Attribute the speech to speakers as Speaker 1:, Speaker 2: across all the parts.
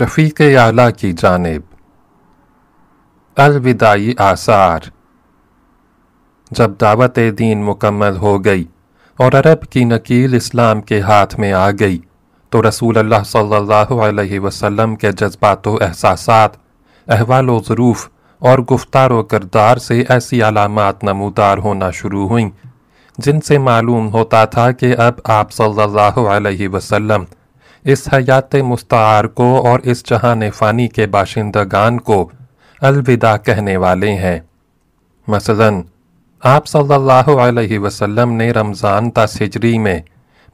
Speaker 1: رفیق اعلیٰ کی جانب۔ الوداعی آثار۔ جب دعوت دین مکمل ہو گئی اور عرب کی نکیل اسلام کے ہاتھ میں آ گئی، تو رسول اللہ صلی اللہ علیہ وسلم کے جذبات و احساسات، احوال و ظروف اور گفتار و کردار سے ایسی علامات نمودار ہونا شروع ہوئیں، جن سے معلوم ہوتا تھا کہ اب آپ صلی اللہ علیہ وسلم اس حیات مستعار کو اور اس جہان فانی کے باشندگان کو الوداع کہنے والے ہیں۔ مثلا، آپ صلی اللہ علیہ وسلم نے رمضان دس ہجری میں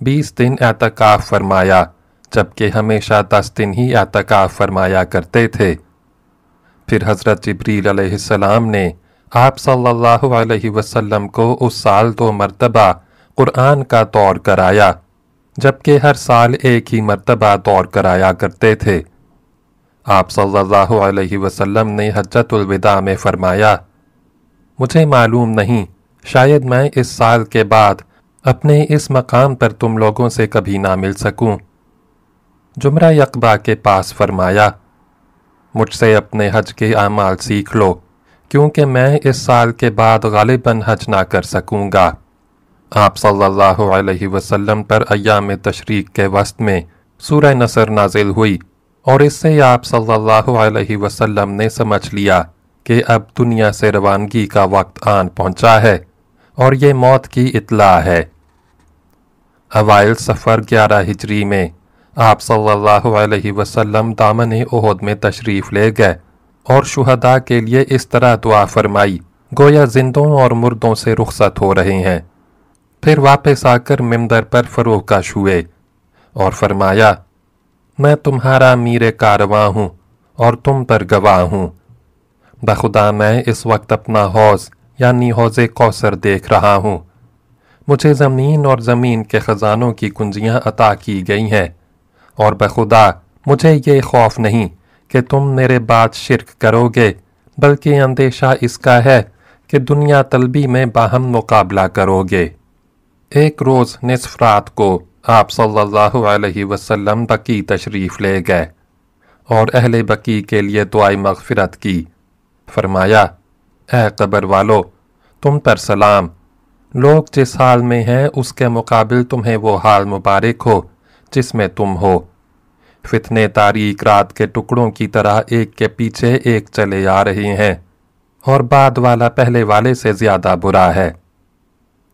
Speaker 1: بیس دن اعتکاف فرمایا، جبکہ ہمیشہ دس دن ہی اعتکاف فرمایا کرتے تھے۔ پھر حضرت جبریل علیہ السلام نے آپ صلی اللہ علیہ وسلم کو اس سال دو مرتبہ قرآن کا طور کرایا۔ جبکہ ہر سال ایک ہی مرتبہ دور کرایا کرتے تھے۔ آپ صلی اللہ علیہ وسلم نے حجت الوداع میں فرمایا، مجھے معلوم نہیں، شاید میں اس سال کے بعد اپنے اس مقام پر تم لوگوں سے کبھی نہ مل سکوں۔ جمرہ یقبہ کے پاس فرمایا، مجھ سے اپنے حج کے اعمال سیکھ لو، کیونکہ میں اس سال کے بعد غالباً حج نہ کر سکوں گا۔ آپ صلی اللہ علیہ وسلم پر ایام تشریق کے وسط میں سورہ نصر نازل ہوئی اور اس سے آپ صلی اللہ علیہ وسلم نے سمجھ لیا کہ اب دنیا سے روانگی کا وقت آن پہنچا ہے اور یہ موت کی اطلاع ہے۔ اوائل سفر گیارہ ہجری میں آپ صلی اللہ علیہ وسلم دامن احد میں تشریف لے گئے اور شہداء کے لیے اس طرح دعا فرمائی، گویا زندوں اور مردوں سے رخصت ہو رہے ہیں۔ پھر واپس آ کر ممبر پر فروغش ہوئے اور فرمایا، میں تمہارا میر کارواں ہوں اور تم پر گواہ ہوں۔ بخدا میں اس وقت اپنا حوض یعنی حوض کوثر دیکھ رہا ہوں۔ مجھے زمین اور زمین کے خزانوں کی کنجیاں عطا کی گئی ہیں۔ اور بخدا مجھے یہ خوف نہیں کہ تم میرے بعد شرک کرو گے، بلکہ اندیشہ اس کا ہے کہ دنیا طلبی میں باہم مقابلہ کرو گے۔ ایک روز نصف رات کو آپ صلی اللہ علیہ وسلم بقی تشریف لے گئے اور اہل بقی کے لیے دعائی مغفرت کی۔ فرمایا، اے قبر والو، تم پر سلام۔ لوگ جس حال میں ہیں، اس کے مقابل تمہیں وہ حال مبارک ہو جس میں تم ہو۔ فتنے تاریخ رات کے ٹکڑوں کی طرح ایک کے پیچھے ایک چلے آ رہے ہیں اور بعد والا پہلے والے سے زیادہ برا ہے۔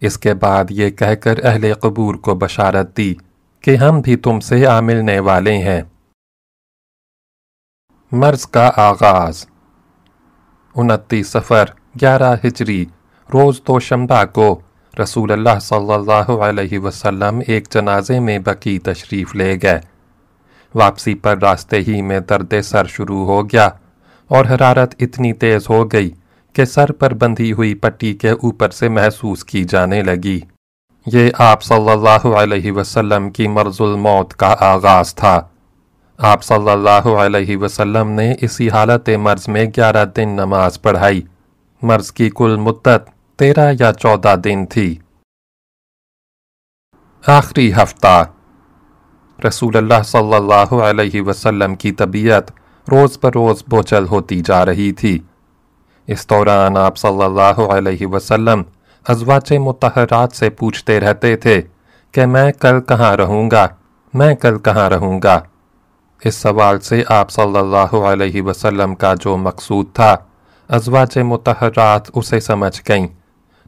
Speaker 1: اس کے بعد یہ کہہ کر اہل قبور کو بشارت دی کہ ہم بھی تم سے آملنے والے ہیں۔ مرض کا آغاز۔ انتی سفر گیارہ ہجری، روز تو شمبا کو۔ رسول اللہ صلی اللہ علیہ وسلم ایک جنازے میں بقی تشریف لے گئے۔ واپسی پر راستے ہی میں درد سر شروع ہو گیا اور حرارت اتنی تیز ہو گئی کہ سر پر بندھی ہوئی پٹی کے اوپر سے محسوس کی جانے لگی۔ یہ آپ صلی اللہ علیہ وسلم کی مرض الموت کا آغاز تھا۔ آپ صلی اللہ علیہ وسلم نے اسی حالت مرض میں گیارہ دن نماز پڑھائی۔ مرض کی کل مدت تیرہ یا چودہ دن تھی۔ آخری ہفتہ۔ رسول اللہ صلی اللہ علیہ وسلم کی طبیعت روز بروز بوچل ہوتی جا رہی تھی۔ اس دوران آپ صلی اللہ علیہ وسلم ازواج متحرات سے پوچھتے رہتے تھے کہ میں کل کہاں رہوں گا؟ میں کل کہاں رہوں گا؟ اس سوال سے آپ صلی اللہ علیہ وسلم کا جو مقصود تھا، ازواج متحرات اسے سمجھ گئیں۔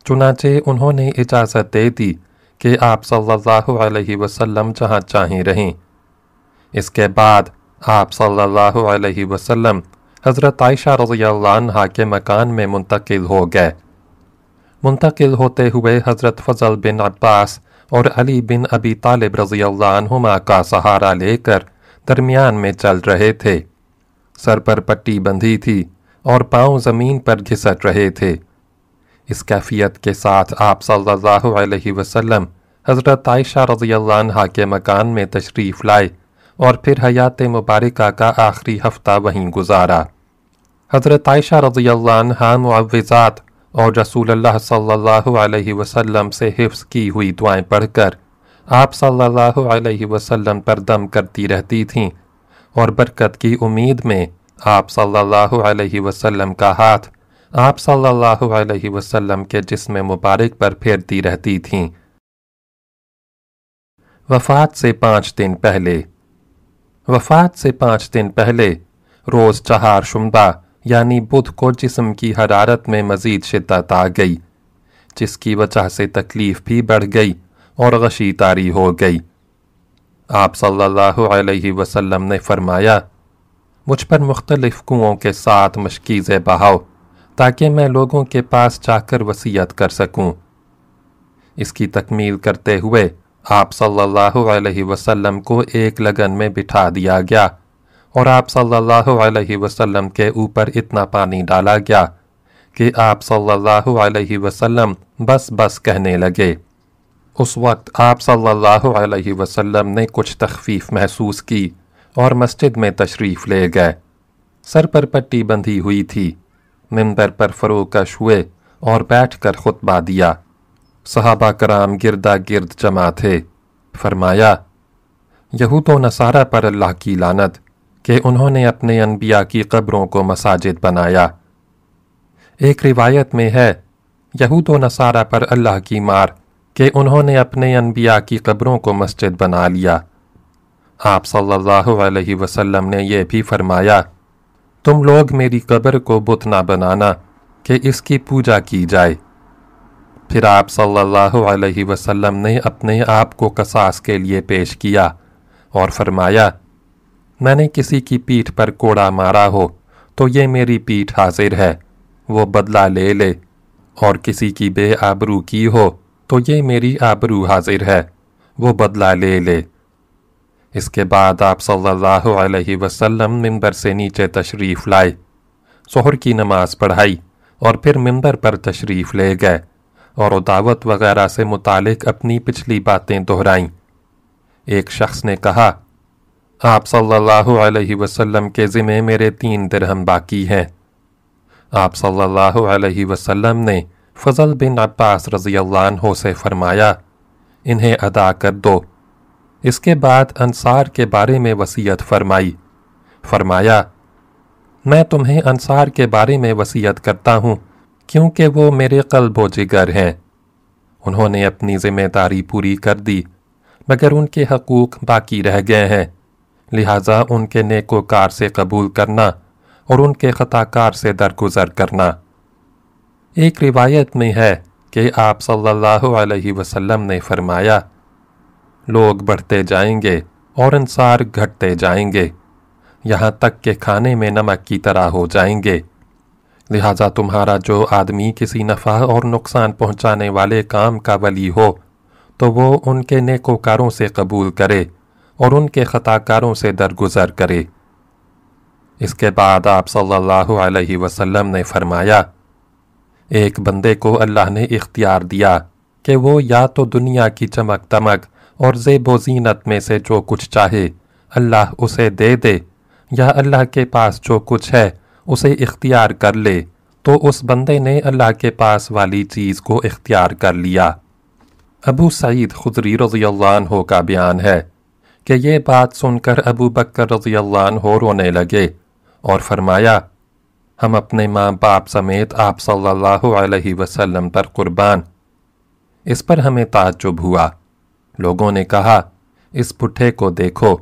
Speaker 1: چنانچہ انہوں نے اجازت دے دی کہ آپ صلی اللہ علیہ وسلم جہاں چاہیں رہیں۔ اس کے بعد آپ صلی اللہ علیہ وسلم حضرت عائشہ رضی اللہ عنہ کے مکان میں منتقل ہو گئے۔ منتقل ہوتے ہوئے حضرت فضل بن عباس اور علی بن ابی طالب رضی اللہ عنہما کا سہارا لے کر درمیان میں چل رہے تھے۔ سر پر پٹی بندھی تھی اور پاؤں زمین پر گھسٹ رہے تھے۔ اس کیفیت کے ساتھ آپ صلی اللہ علیہ وسلم حضرت عائشہ رضی اللہ عنہ کے مکان میں تشریف لائے۔ اور پھر حیات مبارکہ کا آخری ہفتہ وہیں گزارا۔ حضرت عائشہ رضی اللہ عنہ معوضات اور رسول اللہ صلی اللہ علیہ وسلم سے حفظ کی ہوئی دعائیں پڑھ کر آپ صلی اللہ علیہ وسلم پر دم کرتی رہتی تھیں اور برکت کی امید میں آپ صلی اللہ علیہ وسلم کا ہاتھ آپ صلی اللہ علیہ وسلم کے جسم مبارک پر پھیرتی رہتی تھیں۔ وفات سے پانچ دن پہلے وفات سے پانچ دن پہلے، روز چہار شمبا یعنی بدھ کو جسم کی حرارت میں مزید شدت آ گئی، جس کی وجہ سے تکلیف بھی بڑھ گئی اور غشی تاری ہو گئی۔ آپ صلی اللہ علیہ وسلم نے فرمایا، مجھ پر مختلف کنوؤں کے ساتھ مشکیزیں بہاؤ، تاکہ میں لوگوں کے پاس جا کر وسیعت کر سکوں۔ اس کی تکمیل کرتے ہوئے آپ صلی اللہ علیہ وسلم کو ایک لگن میں بٹھا دیا گیا اور آپ صلی اللہ علیہ وسلم کے اوپر اتنا پانی ڈالا گیا کہ آپ صلی اللہ علیہ وسلم بس بس کہنے لگے۔ اس وقت آپ صلی اللہ علیہ وسلم نے کچھ تخفیف محسوس کی اور مسجد میں تشریف لے گئے۔ سر پر پٹی بندھی ہوئی تھی ممبر پر فروکش ہوئے اور بیٹھ کر خطبہ دیا۔ صحابہ کرام گردہ گرد جمع تھے۔ فرمایا یہود و نصارہ پر اللہ کی لانت کہ انہوں نے اپنے انبیاء کی قبروں کو مساجد بنایا۔ ایک روایت میں ہے، یہود و نصارہ پر اللہ کی مار، کہ انہوں نے اپنے انبیاء کی قبروں کو مسجد بنا لیا۔ آپ صلی اللہ علیہ وسلم نے یہ بھی فرمایا، تم لوگ میری قبر کو بت نہ بنانا، کہ اس کی پوجا کی جائے۔ پھر آپ صلی اللہ علیہ وسلم نے اپنے آپ کو قصاص کے لیے پیش کیا اور فرمایا، میں نے کسی کی پیٹھ پر کوڑا مارا ہو تو یہ میری پیٹھ حاضر ہے، وہ بدلہ لے لے، اور کسی کی بے آبرو کی ہو تو یہ میری آبرو حاضر ہے، وہ بدلہ لے لے۔ اس کے بعد آپ صلی اللہ علیہ وسلم ممبر سے نیچے تشریف لائے، سحر کی نماز پڑھائی اور پھر ممبر پر تشریف لے گئے۔ اور دعوت وغیرہ سے متعلق اپنی پچھلی باتیں دہرائیں۔ ایک شخص نے کہا، آپ صلی اللہ علیہ وسلم کے ذمہ میرے تین درہم باقی ہیں۔ آپ صلی اللہ علیہ وسلم نے فضل بن عباس رضی اللہ عنہ سے فرمایا، انہیں ادا کر دو۔ اس کے بعد انصار کے بارے میں وسیعت فرمائی۔ فرمایا، میں تمہیں انصار کے بارے میں وسیعت کرتا ہوں۔ کیونکہ وہ میرے قلب و جگر ہیں؟ انہوں نے اپنی ذمہ داری پوری کر دی، مگر ان کے حقوق باقی رہ گئے ہیں۔ لہٰذا ان کے نیک و کار سے قبول کرنا اور ان کے خطا کار سے درگزر کرنا۔ ایک روایت میں ہے کہ آپ صلی اللہ علیہ وسلم نے فرمایا، لوگ بڑھتے جائیں گے اور انصار گھٹتے جائیں گے، یہاں تک کہ کھانے میں نمک کی طرح ہو جائیں گے۔ لہٰذا تمہارا جو آدمی کسی نفع اور نقصان پہنچانے والے کام کا ولی ہو، تو وہ ان کے نیکوکاروں سے قبول کرے اور ان کے خطا کاروں سے درگزر کرے۔ اس کے بعد آپ صلی اللہ علیہ وسلم نے فرمایا، ایک بندے کو اللہ نے اختیار دیا کہ وہ یا تو دنیا کی چمک دمک اور زیب و زینت میں سے جو کچھ چاہے، اللہ اسے دے دے یا اللہ کے پاس جو کچھ ہے اسے اختیار کر لے، تو اس بندے نے اللہ کے پاس والی چیز کو اختیار کر لیا۔ ابو سعید خضری رضی اللہ عنہ کا بیان ہے کہ یہ بات سن کر ابو بکر رضی اللہ عنہ رونے لگے اور فرمایا، ہم اپنے ماں باپ سمیت آپ صلی اللہ علیہ وسلم پر قربان۔ اس پر ہمیں تعجب ہوا۔ لوگوں نے کہا، اس پٹھے کو دیکھو۔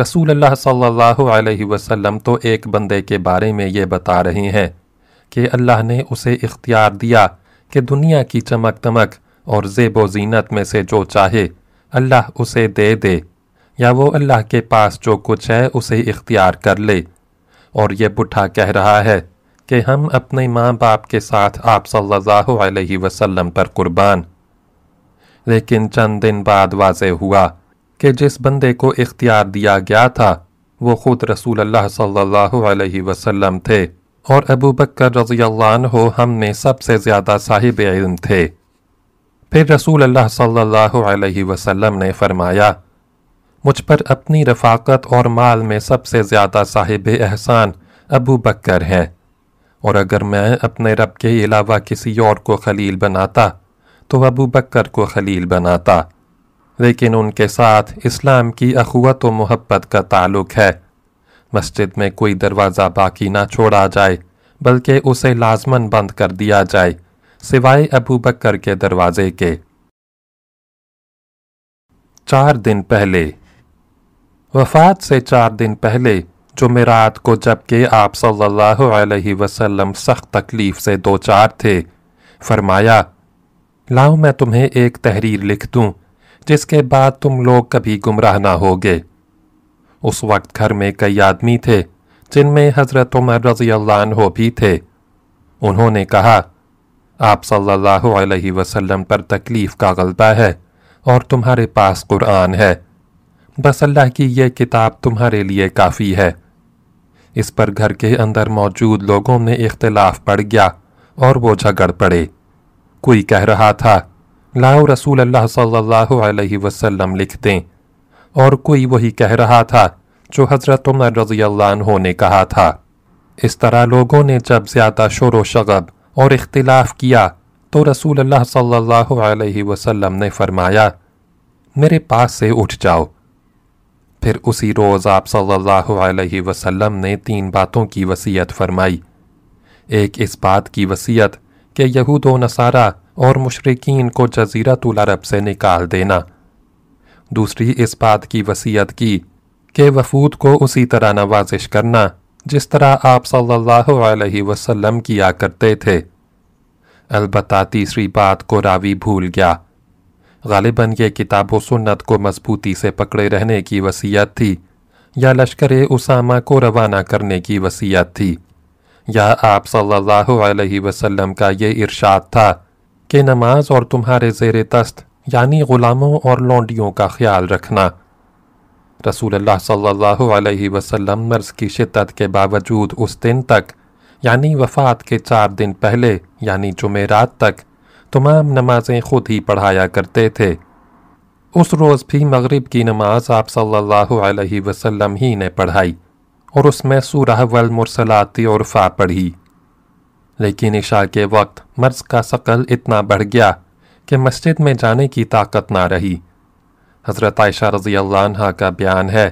Speaker 1: رسول اللہ صلی اللہ علیہ وسلم تو ایک بندے کے بارے میں یہ بتا رہے ہیں کہ اللہ نے اسے اختیار دیا کہ دنیا کی چمک تمک اور زیب و زینت میں سے جو چاہے، اللہ اسے دے دے، یا وہ اللہ کے پاس جو کچھ ہے اسے اختیار کر لے۔ اور یہ بٹھا کہہ رہا ہے کہ ہم اپنے ماں باپ کے ساتھ آپ صلی اللہ علیہ وسلم پر قربان۔ لیکن چند دن بعد واضح ہوا کہ جس بندے کو اختیار دیا گیا تھا، وہ خود رسول اللہ صلی اللہ علیہ وسلم تھے اور ابو بکر رضی اللہ عنہ ہم میں سب سے زیادہ صاحب علم تھے۔ پھر رسول اللہ صلی اللہ علیہ وسلم نے فرمایا، مجھ پر اپنی رفاقت اور مال میں سب سے زیادہ صاحب احسان ابو بکر ہیں اور اگر میں اپنے رب کے علاوہ کسی اور کو خلیل بناتا، تو ابو بکر کو خلیل بناتا۔ لیکن ان کے ساتھ اسلام کی اخوت و محبت کا تعلق ہے۔ مسجد میں کوئی دروازہ باقی نہ چھوڑا جائے، بلکہ اسے لازمن بند کر دیا جائے، سوائے ابو بکر کے دروازے کے۔ چار دن پہلے۔ وفات سے چار دن پہلے، جمعرات کو جبکہ آپ صلی اللہ علیہ وسلم سخت تکلیف سے دو چار تھے، فرمایا، لاؤ میں تمہیں ایک تحریر لکھ دوں۔ جس کے بعد تم لوگ کبھی گمراہ نہ ہوگے۔ اس وقت گھر میں کئی آدمی تھے جن میں حضرت عمر رضی اللہ عنہ بھی تھے۔ انہوں نے کہا، آپ صلی اللہ علیہ وسلم پر تکلیف کا غلبہ ہے اور تمہارے پاس قرآن ہے۔ بس اللہ کی یہ کتاب تمہارے لیے کافی ہے۔ اس پر گھر کے اندر موجود لوگوں میں اختلاف پڑ گیا اور وہ جھگڑ پڑے۔ کوئی کہہ رہا تھا لاؤ رسول اللہ صلی اللہ علیہ وسلم لکھ دیں۔ اور کوئی وہی کہہ رہا تھا جو حضرت عمر رضی اللہ عنہ نے کہا تھا۔ اس طرح لوگوں نے جب زیادہ شور و شغب اور اختلاف کیا تو رسول اللہ صلی اللہ علیہ وسلم نے فرمایا، میرے پاس سے اٹھ جاؤ۔ پھر اسی روز آپ صلی اللہ علیہ وسلم نے تین باتوں کی وسیعت فرمائی۔ ایک اس بات کی وسیعت کہ یہود و نصارہ اور مشرقین کو جزیرت العرب سے نکال دینا۔ دوسری اس بات کی وسیعت کی کہ وفود کو اسی طرح نوازش کرنا جس طرح آپ صلی اللہ علیہ وسلم کیا کرتے تھے۔ البتہ تیسری بات کو راوی بھول گیا۔ غالباً یہ کتاب و سنت کو مضبوطی سے پکڑے رہنے کی وسیعت تھی یا لشکر اسامہ کو روانہ کرنے کی وسیعت تھی۔ یا آپ صلی اللہ علیہ وسلم کا یہ ارشاد تھا کہ نماز اور تمہارے زیر تست یعنی غلاموں اور لونڈیوں کا خیال رکھنا۔ رسول اللہ صلی اللہ علیہ وسلم مرض کی شدت کے باوجود اس دن تک یعنی وفات کے چار دن پہلے یعنی جمعرات تک، تمام نمازیں خود ہی پڑھایا کرتے تھے۔ اس روز بھی مغرب کی نماز آپ صلی اللہ علیہ وسلم ہی نے پڑھائی اور اس میں سورہ والمرسلات عرفا پڑھی۔ لیکن عشاء کے وقت مرض کا سقل اتنا بڑھ گیا کہ مسجد میں جانے کی طاقت نہ رہی۔ حضرت عائشہ رضی اللہ عنہ کا بیان ہے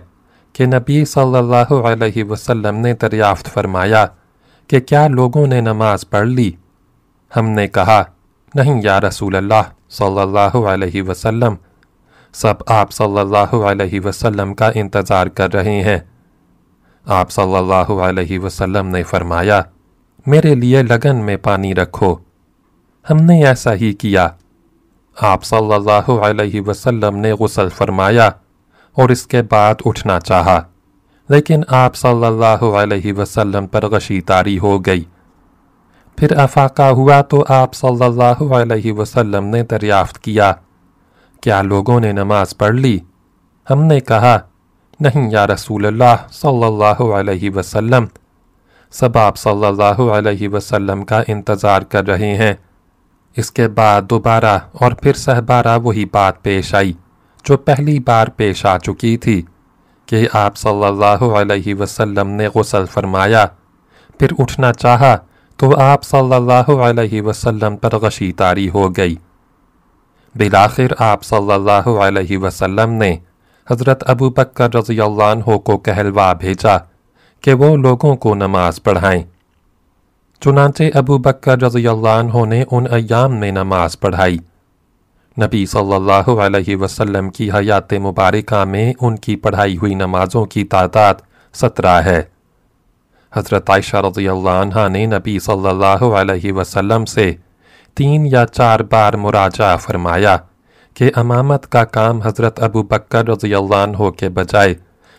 Speaker 1: کہ نبی صلی اللہ علیہ وسلم نے دریافت فرمایا کہ کیا لوگوں نے نماز پڑھ لی؟ ہم نے کہا، نہیں یا رسول اللہ صلی اللہ علیہ وسلم۔ سب آپ صلی اللہ علیہ وسلم کا انتظار کر رہے ہیں۔ آپ صلی اللہ علیہ وسلم نے فرمایا میرے لیے لگن میں پانی رکھو۔ ہم نے ایسا ہی کیا۔ آپ صلی اللہ علیہ وسلم نے غسل فرمایا اور اس کے بعد اٹھنا چاہا، لیکن آپ صلی اللہ علیہ وسلم پر غشی تاری ہو گئی۔ پھر افاقہ ہوا تو آپ صلی اللہ علیہ وسلم نے دریافت کیا۔ کیا لوگوں نے نماز پڑھ لی؟ ہم نے کہا، نہیں یا رسول اللہ صلی اللہ علیہ وسلم۔ سب آپ صلی اللہ علیہ وسلم کا انتظار کر رہے ہیں۔ اس کے بعد دوبارہ اور پھر سہبارہ وہی بات پیش آئی جو پہلی بار پیش آ چکی تھی کہ آپ صلی اللہ علیہ وسلم نے غسل فرمایا۔ پھر اٹھنا چاہا تو آپ صلی اللہ علیہ وسلم پر غشی تاری ہو گئی۔ بلاخر آپ صلی اللہ علیہ وسلم نے حضرت ابو بکر رضی اللہ عنہ کو کہلوا بھیجا۔ کہ وہ لوگوں کو نماز پڑھائیں۔ چنانچہ ابو بکر رضی اللہ عنہ نے ان ایام میں نماز پڑھائی۔ نبی صلی اللہ علیہ وسلم کی حیات مبارکہ میں ان کی پڑھائی ہوئی نمازوں کی تعداد سترہ ہے۔ حضرت عائشہ رضی اللہ عنہ نے نبی صلی اللہ علیہ وسلم سے تین یا چار بار مراجعہ فرمایا کہ امامت کا کام حضرت ابو بکر رضی اللہ عنہ کے بجائے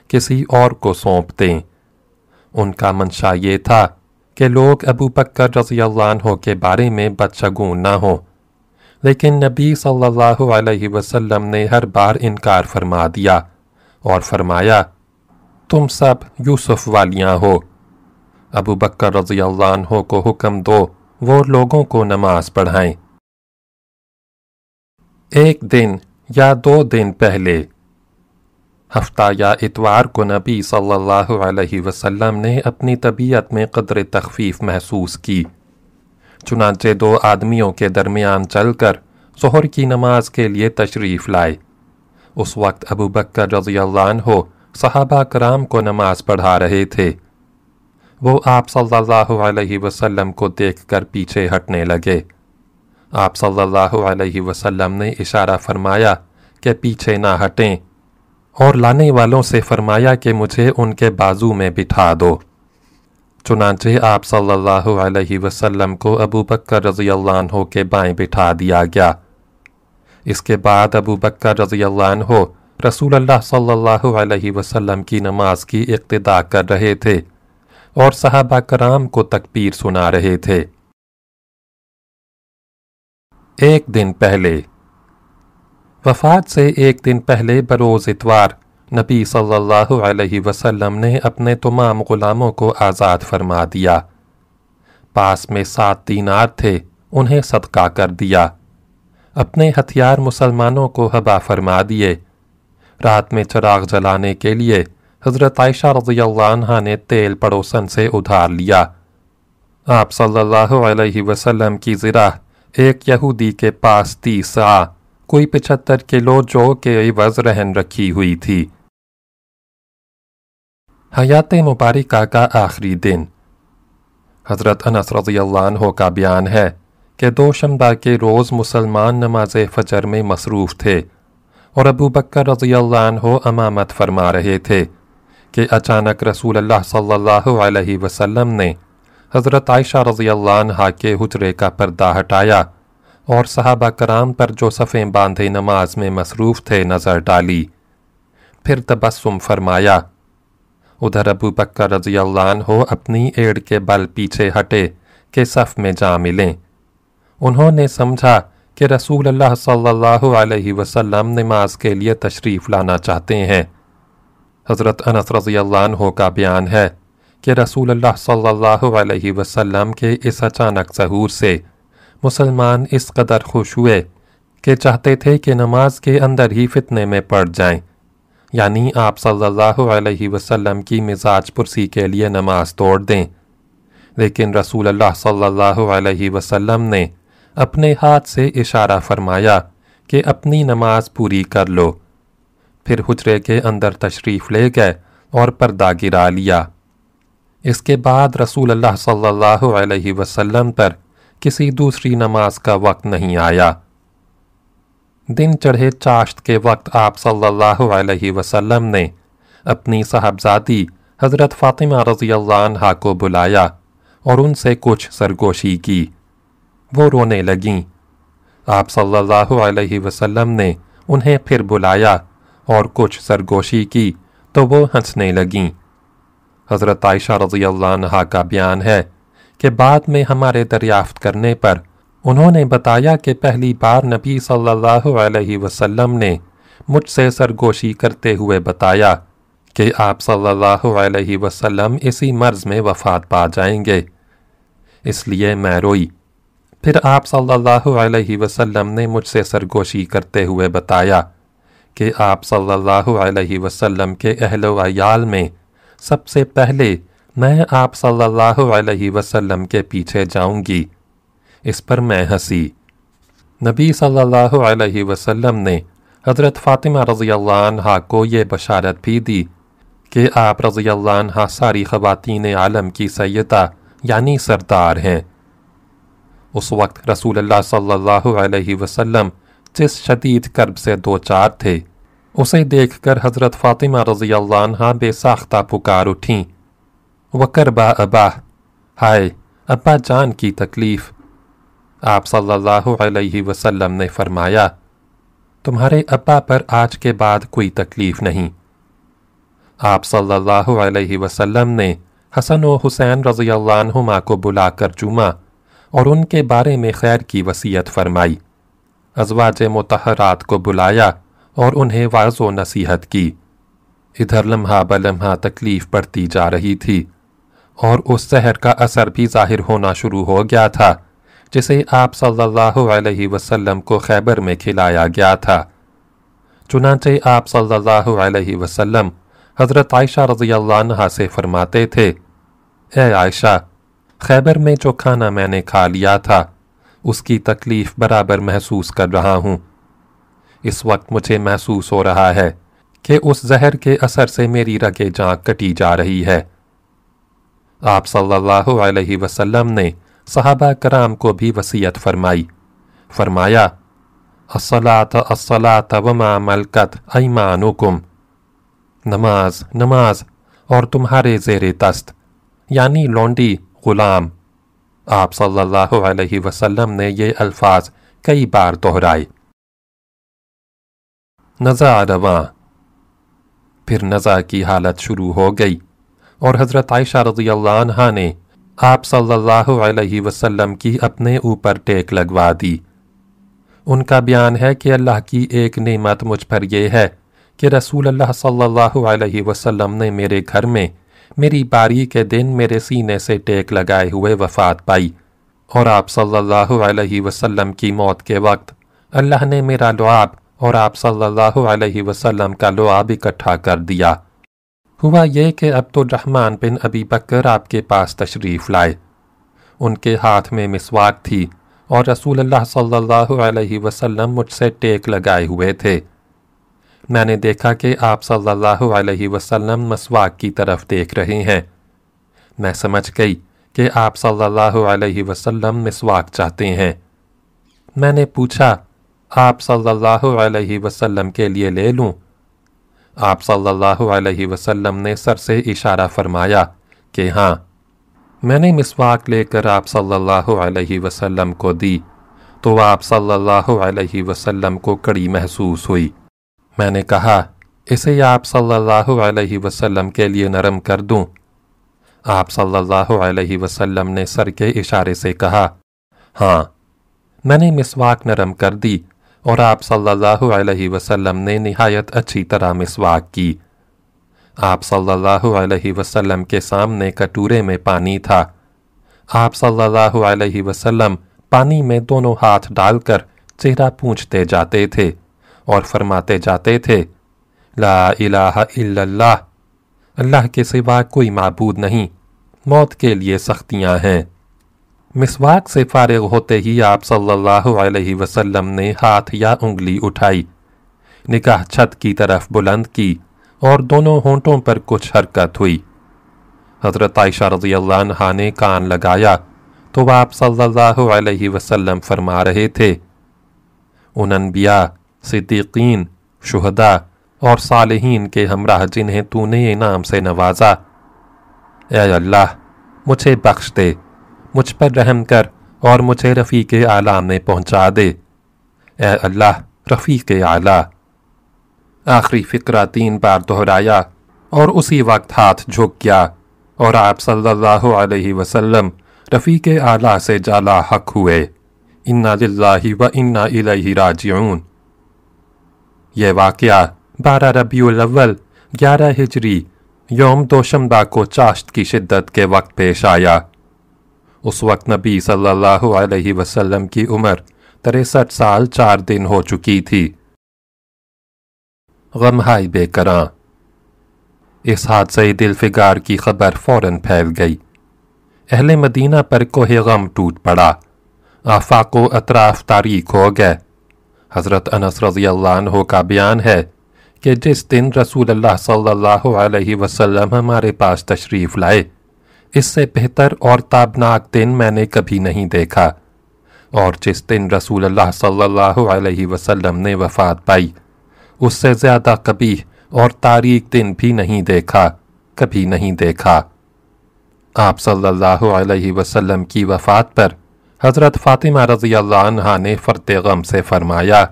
Speaker 1: کسی اور کو سونپ دیں۔ ان کا منشا یہ تھا کہ لوگ ابو بکر رضی اللہ عنہ کے بارے میں بدشگون نہ ہوں۔ لیکن نبی صلی اللہ علیہ وسلم نے ہر بار انکار فرما دیا اور فرمایا، تم سب یوسف والیاں ہو۔ ابو بکر رضی اللہ عنہ کو حکم دو، وہ لوگوں کو نماز پڑھائیں۔ ایک دن یا دو دن پہلے ہفتہ یا اتوار کو نبی صلی اللہ علیہ وسلم نے اپنی طبیعت میں قدر تخفیف محسوس کی۔ چنانچہ دو آدمیوں کے درمیان چل کر ظہر کی نماز کے لیے تشریف لائے۔ اس وقت ابو بکر رضی اللہ عنہ صحابہ کرام کو نماز پڑھا رہے تھے۔ وہ آپ صلی اللہ علیہ وسلم کو دیکھ کر پیچھے ہٹنے لگے۔ آپ صلی اللہ علیہ وسلم نے اشارہ فرمایا کہ پیچھے نہ ہٹیں۔ اور لانے والوں سے فرمایا کہ مجھے ان کے بازو میں بٹھا دو۔ چنانچہ آپ صلی اللہ علیہ وسلم کو ابو بکر رضی اللہ عنہ کے بائیں بٹھا دیا گیا۔ اس کے بعد ابو بکر رضی اللہ عنہ رسول اللہ صلی اللہ علیہ وسلم کی نماز کی اقتداء کر رہے تھے اور صحابہ کرام کو تکبیر سنا رہے تھے۔ ایک دن پہلے وفات سے ایک دن پہلے بروز اتوار، نبی صلی اللہ علیہ وسلم نے اپنے تمام غلاموں کو آزاد فرما دیا۔ پاس میں سات دینار تھے، انہیں صدقہ کر دیا۔ اپنے ہتھیار مسلمانوں کو حبا فرما دیے۔ رات میں چراغ جلانے کے لیے حضرت عائشہ رضی اللہ عنہ نے تیل پڑوسن سے ادھار لیا۔ آپ صلی اللہ علیہ وسلم کی ذرا ایک یہودی کے پاس تیس آ کوئی پچھتر کلو جو کے عوض رہن رکھی ہوئی تھی۔ حیات مبارکہ کا آخری دن۔ حضرت انس رضی اللہ عنہ کا بیان ہے کہ دو شمدہ کے روز مسلمان نماز فجر میں مصروف تھے اور ابو بکر رضی اللہ عنہ امامت فرما رہے تھے کہ اچانک رسول اللہ صلی اللہ علیہ وسلم نے حضرت عائشہ رضی اللہ عنہ کے حجرے کا پردہ ہٹایا۔ اور صحابہ کرام پر جو صفیں باندھے نماز میں مصروف تھے نظر ڈالی۔ پھر تبسم فرمایا، ادھر ابو بکر رضی اللہ عنہ اپنی ایڑ کے بل پیچھے ہٹے کہ صف میں جا ملیں۔ انہوں نے سمجھا کہ رسول اللہ صلی اللہ علیہ وسلم نماز کے لیے تشریف لانا چاہتے ہیں۔ حضرت انس رضی اللہ عنہ کا بیان ہے کہ رسول اللہ صلی اللہ علیہ وسلم کے اس اچانک ظہور سے مسلمان اس قدر خوش ہوئے کہ چاہتے تھے کہ نماز کے اندر ہی فتنے میں پڑ جائیں۔ یعنی آپ صلی اللہ علیہ وسلم کی مزاج پرسی کے لیے نماز توڑ دیں۔ لیکن رسول اللہ صلی اللہ علیہ وسلم نے اپنے ہاتھ سے اشارہ فرمایا کہ اپنی نماز پوری کر لو۔ پھر حجرے کے اندر تشریف لے گئے اور پردہ گرا لیا۔ اس کے بعد رسول اللہ صلی اللہ علیہ وسلم پر کسی دوسری نماز کا وقت نہیں آیا۔ دن چڑھے چاشت کے وقت آپ صلی اللہ علیہ وسلم نے اپنی صاحبزادی حضرت فاطمہ رضی اللہ عنہ کو بلایا اور ان سے کچھ سرگوشی کی۔ وہ رونے لگیں۔ آپ صلی اللہ علیہ وسلم نے انہیں پھر بلایا اور کچھ سرگوشی کی تو وہ ہنسنے لگیں۔ حضرت عائشہ رضی اللہ عنہ کا بیان ہے کہ بعد میں ہمارے دریافت کرنے پر۔ انہوں نے بتایا کہ پہلی بار نبی صلی اللہ علیہ وسلم نے مجھ سے سرگوشی کرتے ہوئے بتایا کہ آپ صلی اللہ علیہ وسلم اسی مرض میں وفات پا جائیں گے۔ اس لیے میں روئی۔ پھر آپ صلی اللہ علیہ وسلم نے مجھ سے سرگوشی کرتے ہوئے بتایا کہ آپ صلی اللہ علیہ وسلم کے اہل و عیال میں سب سے پہلے میں آپ صلی اللہ علیہ وسلم کے پیچھے جاؤں گی۔ اس پر میں ہنسی۔ نبی صلی اللہ علیہ وسلم نے حضرت فاطمہ رضی اللہ عنہ کو یہ بشارت بھی دی کہ آپ رضی اللہ عنہ ساری خواتین عالم کی سیدہ یعنی سردار ہیں۔ اس وقت رسول اللہ صلی اللہ علیہ وسلم جس شدید کرب سے دو چار تھے، اسے دیکھ کر حضرت فاطمہ رضی اللہ عنہ بے ساختہ پکار اٹھیں۔ وکربا ابا۔ ہائے، ابا جان کی تکلیف۔ آپ صلی اللہ علیہ وسلم نے فرمایا، تمہارے ابا پر آج کے بعد کوئی تکلیف نہیں۔ آپ صلی اللہ علیہ وسلم نے حسن و حسین رضی اللہ عنہما کو بلا کر چوما اور ان کے بارے میں خیر کی وصیت فرمائی۔ ازواج متحرات کو بلایا اور انہیں واض و نصیحت کی۔ ادھر لمحہ بلمحہ تکلیف پڑتی جا رہی تھی۔ اور اس زہر کا اثر بھی ظاہر ہونا شروع ہو گیا تھا، جسے آپ صلی اللہ علیہ وسلم کو خیبر میں کھلایا گیا تھا۔ چنانچہ آپ صلی اللہ علیہ وسلم حضرت عائشہ رضی اللہ عنہ سے فرماتے تھے، اے عائشہ، خیبر میں جو کھانا میں نے کھا لیا تھا، اس کی تکلیف برابر محسوس کر رہا ہوں۔ اس وقت مجھے محسوس ہو رہا ہے کہ اس زہر کے اثر سے میری رگے جان کٹی جا رہی ہے۔ آپ صلی اللہ علیہ وسلم نے صحابہ کرام کو بھی وسیعت فرمائی۔ فرمایا، الصلاة الصلاة وما ملکت ایمانکم۔ نماز نماز اور تمہارے زیر تست یعنی لونڈی غلام۔ آپ صلی اللہ علیہ وسلم نے یہ الفاظ کئی بار دہرائے۔ نزا رواں۔ پھر نزا کی حالت شروع ہو گئی۔ اور حضرت عائشہ رضی اللہ عنہ نے آپ صلی اللہ علیہ وسلم کی اپنے اوپر ٹیک لگوا دی۔ ان کا بیان ہے کہ اللہ کی ایک نعمت مجھ پر یہ ہے کہ رسول اللہ صلی اللہ علیہ وسلم نے میرے گھر میں میری باری کے دن میرے سینے سے ٹیک لگائے ہوئے وفات پائی اور آپ صلی اللہ علیہ وسلم کی موت کے وقت اللہ نے میرا لعاب اور آپ صلی اللہ علیہ وسلم کا لعاب اکٹھا کر دیا۔ ہوا یہ کہ عبد الرحمن بن ابی بکر آپ کے پاس تشریف لائے۔ ان کے ہاتھ میں مسواک تھی اور رسول اللہ صلی اللہ علیہ وسلم مجھ سے ٹیک لگائے ہوئے تھے۔ میں نے دیکھا کہ آپ صلی اللہ علیہ وسلم مسواک کی طرف دیکھ رہے ہیں۔ میں سمجھ گئی کہ آپ صلی اللہ علیہ وسلم مسواک چاہتے ہیں۔ میں نے پوچھا، آپ صلی اللہ علیہ وسلم کے لیے لے لوں؟ آپ صلی اللہ علیہ وسلم نے سر سے اشارہ فرمایا کہ ہاں میں نے مسواک لے کر آپ صلی اللہ علیہ وسلم کو دی تو آپ صلی اللہ علیہ وسلم کو کڑی محسوس ہوئی۔ میں نے کہا، اسے آپ صلی اللہ علیہ وسلم کے لیے نرم کر دوں۔ آپ صلی اللہ علیہ وسلم نے سر کے اشارے سے کہا ہاں میں نے مسواک نرم کر دی۔ اور آپ صلی اللہ علیہ وسلم نے نہایت اچھی طرح مسواک کی۔ آپ صلی اللہ علیہ وسلم کے سامنے کٹورے میں پانی تھا۔ آپ صلی اللہ علیہ وسلم پانی میں دونوں ہاتھ ڈال کر چہرہ پونچھتے جاتے تھے اور فرماتے جاتے تھے، لا الہ الا اللہ اللہ کے سوا کوئی معبود نہیں، موت کے لیے سختیاں ہیں۔ مسواک سے فارغ ہوتے ہی آپ صلی اللہ علیہ وسلم نے ہاتھ یا انگلی اٹھائی نکاح چھت کی طرف بلند کی اور دونوں ہونٹوں پر کچھ حرکت ہوئی۔ حضرت عائشہ رضی اللہ عنہ نے کان لگایا تو آپ صلی اللہ علیہ وسلم فرما رہے تھے۔ ان انبیاء، صدیقین، شہداء اور صالحین کے ہمراہ جنہیں تو نے انعام سے نوازا، اے اللہ، مجھے بخش دے۔ مجھ پر رحم کر اور مجھے رفیق اعلیٰ میں پہنچا دے۔ اے اللہ رفیق اعلیٰ۔ آخری فقرہ تین بار دہرایا اور اسی وقت ہاتھ جھک گیا اور آپ صلی اللہ علیہ وسلم رفیق اعلیٰ سے جالا حق ہوئے۔ انا للہ و انا الیہ راجعون۔ یہ واقعہ بارہ ربیع الاول، گیارہ ہجری، یوم دوشمبہ کو چاشت کی شدت کے وقت پیش آیا۔ اس وقت نبی صلی اللہ علیہ وسلم کی عمر تریسٹھ سال چار دن ہو چکی تھی۔ غمہائی بے کراں اس حادثے دل فگار کی خبر فوراً پھیل گئی۔ اہل مدینہ پر کوہ غم ٹوٹ پڑا۔ آفاق و اطراف تاریخ ہو گئے۔ حضرت انس رضی اللہ عنہ کا بیان ہے کہ جس دن رسول اللہ صلی اللہ علیہ وسلم ہمارے پاس تشریف لائے اس سے بہتر اور تابناک دن میں نے کبھی نہیں دیکھا۔ اور جس دن رسول اللہ صلی اللہ علیہ وسلم نے وفات پائی، اس سے زیادہ کبھی اور تاریخ دن بھی نہیں دیکھا، کبھی نہیں دیکھا۔ آپ صلی اللہ علیہ وسلم کی وفات پر حضرت فاطمہ رضی اللہ عنہ نے فرد غم سے فرمایا،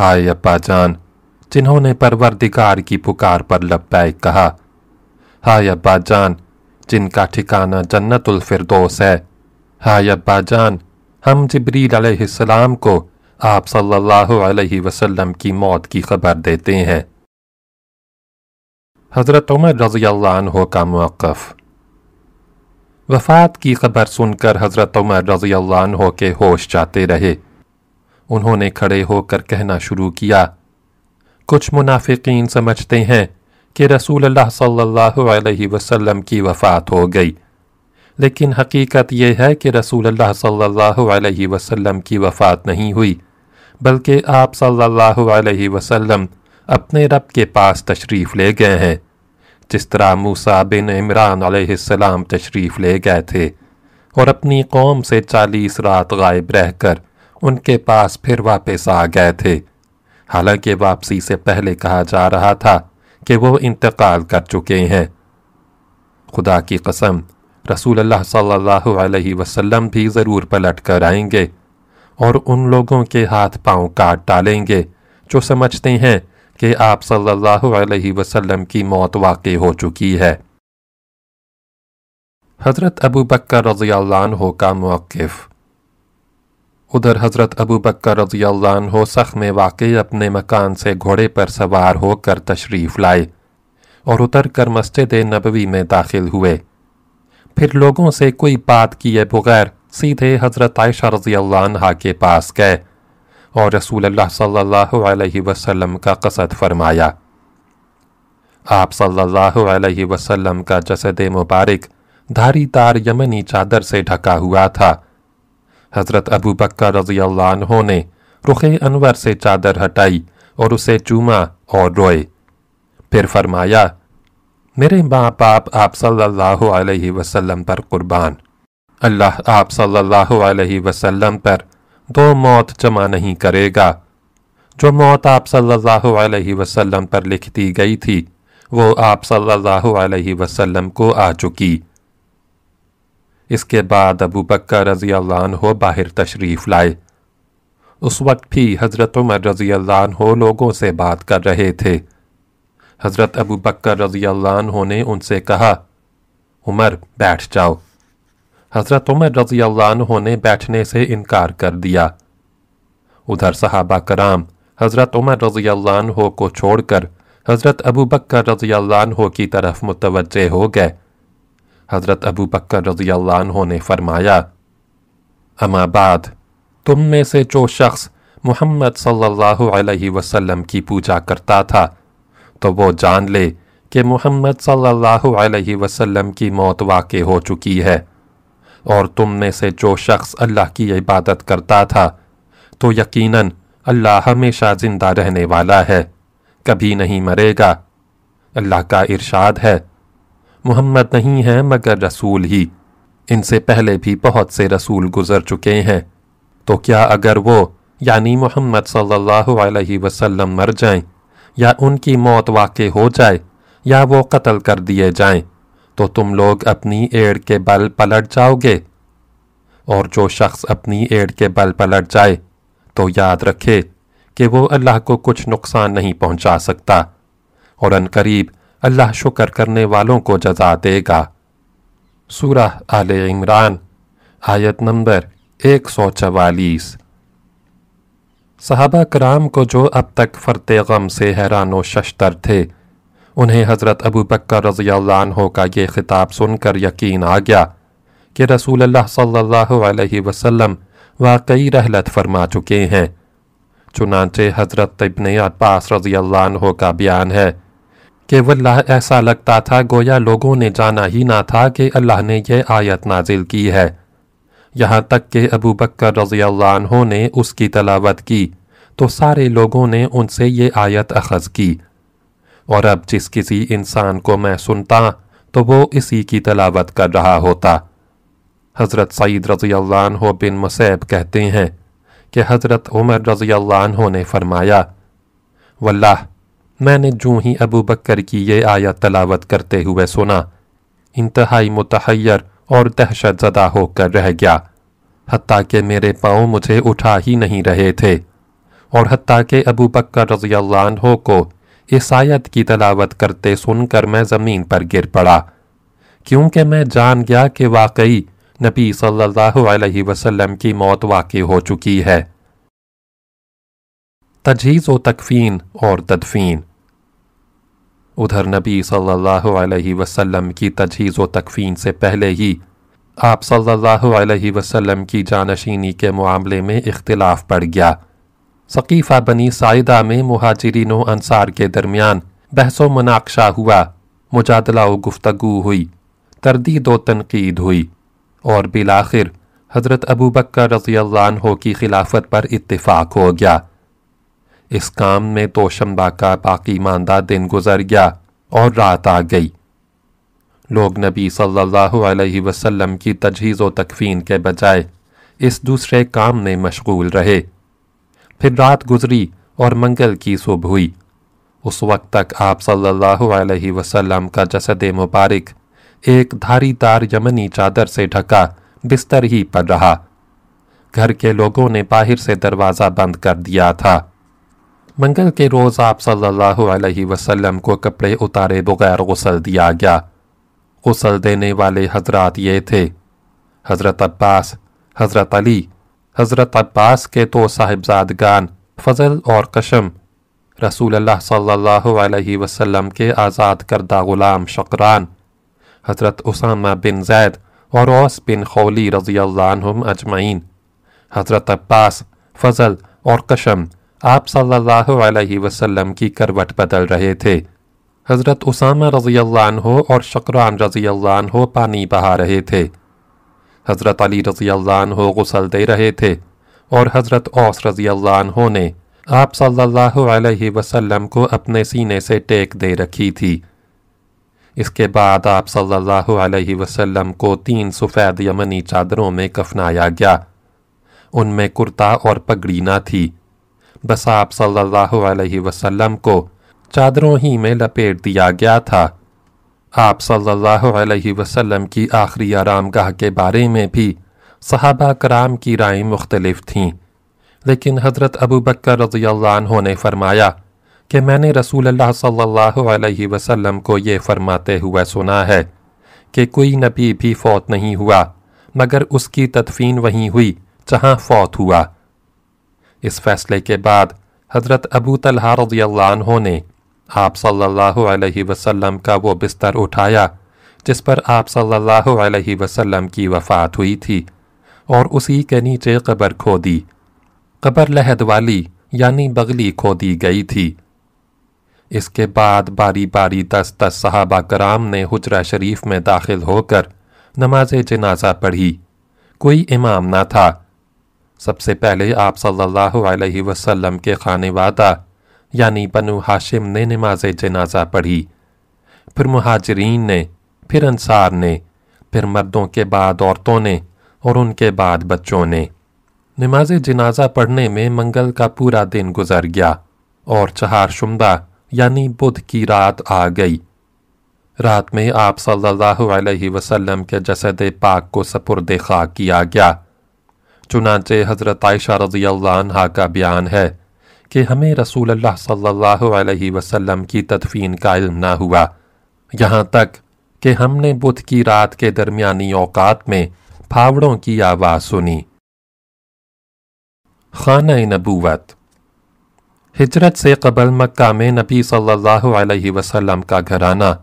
Speaker 1: ہائے ابا جان، جنہوں نے پروردگار کی پکار پر لبیک کہا، ہائے ابا جان جن کا ٹھکانہ جنت الفردوس ہے۔ ہائے ابا جان، ہم جبریل علیہ السلام کو آپ صلی اللہ علیہ وسلم کی موت کی خبر دیتے ہیں۔ حضرت عمر رضی اللہ عنہ کا موقف۔ وفات کی خبر سن کر حضرت عمر رضی اللہ عنہ کے ہوش جاتے رہے۔ انہوں نے کھڑے ہو کر کہنا شروع کیا۔ کچھ منافقین سمجھتے ہیں کہ رسول اللہ صلی اللہ علیہ وسلم کی وفات ہو گئی۔ لیکن حقیقت یہ ہے کہ رسول اللہ صلی اللہ علیہ وسلم کی وفات نہیں ہوئی، بلکہ آپ صلی اللہ علیہ وسلم اپنے رب کے پاس تشریف لے گئے ہیں، جس طرح موسیٰ بن عمران علیہ السلام تشریف لے گئے تھے۔ اور اپنی قوم سے چالیس رات غائب رہ کر ان کے پاس پھر واپس آ گئے تھے۔ حالانکہ واپسی سے پہلے کہا جا رہا تھا کہ وہ انتقال کر چکے ہیں۔ خدا کی قسم، رسول اللہ صلی اللہ علیہ وسلم بھی ضرور پلٹ کر آئیں گے اور ان لوگوں کے ہاتھ پاؤں کاٹ ڈالیں گے جو سمجھتے ہیں کہ آپ صلی اللہ علیہ وسلم کی موت واقع ہو چکی ہے۔ حضرت ابو بکر رضی اللہ عنہ کا موقف ادھر حضرت ابو بکر رضی اللہ عنہ سخ میں واقع اپنے مکان سے گھوڑے پر سوار ہو کر تشریف لائے اور اتر کر مسجد نبوی میں داخل ہوئے۔ پھر لوگوں سے کوئی بات کیے بغیر سیدھے حضرت عائشہ رضی اللہ عنہ کے پاس گئے اور رسول اللہ صلی اللہ علیہ وسلم کا قصد فرمایا۔ آپ صلی اللہ علیہ وسلم کا جسد مبارک دھاری تار یمنی چادر سے ڈھکا ہوا تھا۔ حضرت ابو بکر رضی اللہ عنہ نے رخ انور سے چادر ہٹائی اور اسے چوما اور روئے۔ پھر فرمایا، میرے ماں باپ آپ صلی اللہ علیہ وسلم پر قربان۔ اللہ آپ صلی اللہ علیہ وسلم پر دو موت جمع نہیں کرے گا۔ جو موت آپ صلی اللہ علیہ وسلم پر لکھ دی گئی تھی، وہ آپ صلی اللہ علیہ وسلم کو آ چکی۔ اس کے بعد ابو بکر رضی اللہ عنہ باہر تشریف لائے۔ اس وقت بھی حضرت عمر رضی اللہ عنہ لوگوں سے بات کر رہے تھے۔ حضرت ابو بکر رضی اللہ عنہ نے ان سے کہا، عمر، بیٹھ جاؤ۔ حضرت عمر رضی اللہ عنہ نے بیٹھنے سے انکار کر دیا۔ ادھر صحابہ کرام، حضرت عمر رضی اللہ عنہ کو چھوڑ کر حضرت ابو بکر رضی اللہ عنہ کی طرف متوجہ ہو گئے۔ حضرت ابو بکر رضی اللہ عنہ نے فرمایا، اما بعد، تم میں سے جو شخص محمد صلی اللہ علیہ وسلم کی پوجا کرتا تھا، تو وہ جان لے کہ محمد صلی اللہ علیہ وسلم کی موت واقع ہو چکی ہے۔ اور تم میں سے جو شخص اللہ کی عبادت کرتا تھا، تو یقیناً اللہ ہمیشہ زندہ رہنے والا ہے، کبھی نہیں مرے گا۔ اللہ کا ارشاد ہے محمد نہیں ہیں مگر رسول ہی۔ ان سے پہلے بھی بہت سے رسول گزر چکے ہیں۔ تو کیا اگر وہ یعنی محمد صلی اللہ علیہ وسلم مر جائیں، یا ان کی موت واقع ہو جائے، یا وہ قتل کر دیے جائیں، تو تم لوگ اپنی ایڑ کے بل پلٹ جاؤ گے۔ اور جو شخص اپنی ایڑ کے بل پلٹ جائے، تو یاد رکھے کہ وہ اللہ کو کچھ نقصان نہیں پہنچا سکتا۔ اور ان قریب اللہ شکر کرنے والوں کو جزا دے گا۔ سورہ آل عمران، آیت نمبر ایک سو چوالیس۔ صحابہ کرام کو جو اب تک فرت غم سے حیران و ششتر تھے، انہیں حضرت ابو بکر رضی اللہ عنہ کا یہ خطاب سن کر یقین آ گیا کہ رسول اللہ صلی اللہ علیہ وسلم واقعی رحلت فرما چکے ہیں۔ چنانچہ حضرت ابن عباس رضی اللہ عنہ کا بیان ہے۔ کہ واللہ ایسا لگتا تھا گویا لوگوں نے جانا ہی نہ تھا کہ اللہ نے یہ آیت نازل کی ہے۔ یہاں تک کہ ابو بکر رضی اللہ عنہ نے اس کی تلاوت کی، تو سارے لوگوں نے ان سے یہ آیت اخذ کی۔ اور اب جس کسی انسان کو میں سنتا تو وہ اسی کی تلاوت کر رہا ہوتا۔ حضرت سعید رضی اللہ عنہ بن مسیب کہتے ہیں کہ حضرت عمر رضی اللہ عنہ نے فرمایا، واللہ میں نے جو ہی ابو بکر کی یہ آیت تلاوت کرتے ہوئے سنا۔ انتہائی متحیر اور دہشت زدہ ہو کر رہ گیا، حتیٰ کہ میرے پاؤں مجھے اٹھا ہی نہیں رہے تھے۔ اور حتیٰ کہ ابو بکر رضی اللہ عنہ کو اس آیت کی تلاوت کرتے سن کر میں زمین پر گر پڑا۔ کیونکہ میں جان گیا کہ واقعی نبی صلی اللہ علیہ وسلم کی موت واقع ہو چکی ہے۔ تجہیز و تکفین اور تدفین۔ ادھر نبی صلی اللہ علیہ وسلم کی تجہیز و تکفین سے پہلے ہی آپ صلی اللہ علیہ وسلم کی جانشینی کے معاملے میں اختلاف پڑ گیا۔ ثقیفہ بنی سائدہ میں مہاجرین و انصار کے درمیان بحث و مناقشہ ہوا، مجادلہ و گفتگو ہوئی، تردید و تنقید ہوئی اور بالآخر حضرت ابو بکر رضی اللہ عنہ کی خلافت پر اتفاق ہو گیا۔ اس کام میں تو شمبا کا باقی ماندہ دن گزر گیا اور رات آ گئی۔ لوگ نبی صلی اللہ علیہ وسلم کی تجہیز و تکفین کے بجائے اس دوسرے کام میں مشغول رہے۔ پھر رات گزری اور منگل کی صبح ہوئی۔ اس وقت تک آپ صلی اللہ علیہ وسلم کا جسد مبارک ایک دھاری دار یمنی چادر سے ڈھکا بستر ہی پر رہا۔ گھر کے لوگوں نے باہر سے دروازہ بند کر دیا تھا۔ منگل کے روز آپ صلی اللہ علیہ وسلم کو کپڑے اتارے بغیر غسل دیا گیا۔ غسل دینے والے حضرات یہ تھے۔ حضرت عباس، حضرت علی، حضرت عباس کے تو صاحبزادگان فضل اور قشم۔ رسول اللہ صلی اللہ علیہ وسلم کے آزاد کردہ غلام شقران، حضرت اسامہ بن زید اور اوس بن خولی رضی اللہ عنہم اجمعین۔ حضرت عباس، فضل اور قشم آپ صلی اللہ علیہ وسلم کی کروٹ بدل رہے تھے۔ حضرت اسامہ رضی اللہ عنہ اور شکران رضی اللہ عنہ پانی بہا رہے تھے۔ حضرت علی رضی اللہ عنہ غسل دے رہے تھے اور حضرت اوس رضی اللہ عنہ نے آپ صلی اللہ علیہ وسلم کو اپنے سینے سے ٹیک دے رکھی تھی۔ اس کے بعد آپ صلی اللہ علیہ وسلم کو تین سفید یمنی چادروں میں کفنایا گیا۔ ان میں کرتا اور پگڑی نہ تھی۔ بس آپ صلی اللہ علیہ وسلم کو، چادروں ہی میں لپیٹ دیا گیا تھا۔ آپ صلی اللہ علیہ وسلم کی آخری آرام گاہ کے بارے میں بھی صحابہ کرام کی رائیں مختلف تھیں۔ لیکن حضرت ابو بکر رضی اللہ عنہ نے فرمایا کہ میں نے رسول اللہ صلی اللہ علیہ وسلم کو یہ فرماتے ہوئے سنا ہے کہ کوئی نبی بھی فوت نہیں ہوا، مگر اس کی تدفین وہیں ہوئی جہاں فوت ہوا۔ اس فیصلے کے بعد حضرت ابو طلحہ رضی اللہ عنہ نے آپ صلی اللہ علیہ وسلم کا وہ بستر اٹھایا جس پر آپ صلی اللہ علیہ وسلم کی وفات ہوئی تھی اور اسی کے نیچے قبر کھو دی قبر لہد والی یعنی بغلی کھو دی گئی تھی۔ اس کے بعد باری باری دس دس صحابہ کرام نے حجرہ شریف میں داخل ہو کر نماز جنازہ پڑھی۔ کوئی امام نہ تھا۔ سب سے پہلے آپ صلی اللہ علیہ وسلم کے خانے وعدہ یعنی بنو ہاشم نے نماز جنازہ پڑھی۔ پھر مہاجرین نے، پھر انصار نے، پھر مردوں کے بعد عورتوں نے اور ان کے بعد بچوں نے۔ نماز جنازہ پڑھنے میں منگل کا پورا دن گزر گیا اور چہار شمدہ یعنی بدھ کی رات آ گئی۔ رات میں آپ صلی اللہ علیہ وسلم کے جسد پاک کو سپرد خاک کیا گیا۔ چنانچہ حضرت عائشہ رضی اللہ عنہ کا بیان ہے کہ ہمیں رسول اللہ صلی اللہ علیہ وسلم کی تدفین کا علم نہ ہوا۔ یہاں تک کہ ہم نے بدھ کی رات کے درمیانی اوقات میں پھاوڑوں کی آواز سنی۔ خانہ نبوت۔ ہجرت سے قبل مکہ میں نبی صلی اللہ علیہ وسلم کا گھرانہ۔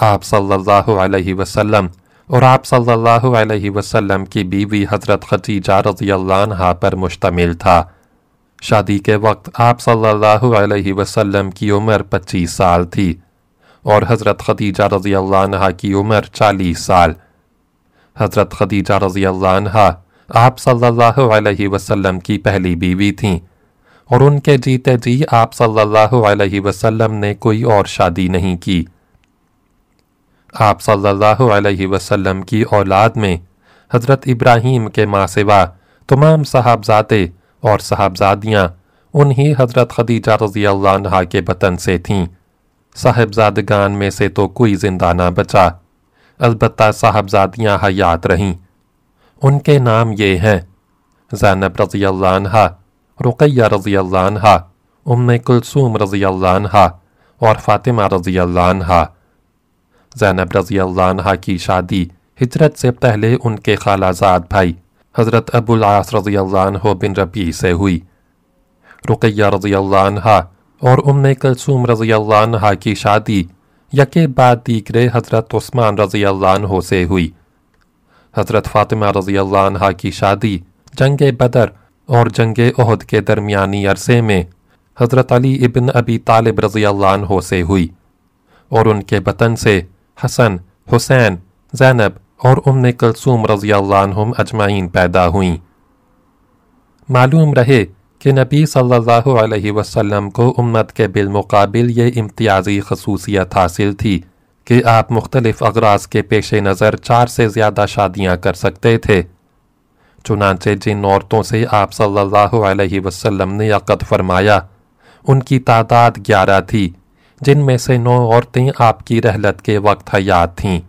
Speaker 1: آپ صلی اللہ علیہ وسلم اور آپ صلی اللہ علیہ وسلم کی بیوی حضرت خدیجہ رضی اللہ عنہ پر مشتمل تھا۔ شادی کے وقت آپ صلی اللہ علیہ وسلم کی عمر پچیس سال تھی اور حضرت خدیجہ رضی اللہ عنہ کی عمر چالیس سال۔ حضرت خدیجہ رضی اللہ عنہ آپ صلی اللہ علیہ وسلم کی پہلی بیوی تھیں اور ان کے جیتے جی آپ صلی اللہ علیہ وسلم نے کوئی اور شادی نہیں کی۔ آپ صلی اللہ علیہ وسلم کی اولاد میں حضرت ابراہیم کے ماں سوا تمام صحابزادے اور صحابزادیاں انہی حضرت خدیجہ رضی اللہ عنہ کے بطن سے تھیں۔ صاحبزادگان میں سے تو کوئی زندہ نہ بچا۔ البتہ صاحبزادیاں حیات رہیں۔ ان کے نام یہ ہیں، زینب رضی اللہ عنہ رقیہ رضی اللہ عنہ ام کلثوم رضی اللہ عنہ اور فاطمہ رضی اللہ عنہ زینب رضی اللہ عنہ کی شادی ہجرت سے پہلے ان کے خالہ زاد بھائی، حضرت ابو العاص رضی اللہ عنہ بن ربی سے ہوئی۔ رقیہ رضی اللہ عنہ اور ام کلثوم رضی اللہ عنہ کی شادی یکے بعد دیگرے حضرت عثمان رضی اللہ عنہ سے ہوئی۔ حضرت فاطمہ رضی اللہ عنہ کی شادی جنگ بدر اور جنگ عہد کے درمیانی عرصے میں حضرت علی ابن ابی طالب رضی اللہ عنہ سے ہوئی اور ان کے بطن سے حسن، حسین، زینب اور ام کلثوم رضی اللہ عنہم اجمعین پیدا ہوئیں۔ معلوم رہے کہ نبی صلی اللہ علیہ وسلم کو امت کے بالمقابل یہ امتیازی خصوصیت حاصل تھی کہ آپ مختلف اغراض کے پیش نظر چار سے زیادہ شادیاں کر سکتے تھے۔ چنانچہ جن عورتوں سے آپ صلی اللہ علیہ وسلم نے عقد فرمایا، ان کی تعداد گیارہ تھی۔ جن میں سے نو عورتیں آپ کی رحلت کے وقت حیات تھیں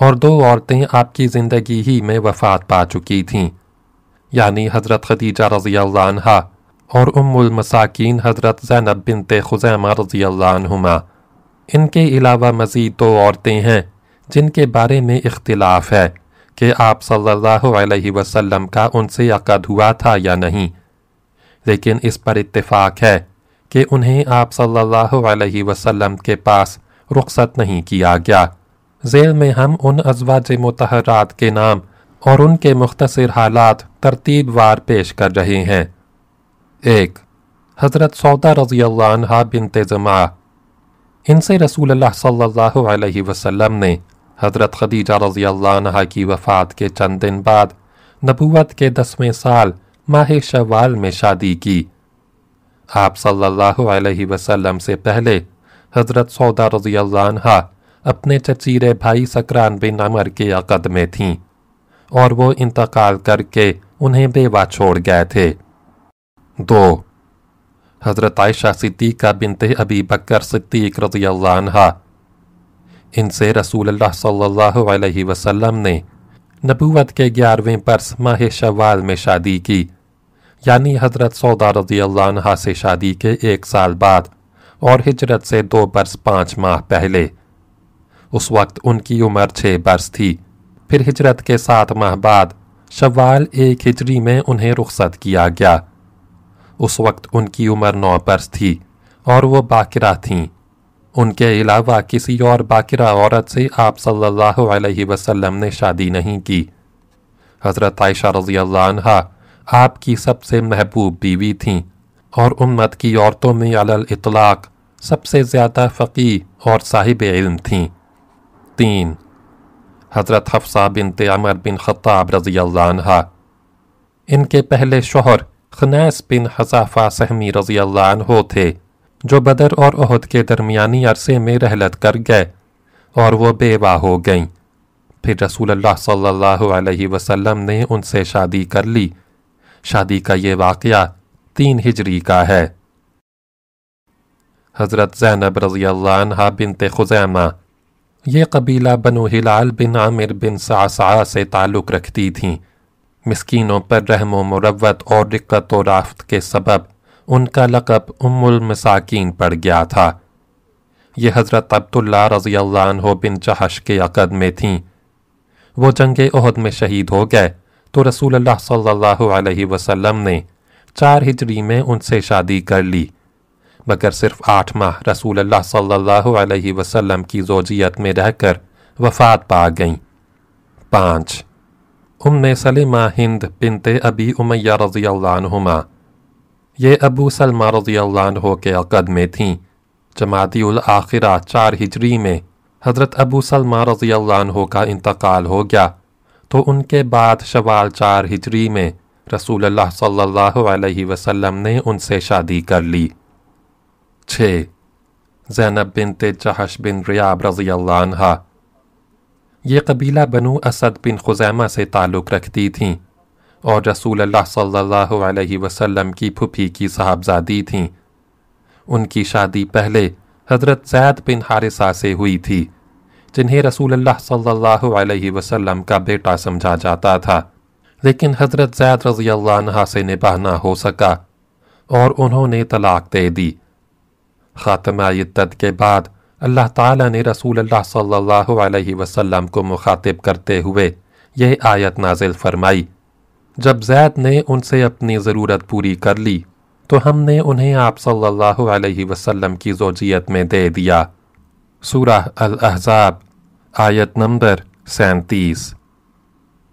Speaker 1: اور دو عورتیں آپ کی زندگی ہی میں وفات پا چکی تھیں یعنی حضرت خدیجہ رضی اللہ عنہ اور ام المساکین حضرت زینب بنت خزیمہ رضی اللہ عنہما۔ ان کے علاوہ مزید دو عورتیں ہیں جن کے بارے میں اختلاف ہے کہ آپ صلی اللہ علیہ وسلم کا ان سے عقد ہوا تھا یا نہیں، لیکن اس پر اتفاق ہے۔ کہ انہیں آپ صلی اللہ علیہ وسلم کے پاس رخصت نہیں کیا گیا۔ ذیل میں ہم ان ازواج متحرات کے نام اور ان کے مختصر حالات ترتیب وار پیش کر رہے ہیں۔ ایک، حضرت سودا رضی اللہ عنہ بنت زماع ان سے رسول اللہ صلی اللہ علیہ وسلم نے حضرت خدیجہ رضی اللہ عنہ کی وفات کے چند دن بعد نبوت کے دسویں سال ماہ شوال میں شادی کی۔ آپ صلی اللہ علیہ وسلم سے پہلے حضرت سودا رضی اللہ عنہ اپنے چچیرے بھائی سکران بن عمر کے عقد میں تھیں اور وہ انتقال کر کے انہیں بیوہ چھوڑ گئے تھے۔ دو، حضرت عائشہ صدیقہ بنت ابی بکر صدیق رضی اللہ عنہ، ان سے رسول اللہ صلی اللہ علیہ وسلم نے نبوت کے گیارہویں برس ماہ شوال میں شادی کی۔ یعنی حضرت سودا رضی اللہ عنہ سے شادی کے ایک سال بعد اور ہجرت سے دو برس پانچ ماہ پہلے۔ اس وقت ان کی عمر چھ برس تھی۔ پھر ہجرت کے سات ماہ بعد شوال ایک ہجری میں انہیں رخصت کیا گیا۔ اس وقت ان کی عمر نو برس تھی اور وہ باقرہ تھیں۔ ان کے علاوہ کسی اور باقرہ عورت سے آپ صلی اللہ علیہ وسلم نے شادی نہیں کی۔ حضرت عائشہ رضی اللہ عنہ آپ کی سب سے محبوب بیوی تھیں اور امت کی عورتوں میں علی الاطلاق سب سے زیادہ فقی اور صاحب علم تھیں۔ تین، حضرت حفصہ بنت عمر بن خطاب رضی اللہ عنہ ان کے پہلے شوہر خنیس بن حضافہ سہمی رضی اللہ عنہ تھے، جو بدر اور عہد کے درمیانی عرصے میں رحلت کر گئے اور وہ بیوہ ہو گئیں۔ پھر رسول اللہ صلی اللہ علیہ وسلم نے ان سے شادی کر لی۔ شادی کا یہ واقعہ تین ہجری کا ہے۔ حضرت زینب رضی اللہ عنہ بنت خزیمہ، یہ قبیلہ بنو ہلال بن عامر بن سعسعہ سے تعلق رکھتی تھیں۔ مسکینوں پر رحم و مروت اور رقت و رافت کے سبب ان کا لقب ام المساکین پڑ گیا تھا۔ یہ حضرت عبداللہ رضی اللہ عنہ بن جہش کے عقد میں تھیں۔ وہ جنگ عہد میں شہید ہو گئے۔ تو رسول اللہ صلی اللہ علیہ وسلم نے چار ہجری میں ان سے شادی کر لی۔ مگر صرف آٹھ ماہ رسول اللہ صلی اللہ علیہ وسلم کی زوجیت میں رہ کر وفات پا گئیں۔ پانچ، ام سلمہ ہند بنت ابی امیہ رضی اللہ عنہما۔ یہ ابو سلمہ رضی اللہ عنہ کے عقد میں تھیں۔ جماعتی الاخرہ چار ہجری میں حضرت ابو سلمہ رضی اللہ عنہ کا انتقال ہو گیا۔ تو ان کے بعد شوال چار ہجری میں رسول اللہ صلی اللہ علیہ وسلم نے ان سے شادی کر لی۔ چھ، زینب بنت جہش بن ریاب رضی اللہ عنہ یہ قبیلہ بنو اسد بن خزیمہ سے تعلق رکھتی تھیں اور رسول اللہ صلی اللہ علیہ وسلم کی پھپھی کی صاحبزادی تھیں۔ ان کی شادی پہلے حضرت زید بن حارثہ سے ہوئی تھی۔ جنہیں رسول اللہ صلی اللہ علیہ وسلم کا بیٹا سمجھا جاتا تھا۔ لیکن حضرت زید رضی اللہ عنہ سے نباہ نہ ہو سکا اور انہوں نے طلاق دے دی۔ خاتمہ عدت کے بعد اللہ تعالیٰ نے رسول اللہ صلی اللہ علیہ وسلم کو مخاطب کرتے ہوئے یہ آیت نازل فرمائی۔ جب زید نے ان سے اپنی ضرورت پوری کر لی تو ہم نے انہیں آپ صلی اللہ علیہ وسلم کی زوجیت میں دے دیا۔ سورہ الاحزاب، آیت نمبر سینتیس۔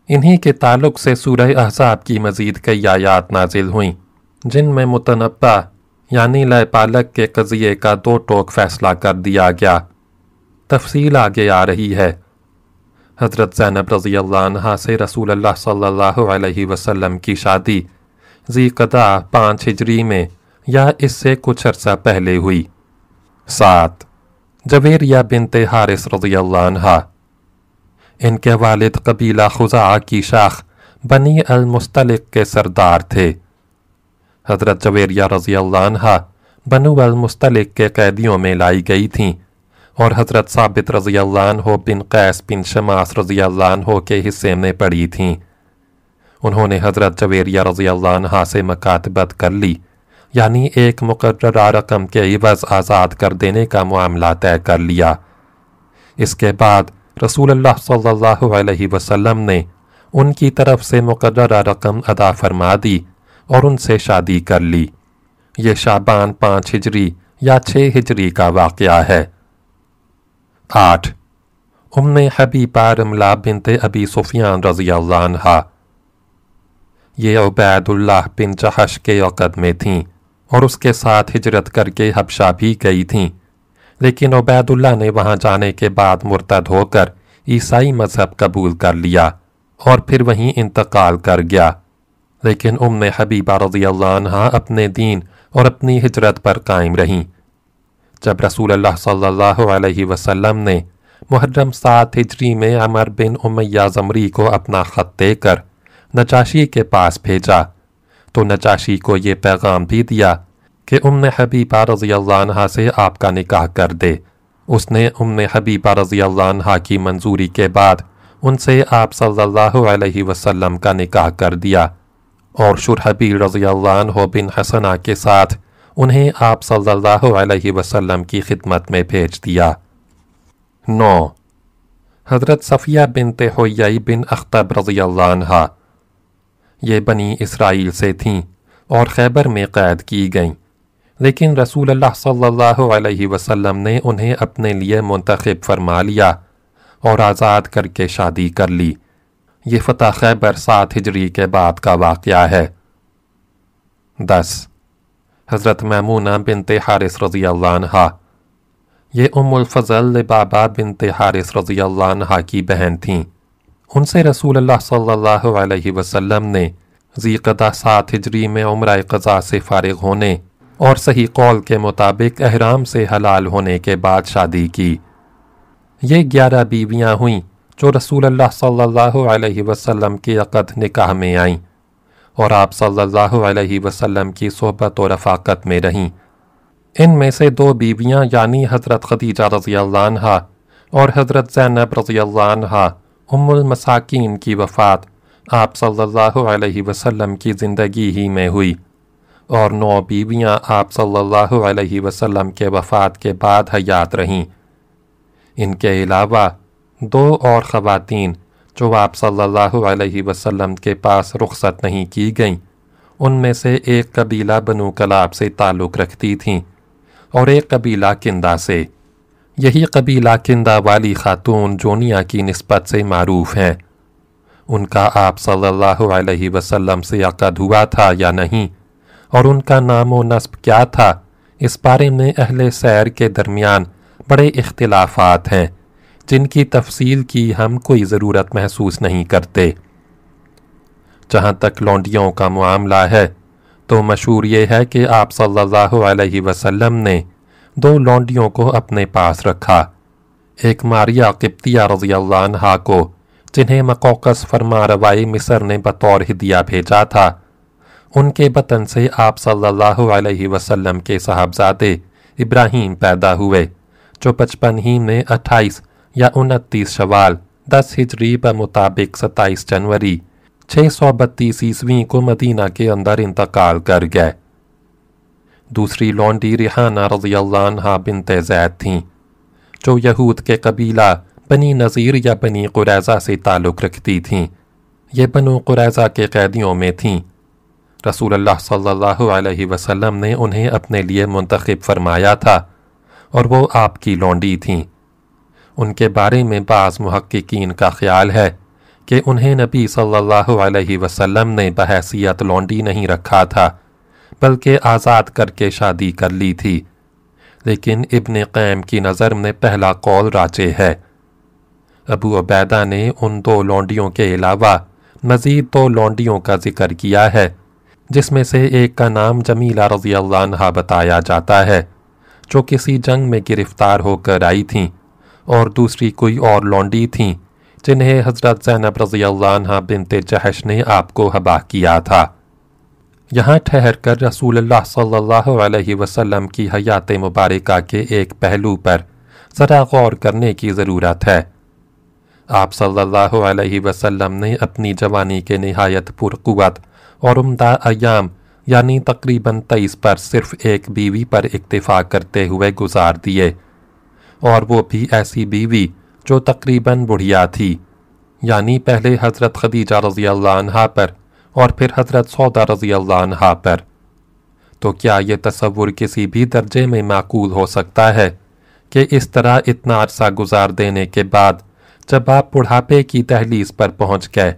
Speaker 1: انہی کے تعلق سے سورہ احزاب کی مزید کئی آیات نازل ہوئیں، جن میں متنبع یعنی لیے پالک کے قضیے کا دو ٹوک فیصلہ کر دیا گیا۔ تفصیل آگے آ رہی ہے۔ حضرت زینب رضی اللہ عنہ سے رسول اللہ صلی اللہ علیہ وسلم کی شادی زی قدا پانچ ہجری میں یا اس سے کچھ عرصہ پہلے ہوئی۔ سات جویریہ بنت حارث رضی اللہ عنہ ان کے والد قبیلہ خزاع کی شاخ بنی المستلق کے سردار تھے۔ حضرت جویریہ رضی اللہ عنہ بنو المستلق کے قیدیوں میں لائی گئی تھیں اور حضرت ثابت رضی اللہ عنہ بن قیس بن شماس رضی اللہ عنہ کے حصے میں پڑی تھیں۔ انہوں نے حضرت جویریہ رضی اللہ عنہ سے مکاتبت کر لی۔ یعنی ایک مقررہ رقم کے عوض آزاد کر دینے کا معاملہ طے کر لیا۔ اس کے بعد رسول اللہ صلی اللہ علیہ وسلم نے ان کی طرف سے مقررہ رقم ادا فرما دی اور ان سے شادی کر لی۔ یہ شابان پانچ ہجری یا چھ ہجری کا واقعہ ہے۔ آٹھ ام حبیبہ رملہ بنت ابی سفیان رضی اللہ عنہ۔ یہ عبید اللہ بن جہش کے عقد میں تھیں۔ اور اس کے ساتھ ہجرت کر کے حبشہ بھی گئی تھیں۔ لیکن عبید اللہ نے وہاں جانے کے بعد مرتد ہو کر عیسائی مذہب قبول کر لیا اور پھر وہیں انتقال کر گیا۔ لیکن ام حبیبہ رضی اللہ عنہ اپنے دین اور اپنی ہجرت پر قائم رہیں۔ جب رسول اللہ صلی اللہ علیہ وسلم نے محرم سات ہجری میں عمر بن امیہ زمری کو اپنا خط دے کر نجاشی کے پاس بھیجا تو نجاشی کو یہ پیغام بھی دیا کہ ام حبیبہ رضی اللہ عنہ سے آپ کا نکاح کر دے۔ اس نے ام حبیبہ رضی اللہ عنہ کی منظوری کے بعد ان سے آپ صلی اللہ علیہ وسلم کا نکاح کر دیا۔ اور شرحبی رضی اللہ عنہ بن حسنہ کے ساتھ انہیں آپ صلی اللہ علیہ وسلم کی خدمت میں بھیج دیا۔ نو، حضرت صفیہ بنت ہوئی بن اختب رضی اللہ عنہ یہ بنی اسرائیل سے تھیں اور خیبر میں قید کی گئیں۔ لیکن رسول اللہ صلی اللہ علیہ وسلم نے انہیں اپنے لیے منتخب فرما لیا اور آزاد کر کے شادی کر لی۔ یہ فتح خیبر سات ہجری کے بعد کا واقعہ ہے۔ دس، حضرت میمونہ بنت حارث رضی اللہ عنہ یہ ام الفضل لبابا بنت حارث رضی اللہ عنہ کی بہن تھیں۔ ان سے رسول اللہ صلی اللہ علیہ وسلم نے زیقدہ سات ہجری میں عمرہ قضاء سے فارغ ہونے اور صحیح قول کے مطابق احرام سے حلال ہونے کے بعد شادی کی۔ یہ گیارہ بیویاں ہوئیں جو رسول اللہ صلی اللہ علیہ وسلم کی عقد نکاح میں آئیں اور آپ صلی اللہ علیہ وسلم کی صحبت و رفاقت میں رہیں۔ ان میں سے دو بیویاں یعنی حضرت خدیجہ رضی اللہ عنہ اور حضرت زینب رضی اللہ عنہ ام المساکین کی وفات آپ صلی اللہ علیہ وسلم کی زندگی ہی میں ہوئی اور نو بیویاں آپ صلی اللہ علیہ وسلم کے وفات کے بعد حیات رہیں۔ ان کے علاوہ دو اور خواتین جو آپ صلی اللہ علیہ وسلم کے پاس رخصت نہیں کی گئیں، ان میں سے ایک قبیلہ بنو کلاب سے تعلق رکھتی تھیں اور ایک قبیلہ کندہ سے۔ یہی قبیلہ کندہ والی خاتون جونیا کی نسبت سے معروف ہیں۔ ان کا آپ صلی اللہ علیہ وسلم سے عقد ہوا تھا یا نہیں، اور ان کا نام و نصب کیا تھا، اس بارے میں اہل سیر کے درمیان بڑے اختلافات ہیں، جن کی تفصیل کی ہم کوئی ضرورت محسوس نہیں کرتے۔ جہاں تک لونڈیوں کا معاملہ ہے، تو مشہور یہ ہے کہ آپ صلی اللہ علیہ وسلم نے دو لونڈیوں کو اپنے پاس رکھا۔ ایک ماریا قبطیہ رضی اللہ عنہ کو، جنہیں مقوقس فرما روائی مصر نے بطور ہدیہ بھیجا تھا۔ ان کے بطن سے آپ صلی اللہ علیہ وسلم کے صاحبزادے ابراہیم پیدا ہوئے، جو بچپن ہی میں اٹھائیس یا انتیس شوال دس ہجری بمطابق ستائیس جنوری، چھ سو بتیس عیسویں کو مدینہ کے اندر انتقال کر گئے۔ دوسری لونڈی ریحانہ رضی اللہ عنہ بنت زید تھیں، جو یہود کے قبیلہ بنی نظیر یا بنی قریضہ سے تعلق رکھتی تھیں۔ یہ بنو قریضہ کے قیدیوں میں تھیں۔ رسول اللہ صلی اللہ علیہ وسلم نے انہیں اپنے لیے منتخب فرمایا تھا اور وہ آپ کی لونڈی تھیں۔ ان کے بارے میں بعض محققین کا خیال ہے کہ انہیں نبی صلی اللہ علیہ وسلم نے بحیثیت لونڈی نہیں رکھا تھا۔ بلکہ آزاد کر کے شادی کر لی تھی۔ لیکن ابن قیم کی نظر میں پہلا قول راچے ہے۔ ابو عبیدہ نے ان دو لونڈیوں کے علاوہ مزید دو لونڈیوں کا ذکر کیا ہے، جس میں سے ایک کا نام جمیلہ رضی اللہ عنہ بتایا جاتا ہے، جو کسی جنگ میں گرفتار ہو کر آئی تھیں، اور دوسری کوئی اور لونڈی تھیں، جنہیں حضرت زینب رضی اللہ عنہ بنت جہش نے آپ کو حبا کیا تھا۔ یہاں ٹھہر کر رسول اللہ صلی اللہ علیہ وسلم کی حیات مبارکہ کے ایک پہلو پر ذرا غور کرنے کی ضرورت ہے۔ آپ صلی اللہ علیہ وسلم نے اپنی جوانی کے نہایت پرقوت اور عمدہ ایام یعنی تقریباً تیئیس پر صرف ایک بیوی پر اکتفا کرتے ہوئے گزار دیے۔ اور وہ بھی ایسی بیوی جو تقریباً بڑھیا تھی یعنی پہلے حضرت خدیجہ رضی اللہ عنہ پر اور پھر حضرت سودا رضی اللہ عنہ پر۔ تو کیا یہ تصور کسی بھی درجے میں معقول ہو سکتا ہے کہ اس طرح اتنا عرصہ گزار دینے کے بعد جب آپ بڑھاپے کی تحلیز پر پہنچ گئے،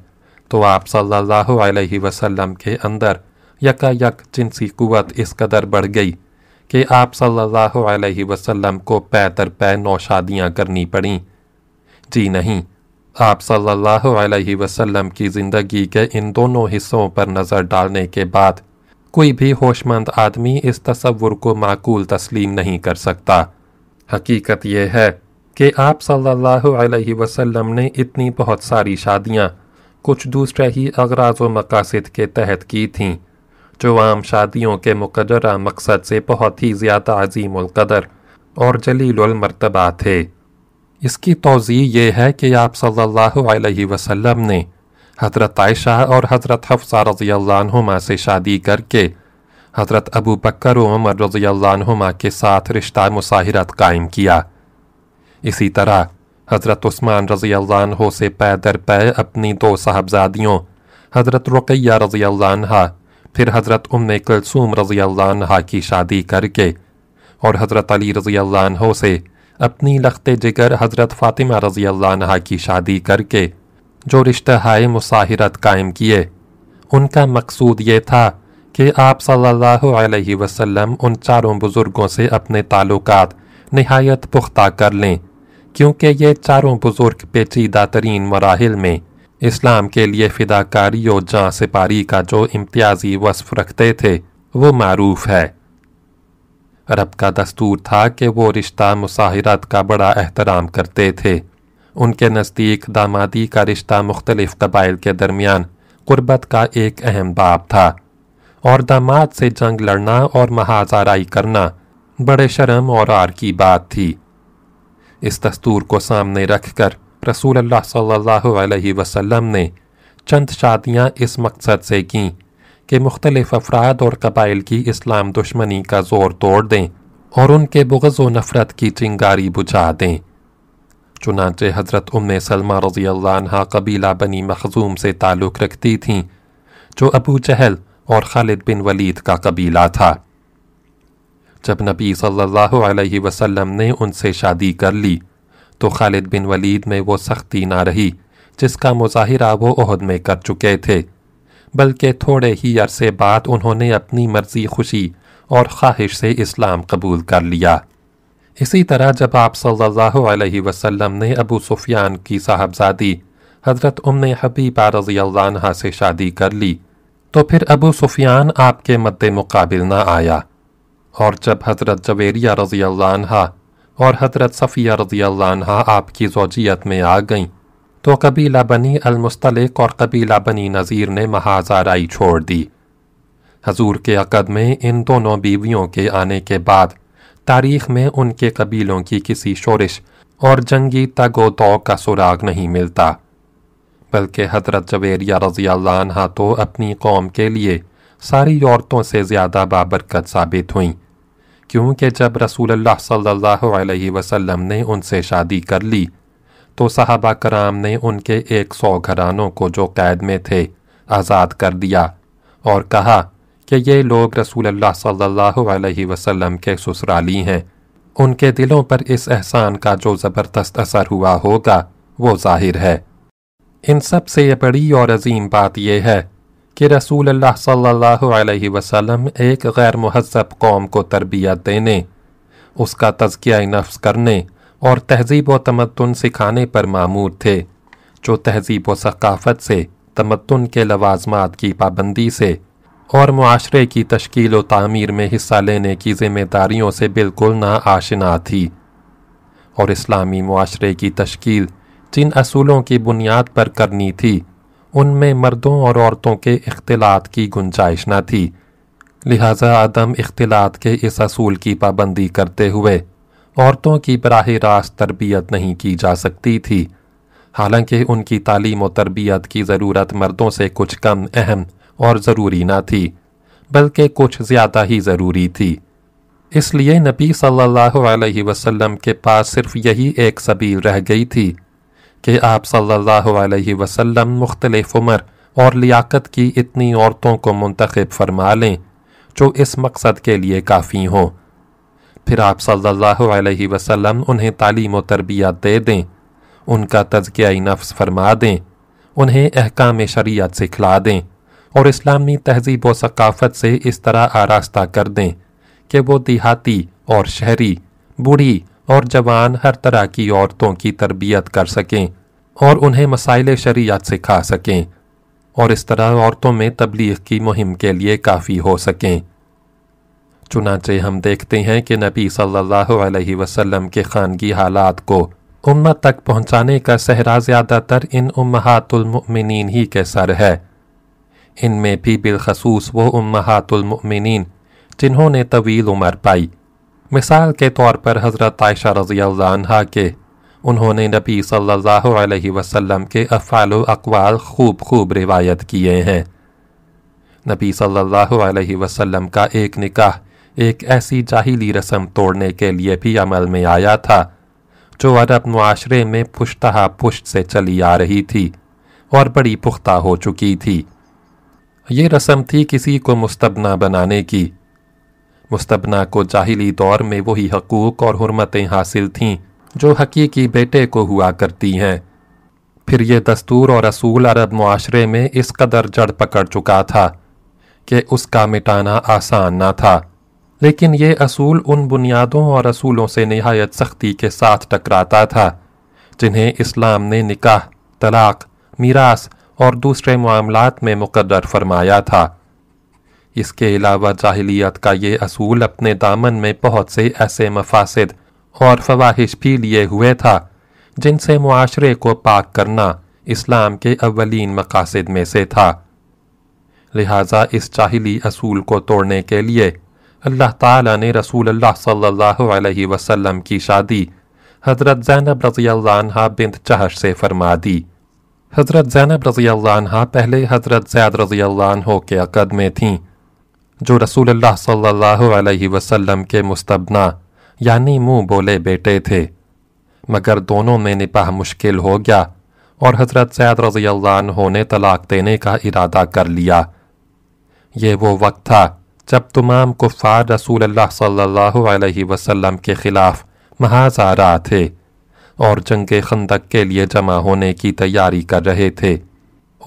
Speaker 1: تو آپ صلی اللہ علیہ وسلم کے اندر یکا یک جنسی قوت اس قدر بڑھ گئی کہ آپ صلی اللہ علیہ وسلم کو پے در پے نو شادیاں کرنی پڑیں۔ جی نہیں آپ صلی اللہ علیہ وسلم کی زندگی کے ان دونوں حصوں پر نظر ڈالنے کے بعد کوئی بھی ہوش مند آدمی اس تصور کو معقول تسلیم نہیں کر سکتا۔ حقیقت یہ ہے کہ آپ صلی اللہ علیہ وسلم نے اتنی بہت ساری شادیاں، کچھ دوسرے ہی اغراض و مقاصد کے تحت کی تھیں، جو عام شادیوں کے مقدرہ مقصد سے بہت ہی زیادہ عظیم القدر اور جلیل المرتبہ تھے۔ اس کی توضیح یہ ہے کہ آپ صلی اللہ علیہ وسلم نے حضرت عائشہ اور حضرت حفصہ رضی اللہ عنہما سے شادی کر کے حضرت ابو بکر و عمر رضی اللہ عنہما کے ساتھ رشتہ مساہرت قائم کیا۔ اسی طرح حضرت عثمان رضی اللہ عنہ سے پے در پے اپنی دو صاحبزادیوں، حضرت رقیہ رضی اللہ عنہ پھر حضرت ام کلثوم رضی اللہ عنہ کی شادی کر کے اور حضرت علی رضی اللہ عنہ سے اپنی لخت جگر حضرت فاطمہ رضی اللہ عنہ کی شادی کر کے جو رشتہ ہائے مساہرت قائم کیے، ان کا مقصود یہ تھا کہ آپ صلی اللہ علیہ وسلم ان چاروں بزرگوں سے اپنے تعلقات نہایت پختہ کر لیں، کیونکہ یہ چاروں بزرگ پیچیدہ ترین مراحل میں اسلام کے لیے فداکاری و جاں سپاری کا جو امتیازی وصف رکھتے تھے، وہ معروف ہے۔ عرب کا دستور تھا کہ وہ رشتہ مساہرت کا بڑا احترام کرتے تھے۔ ان کے نزدیک دامادی کا رشتہ مختلف قبائل کے درمیان قربت کا ایک اہم باب تھا۔ اور داماد سے جنگ لڑنا اور محاذارائی کرنا بڑے شرم اور آر کی بات تھی۔ اس دستور کو سامنے رکھ کر رسول اللہ صلی اللہ علیہ وسلم نے چند شادیاں اس مقصد سے کیں۔ کہ مختلف افراد اور قبائل کی اسلام دشمنی کا زور توڑ دیں اور ان کے بغض و نفرت کی چنگاری بجھا دیں۔ چنانچہ حضرت ام سلمہ رضی اللہ عنہ قبیلہ بنی مخزوم سے تعلق رکھتی تھیں، جو ابو جہل اور خالد بن ولید کا قبیلہ تھا۔ جب نبی صلی اللہ علیہ وسلم نے ان سے شادی کر لی، تو خالد بن ولید میں وہ سختی نہ رہی، جس کا مظاہرہ وہ عہد میں کر چکے تھے۔ بلکہ تھوڑے ہی عرصے بعد انہوں نے اپنی مرضی خوشی اور خواہش سے اسلام قبول کر لیا۔ اسی طرح جب آپ صلی اللہ علیہ وسلم نے ابو سفیان کی صاحبزادی حضرت ام حبیبہ رضی اللہ عنہ سے شادی کر لی تو پھر ابو سفیان آپ کے مد مقابل نہ آیا۔ اور جب حضرت جویریہ رضی اللہ عنہ اور حضرت صفیہ رضی اللہ عنہ آپ کی زوجیت میں آ گئیں تو قبیلہ بنی المستلق اور قبیلہ بنی نذیر نے محاذارائی چھوڑ دی۔ حضور کے عقد میں ان دونوں بیویوں کے آنے کے بعد تاریخ میں ان کے قبیلوں کی کسی شورش اور جنگی تگ و دو کا سراغ نہیں ملتا، بلکہ حضرت جویریہ رضی اللہ عنہ تو اپنی قوم کے لیے ساری عورتوں سے زیادہ بابرکت ثابت ہوئیں۔ کیونکہ جب رسول اللہ صلی اللہ علیہ وسلم نے ان سے شادی کر لی تو صحابہ کرام نے ان کے ایک سو گھرانوں کو جو قید میں تھے آزاد کر دیا اور کہا کہ یہ لوگ رسول اللہ صلی اللہ علیہ وسلم کے سسرالی ہیں۔ ان کے دلوں پر اس احسان کا جو زبردست اثر ہوا ہوگا، وہ ظاہر ہے۔ ان سب سے یہ بڑی اور عظیم بات یہ ہے کہ رسول اللہ صلی اللہ علیہ وسلم ایک غیر مہذب قوم کو تربیت دینے، اس کا تزکیہ نفس کرنے اور تہذیب و تمدن سکھانے پر معمور تھے، جو تہذیب و ثقافت سے، تمدن کے لوازمات کی پابندی سے اور معاشرے کی تشکیل و تعمیر میں حصہ لینے کی ذمہ داریوں سے بالکل نا آشنا تھی۔ اور اسلامی معاشرے کی تشکیل جن اصولوں کی بنیاد پر کرنی تھی، ان میں مردوں اور عورتوں کے اختلاط کی گنجائش نہ تھی۔ لہذا عدم اختلاط کے اس اصول کی پابندی کرتے ہوئے عورتوں کی براہ راست تربیت نہیں کی جا سکتی تھی۔ حالانکہ ان کی تعلیم و تربیت کی ضرورت مردوں سے کچھ کم اہم اور ضروری نہ تھی، بلکہ کچھ زیادہ ہی ضروری تھی۔ اس لیے نبی صلی اللہ علیہ وسلم کے پاس صرف یہی ایک سبیل رہ گئی تھی کہ آپ صلی اللہ علیہ وسلم مختلف عمر اور لیاقت کی اتنی عورتوں کو منتخب فرما لیں جو اس مقصد کے لیے کافی ہوں۔ پھر آپ صلی اللہ علیہ وسلم انہیں تعلیم و تربیت دے دیں۔ ان کا تزکیہ نفس فرما دیں۔ انہیں احکام شریعت سکھلا دیں اور اسلامی تہذیب و ثقافت سے اس طرح آراستہ کر دیں کہ وہ دیہاتی اور شہری، بوڑھی اور جوان ہر طرح کی عورتوں کی تربیت کر سکیں اور انہیں مسائل شریعت سکھا سکیں اور اس طرح عورتوں میں تبلیغ کی مہم کے لیے کافی ہو سکیں۔ چنانچہ ہم دیکھتے ہیں کہ نبی صلی اللہ علیہ وسلم کے خانگی حالات کو امت تک پہنچانے کا سہرا زیادہ تر ان امہات المؤمنین ہی کے سر ہے۔ ان میں بھی بالخصوص وہ امہات المؤمنین جنہوں نے طویل عمر پائی۔ مثال کے طور پر حضرت عائشہ رضی اللہ عنہ کے انہوں نے نبی صلی اللہ علیہ وسلم کے افعال و اقوال خوب خوب روایت کیے ہیں۔ نبی صلی اللہ علیہ وسلم کا ایک نکاح ایک ایسی جاہلی رسم توڑنے کے لیے بھی عمل میں آیا تھا، جو عرب معاشرے میں پشتہ پشت سے چلی آ رہی تھی اور بڑی پختہ ہو چکی تھی۔ یہ رسم تھی کسی کو مستبنا بنانے کی۔ مستبنا کو جاہلی دور میں وہی حقوق اور حرمتیں حاصل تھیں جو حقیقی بیٹے کو ہوا کرتی ہیں۔ پھر یہ دستور اور اصول عرب معاشرے میں اس قدر جڑ پکڑ چکا تھا کہ اس کا مٹانا آسان نہ تھا۔ لیکن یہ اصول ان بنیادوں اور اصولوں سے نہایت سختی کے ساتھ ٹکراتا تھا، جنہیں اسلام نے نکاح، طلاق، میراث اور دوسرے معاملات میں مقدر فرمایا تھا۔ اس کے علاوہ جاہلیت کا یہ اصول اپنے دامن میں بہت سے ایسے مفاسد اور فواہش بھی لیے ہوئے تھا، جن سے معاشرے کو پاک کرنا اسلام کے اولین مقاصد میں سے تھا۔ لہٰذا اس جاہلی اصول کو توڑنے کے لیے اللہ تعالیٰ نے رسول اللہ صلی اللہ علیہ وسلم کی شادی حضرت زینب رضی اللہ عنہ بنت چہش سے فرما دی۔ حضرت زینب رضی اللہ عنہ پہلے حضرت زید رضی اللہ عنہ کے عقد میں تھیں، جو رسول اللہ صلی اللہ علیہ وسلم کے مستبنا یعنی منہ بولے بیٹے تھے۔ مگر دونوں میں نپاہ مشکل ہو گیا اور حضرت زید رضی اللہ عنہ نے طلاق دینے کا ارادہ کر لیا۔ یہ وہ وقت تھا جب تمام کفار رسول اللہ صلی اللہ علیہ وسلم کے خلاف محاذ آ رہا تھے اور جنگ خندق کے لیے جمع ہونے کی تیاری کر رہے تھے،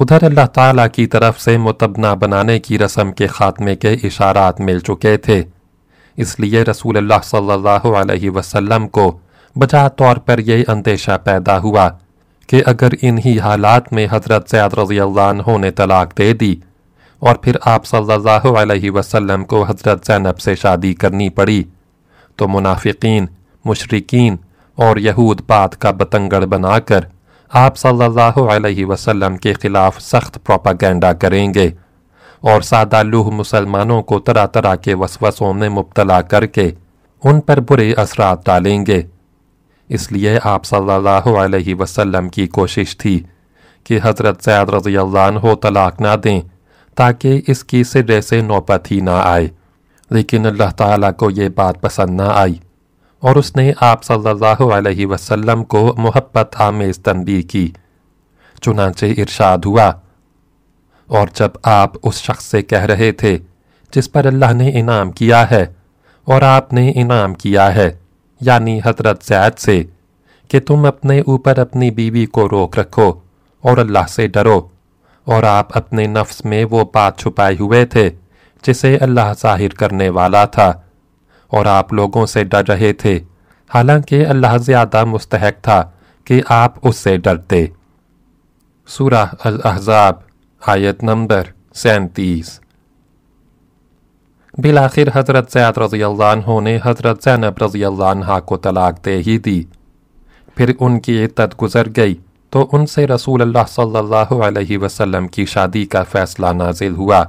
Speaker 1: ادھر اللہ تعالیٰ کی طرف سے متبنا بنانے کی رسم کے خاتمے کے اشارات مل چکے تھے۔ اس لیے رسول اللہ صلی اللہ علیہ وسلم کو بجا طور پر یہ اندیشہ پیدا ہوا کہ اگر انہی حالات میں حضرت زیاد رضی اللہ عنہ نے طلاق دے دی اور پھر آپ صلی اللہ علیہ وسلم کو حضرت زینب سے شادی کرنی پڑی۔ تو منافقین مشرقین اور یہود بات کا بتنگڑ بنا کر آپ صلی اللہ علیہ وسلم کے خلاف سخت پروپاگینڈا کریں گے اور سادہ لوہ مسلمانوں کو طرح طرح کے وسوسوں میں مبتلا کر کے ان پر برے اثرات ڈالیں گے۔ اس لیے آپ صلی اللہ علیہ وسلم کی کوشش تھی کہ حضرت زید رضی اللہ عنہ طلاق نہ دیں۔ تاکہ اس کی سرے سے نوبت ہی نہ آئے۔ لیکن اللہ تعالیٰ کو یہ بات پسند نہ آئی۔ اور اس نے آپ صلی اللہ علیہ وسلم کو محبت آمیز تنبیہ کی۔ چنانچہ ارشاد ہوا۔ اور جب آپ اس شخص سے کہہ رہے تھے، جس پر اللہ نے انعام کیا ہے، اور آپ نے انعام کیا ہے یعنی حضرت زید سے، کہ تم اپنے اوپر اپنی بیوی کو روک رکھو اور اللہ سے ڈرو۔ اور آپ اپنے نفس میں وہ بات چھپائے ہوئے تھے جسے اللہ ظاہر کرنے والا تھا اور آپ لوگوں سے ڈر رہے تھے۔ حالانکہ اللہ زیادہ مستحق تھا کہ آپ اس سے ڈرتے۔ سورہ الاحزاب، آیت نمبر سینتیس۔ بالآخر حضرت زیاد رضی اللہ عنہ نے حضرت زینب رضی اللہ عنہ کو طلاق دے ہی دی۔ پھر ان کی عدت گزر گئی۔ تو ان سے رسول اللہ صلی اللہ علیہ وسلم کی شادی کا فیصلہ نازل ہوا۔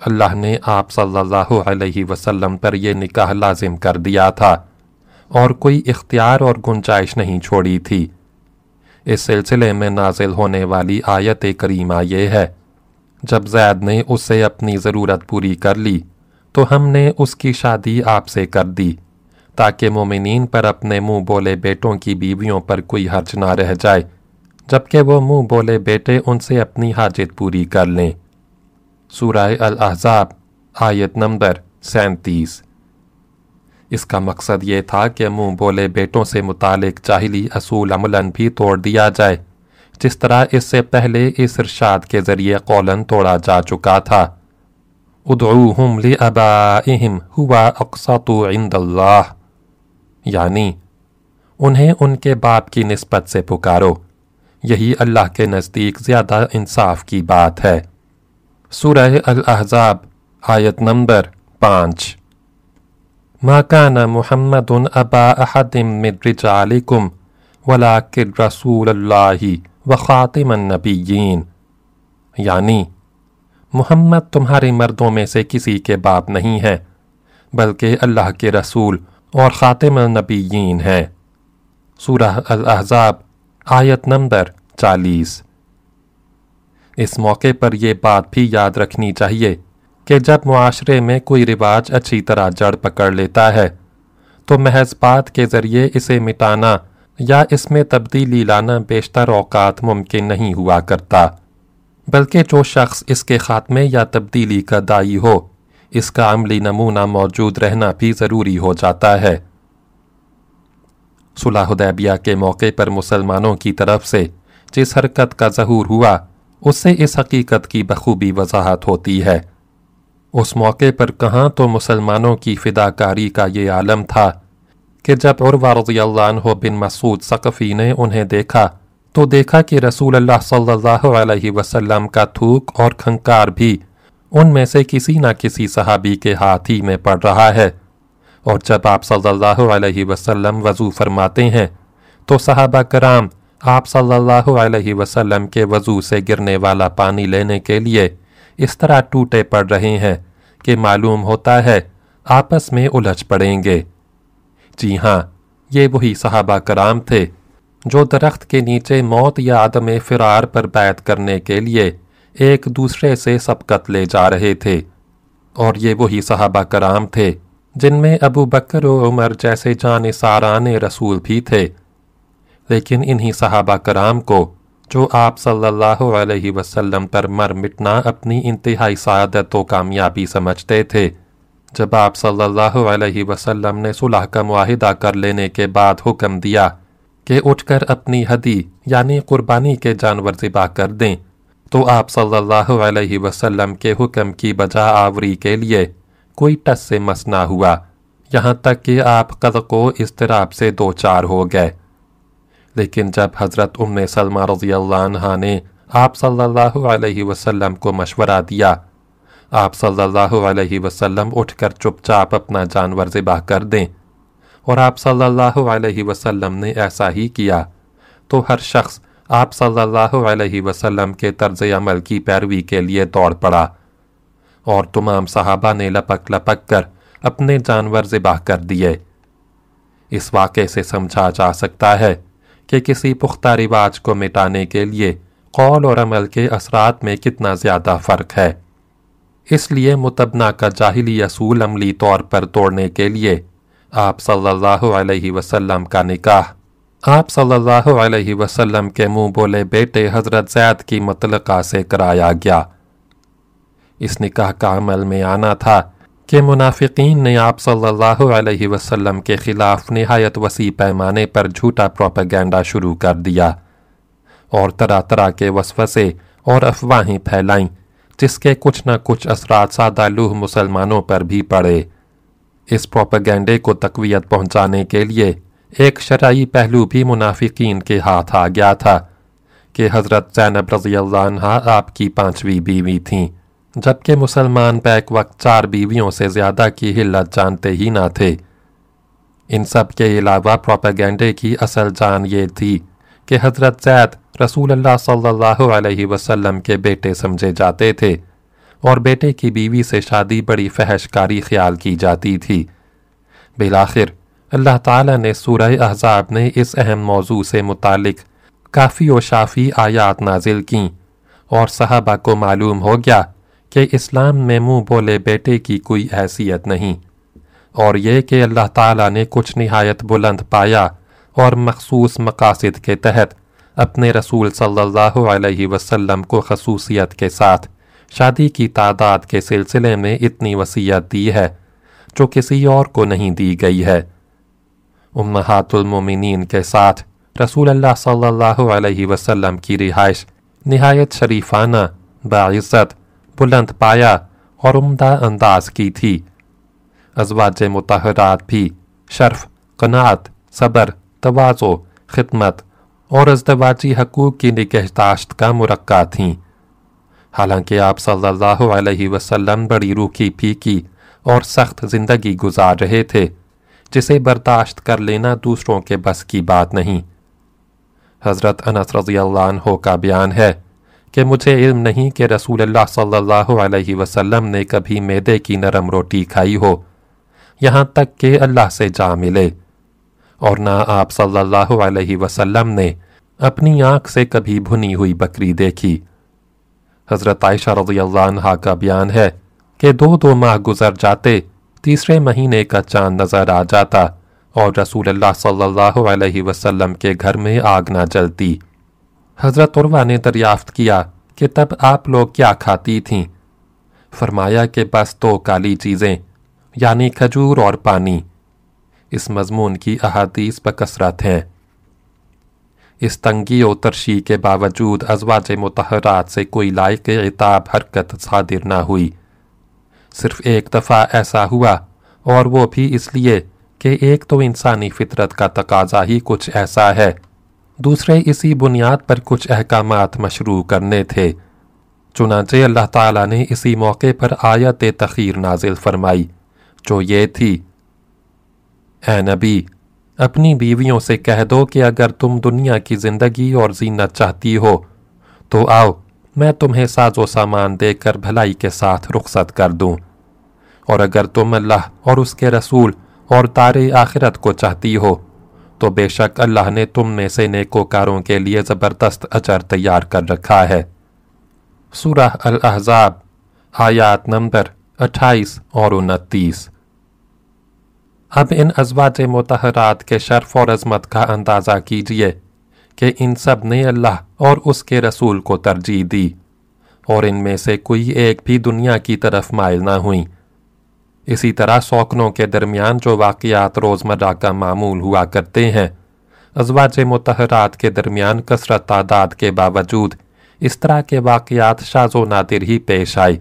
Speaker 1: اللہ نے آپ صلی اللہ علیہ وسلم پر یہ نکاح لازم کر دیا تھا اور کوئی اختیار اور گنجائش نہیں چھوڑی تھی۔ اس سلسلے میں نازل ہونے والی آیت کریمہ یہ ہے، جب زید نے اس سے اپنی ضرورت پوری کر لی تو ہم نے اس کی شادی آپ سے کر دی تاکہ مومنین پر اپنے منہ بولے بیٹوں کی بیویوں پر کوئی حرج نہ رہ جائے۔ جبکہ وہ منہ بولے، بیٹے، ان سے اپنی حاجت پوری کر لیں۔ سورہ الاحزاب، آیت نمبر سینتیس۔ اس کا مقصد یہ تھا کہ منہ بولے، بیٹوں سے متعلق جاہلی اصول عملن بھی توڑ دیا جائے۔ جس طرح اس سے پہلے اس ارشاد کے ذریعے قولن توڑا جا چکا تھا۔ ادعوہم لابائہم ہوا اقسط عند اللہ۔ یعنی انہیں ان کے باپ کی نسبت سے پکارو۔ یہی اللہ کے نزدیک زیادہ انصاف کی بات ہے۔ سورہ الاحزاب، آیت نمبر پانچ۔ ما كان محمد ابا احد من رجالكم ولكن رسول اللہ وخاتم النبیین یعنی محمد تمہارے مردوں میں سے کسی کے باپ نہیں ہے، بلکہ اللہ کے رسول اور خاتم النبیین ہیں سورہ الاحزاب آیت نمبر چالیس۔ اس موقع پر یہ بات بھی یاد رکھنی چاہیے کہ جب معاشرے میں کوئی رواج اچھی طرح جڑ پکڑ لیتا ہے، تو محض بات کے ذریعے اسے مٹانا یا اس میں تبدیلی لانا بیشتر اوقات ممکن نہیں ہوا کرتا، بلکہ جو شخص اس کے خاتمے یا تبدیلی کا دائی ہو، اس کا عملی نمونہ موجود رہنا بھی ضروری ہو جاتا ہے۔ صلح حدیبیہ کے موقع پر مسلمانوں کی طرف سے جس حرکت کا ظہور ہوا، اس سے اس حقیقت کی بخوبی وضاحت ہوتی ہے۔ اس موقع پر کہاں تو مسلمانوں کی فداکاری کا یہ عالم تھا کہ جب عروہ رضی اللہ عنہ بن مسعود ثقفی نے انہیں دیکھا، تو دیکھا کہ رسول اللہ صلی اللہ علیہ وسلم کا تھوک اور کھنکار بھی ان میں سے کسی نہ کسی صحابی کے ہاتھی میں پڑ رہا ہے۔ اور جب آپ صلی اللہ علیہ وسلم وضو فرماتے ہیں، تو صحابہ کرام آپ صلی اللہ علیہ وسلم کے وضو سے گرنے والا پانی لینے کے لیے اس طرح ٹوٹے پڑ رہے ہیں کہ معلوم ہوتا ہے آپس میں الجھ پڑیں گے۔ جی ہاں یہ وہی صحابہ کرام تھے جو درخت کے نیچے موت یا عدم فرار پر بیعت کرنے کے لیے ایک دوسرے سے سبقت لے جا رہے تھے۔ اور یہ وہی صحابہ کرام تھے جن میں ابو بکر و عمر جیسے جان ساران رسول بھی تھے۔ لیکن انہی صحابہ کرام کو جو آپ صلی اللہ علیہ وسلم پر مر مٹنا اپنی انتہائی سعادت و کامیابی سمجھتے تھے۔ جب آپ صلی اللہ علیہ وسلم نے صلح کا معاہدہ کر لینے کے بعد حکم دیا کہ اٹھ کر اپنی حدی یعنی قربانی کے جانور زبا کر دیں، تو آپ صلی اللہ علیہ وسلم کے حکم کی بجا آوری کے لیے کوئی ٹس سے مس نہ ہوا۔ یہاں تک کہ آپ قزق و اضطراب سے دوچار ہو گئے۔ لیکن جب حضرت ام سلمہ رضی اللہ عنہ نے آپ صلی اللہ علیہ وسلم کو مشورہ دیا، آپ صلی اللہ علیہ وسلم اٹھ کر چپ چاپ اپنا جانور ذبح کر دیں۔ اور آپ صلی اللہ علیہ وسلم نے ایسا ہی کیا۔ تو ہر شخص آپ صلی اللہ علیہ وسلم کے طرز عمل کی پیروی کے لیے دوڑ پڑا۔ اور تمام صحابہ نے لپک لپک کر اپنے جانور ذبح کر دیے۔ اس واقعے سے سمجھا جا سکتا ہے کہ کسی پختہ رواج کو مٹانے کے لیے قول اور عمل کے اثرات میں کتنا زیادہ فرق ہے۔ اس لیے متبنا کا جاہلی اصول عملی طور پر توڑنے کے لیے آپ صلی اللہ علیہ وسلم کا نکاح۔ آپ صلی اللہ علیہ وسلم کے منہ بولے بیٹے حضرت زید کی مطلقہ سے کرایا گیا۔ اس نکاح کا عمل میں آنا تھا کہ منافقین نے آپ صلی اللہ علیہ وسلم کے خلاف نہایت وسیع پیمانے پر جھوٹا پروپیگینڈا شروع کر دیا اور طرح طرح کے وسوسے اور افواہیں پھیلائیں جس کے کچھ نہ کچھ اثرات سادہ لوح مسلمانوں پر بھی پڑے۔ اس پروپیگینڈے کو تقویت پہنچانے کے لیے ایک شرعی پہلو بھی منافقین کے ہاتھ آ گیا تھا کہ حضرت زینب رضی اللہ عنہ آپ کی پانچویں بیوی تھیں۔ جبکہ مسلمان بیک وقت چار بیویوں سے زیادہ کی حلت جانتے ہی نہ تھے۔ ان سب کے علاوہ پروپیگنڈے کی اصل جان یہ تھی کہ حضرت زید رسول اللہ صلی اللہ علیہ وسلم کے بیٹے سمجھے جاتے تھے اور بیٹے کی بیوی سے شادی بڑی فحشکاری خیال کی جاتی تھی۔ بالآخر اللہ تعالیٰ نے سورہ احزاب نے اس اہم موضوع سے متعلق کافی و شافی آیات نازل کیں اور صحابہ کو معلوم ہو گیا کہ اسلام میں منہ بولے بیٹے کی کوئی حیثیت نہیں۔ اور یہ کہ اللہ تعالیٰ نے کچھ نہایت بلند پایا اور مخصوص مقاصد کے تحت اپنے رسول صلی اللہ علیہ وسلم کو خصوصیت کے ساتھ شادی کی تعداد کے سلسلے میں اتنی وصیت دی ہے جو کسی اور کو نہیں دی گئی ہے۔ امہات المومنین کے ساتھ رسول اللہ صلی اللہ علیہ وسلم کی رہائش نہایت شریفانہ، باعزت بلند پایا اور عمدہ انداز کی تھی۔ ازواج متحرات بھی شرف، قناعت، صبر توازو خدمت اور ازدواجی حقوق کی نگہداشت کا مرقع تھیں۔ حالانکہ آپ صلی اللہ علیہ وسلم بڑی روکی پھیکی اور سخت زندگی گزار رہے تھے، جسے برداشت کر لینا دوسروں کے بس کی بات نہیں۔ حضرت انس رضی اللہ عنہ کا بیان ہے کہ مجھے علم نہیں کہ رسول اللہ صلی اللہ علیہ وسلم نے کبھی میدے کی نرم روٹی کھائی ہو، یہاں تک کہ اللہ سے جا ملے۔ اور نہ آپ صلی اللہ علیہ وسلم نے اپنی آنکھ سے کبھی بھنی ہوئی بکری دیکھی۔ حضرت عائشہ رضی اللہ عنہ کا بیان ہے کہ دو دو ماہ گزر جاتے، تیسرے مہینے کا چاند نظر آ جاتا اور رسول اللہ صلی اللہ علیہ وسلم کے گھر میں آگ نہ جلتی۔ حضرت عروہ نے دریافت کیا کہ تب آپ لوگ کیا کھاتی تھیں۔ فرمایا کہ بس دو کالی چیزیں یعنی کھجور اور پانی۔ اس مضمون کی احادیث بکثرت ہیں۔ اس تنگی و ترشی کے باوجود ازواج متحرات سے کوئی لائق عطاب حرکت صادر نہ ہوئی۔ صرف ایک دفعہ ایسا ہوا اور وہ بھی اس لیے کہ ایک تو انسانی فطرت کا تقاضا ہی کچھ ایسا ہے۔ دوسرے اسی بنیاد پر کچھ احکامات مشروع کرنے تھے۔ چنانچہ اللہ تعالیٰ نے اسی موقع پر آیت تخیر نازل فرمائی، جو یہ تھی، اے نبی، اپنی بیویوں سے کہہ دو کہ اگر تم دنیا کی زندگی اور زینت چاہتی ہو، تو آؤ، میں تمہیں ساز و سامان دے کر بھلائی کے ساتھ رخصت کر دوں۔ اور اگر تم اللہ اور اس کے رسول اور تار آخرت کو چاہتی ہو تو بے شک اللہ نے تم میں سے نیکوکاروں کے لیے زبردست اچر تیار کر رکھا ہے۔ سورہ الاحزاب، آیات نمبر اٹھائیس اور انتیس۔ اب ان ازواج متحرات کے شرف اور عظمت کا اندازہ کیجیے کہ ان سب نے اللہ اور اس کے رسول کو ترجیح دی اور ان میں سے کوئی ایک بھی دنیا کی طرف مائل نہ ہوئیں اسی طرح سوکنوں کے درمیان جو واقعات روزمرہ کا معمول ہوا کرتے ہیں۔ ازواج متحرات کے درمیان کثرت تعداد کے باوجود اس طرح کے واقعات شاز و نادر ہی پیش آئے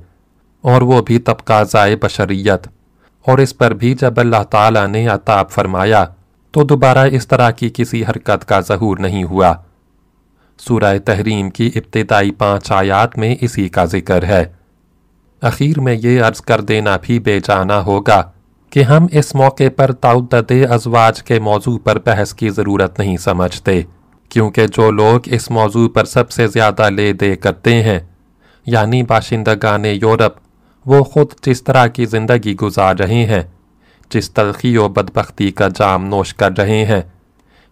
Speaker 1: اور وہ بھی طبقہ زائے بشریت۔ اور اس پر بھی جب اللہ تعالیٰ نے عطاب فرمایا تو دوبارہ اس طرح کی کسی حرکت کا ظہور نہیں ہوا۔ سورہ تحریم کی ابتدائی پانچ آیات میں اسی کا ذکر ہے۔ اخیر میں یہ عرض کر دینا بھی بے جانا ہوگا کہ ہم اس موقع پر تعدد ازواج کے موضوع پر بحث کی ضرورت نہیں سمجھتے، کیونکہ جو لوگ اس موضوع پر سب سے زیادہ لے دے کرتے ہیں یعنی باشندگان یورپ، وہ خود جس طرح کی زندگی گزار رہے ہیں، جس تلخی و بدبختی کا جام نوش کر رہے ہیں،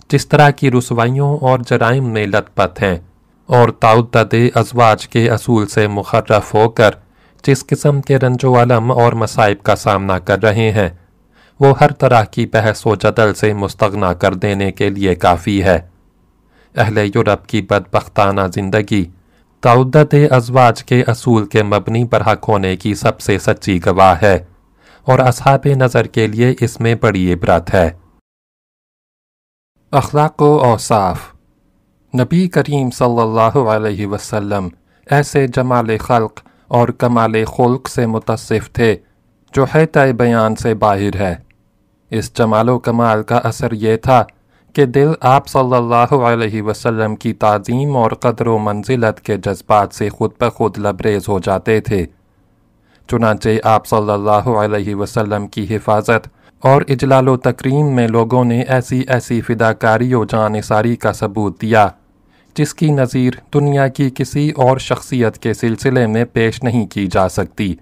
Speaker 1: جس طرح کی رسوائیوں اور جرائم میں لت پت ہیں اور تعدد ازواج کے اصول سے مخرف ہو کر جس قسم کے رنج و علم اور مصائب کا سامنا کر رہے ہیں، وہ ہر طرح کی بحث و جدل سے مستغنا کر دینے کے لیے کافی ہے۔ اہل یورپ کی بدبختانہ زندگی، تعدد ازواج کے اصول کے مبنی پر حق ہونے کی سب سے سچی گواہ ہے، اور اصحاب نظر کے لیے اس میں بڑی عبرت ہے۔ اخلاق و اوصاف۔ نبی کریم صلی اللہ علیہ وسلم ایسے جمال خلق اور کمال خلق سے متصف تھے، جو حیطۂ بیان سے باہر ہے۔ اس جمال و کمال کا اثر یہ تھا کہ دل آپ صلی اللہ علیہ وسلم کی تعظیم اور قدر و منزلت کے جذبات سے خود بخود لبریز ہو جاتے تھے۔ چنانچہ آپ صلی اللہ علیہ وسلم کی حفاظت اور اجلال و تکریم میں لوگوں نے ایسی ایسی فداکاری و جانساری کا ثبوت دیا۔ جس کی نظیر دنیا کی کسی اور شخصیت کے سلسلے میں پیش نہیں کی جا سکتی۔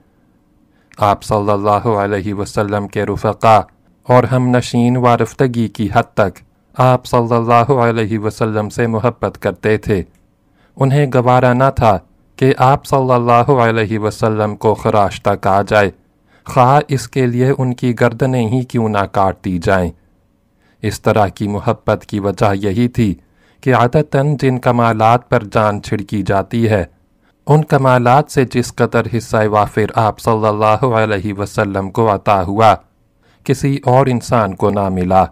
Speaker 1: آپ صلی اللہ علیہ وسلم کے رفقا اور ہم نشین و رفتگی کی حد تک آپ صلی اللہ علیہ وسلم سے محبت کرتے تھے۔ انہیں گوارا نہ تھا کہ آپ صلی اللہ علیہ وسلم کو خراش تک آ جائے۔ خواہ اس کے لیے ان کی گردنیں ہی کیوں نہ کاٹ دی جائیں۔ اس طرح کی محبت کی وجہ یہی تھی کہ عادتاً جن کمالات پر جان چھڑکی جاتی ہے، ان کمالات سے جس قدر حصہ وافر آپ صلی اللہ علیہ وسلم کو عطا ہوا، کسی اور انسان کو نہ ملا۔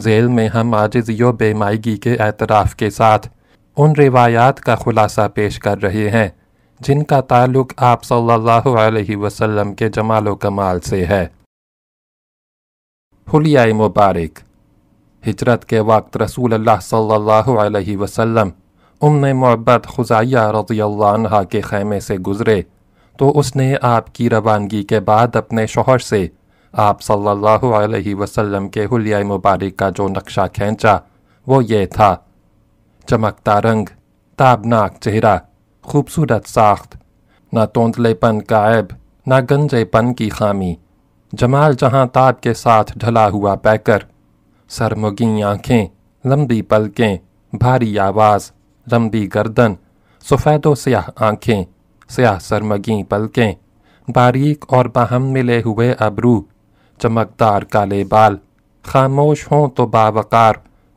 Speaker 1: ذیل میں ہم عاجزی و بے مائیگی کے اعتراف کے ساتھ ان روایات کا خلاصہ پیش کر رہے ہیں، جن کا تعلق آپ صلی اللہ علیہ وسلم کے جمال و کمال سے ہے۔ حلیہ مبارک ہجرت کے وقت رسول اللہ صلی اللہ علیہ وسلم ام محبت خزائیہ رضی اللہ عنہ کے خیمے سے گزرے تو اس نے آپ کی روانگی کے بعد اپنے شوہر سے آپ صلی اللہ علیہ وسلم کے حلیہ مبارک کا جو نقشہ کھینچا وہ یہ تھا چمکتا رنگ، تابناک چہرہ، خوبصورت ساخت، نہ توندلے پن کا عیب نہ گنجے پن کی خامی، جمال جہاں تاب کے ساتھ ڈھلا ہوا پیکر سرمگی آنکھیں لمبی پلکیں، بھاری آواز، لمبی گردن، سفید و سیاہ آنکھیں، سیاہ سرمگی پلکیں، باریک اور باہم ملے ہوئے ابرو، چمکدار کالے بال، خاموش ہوں تو باوقار،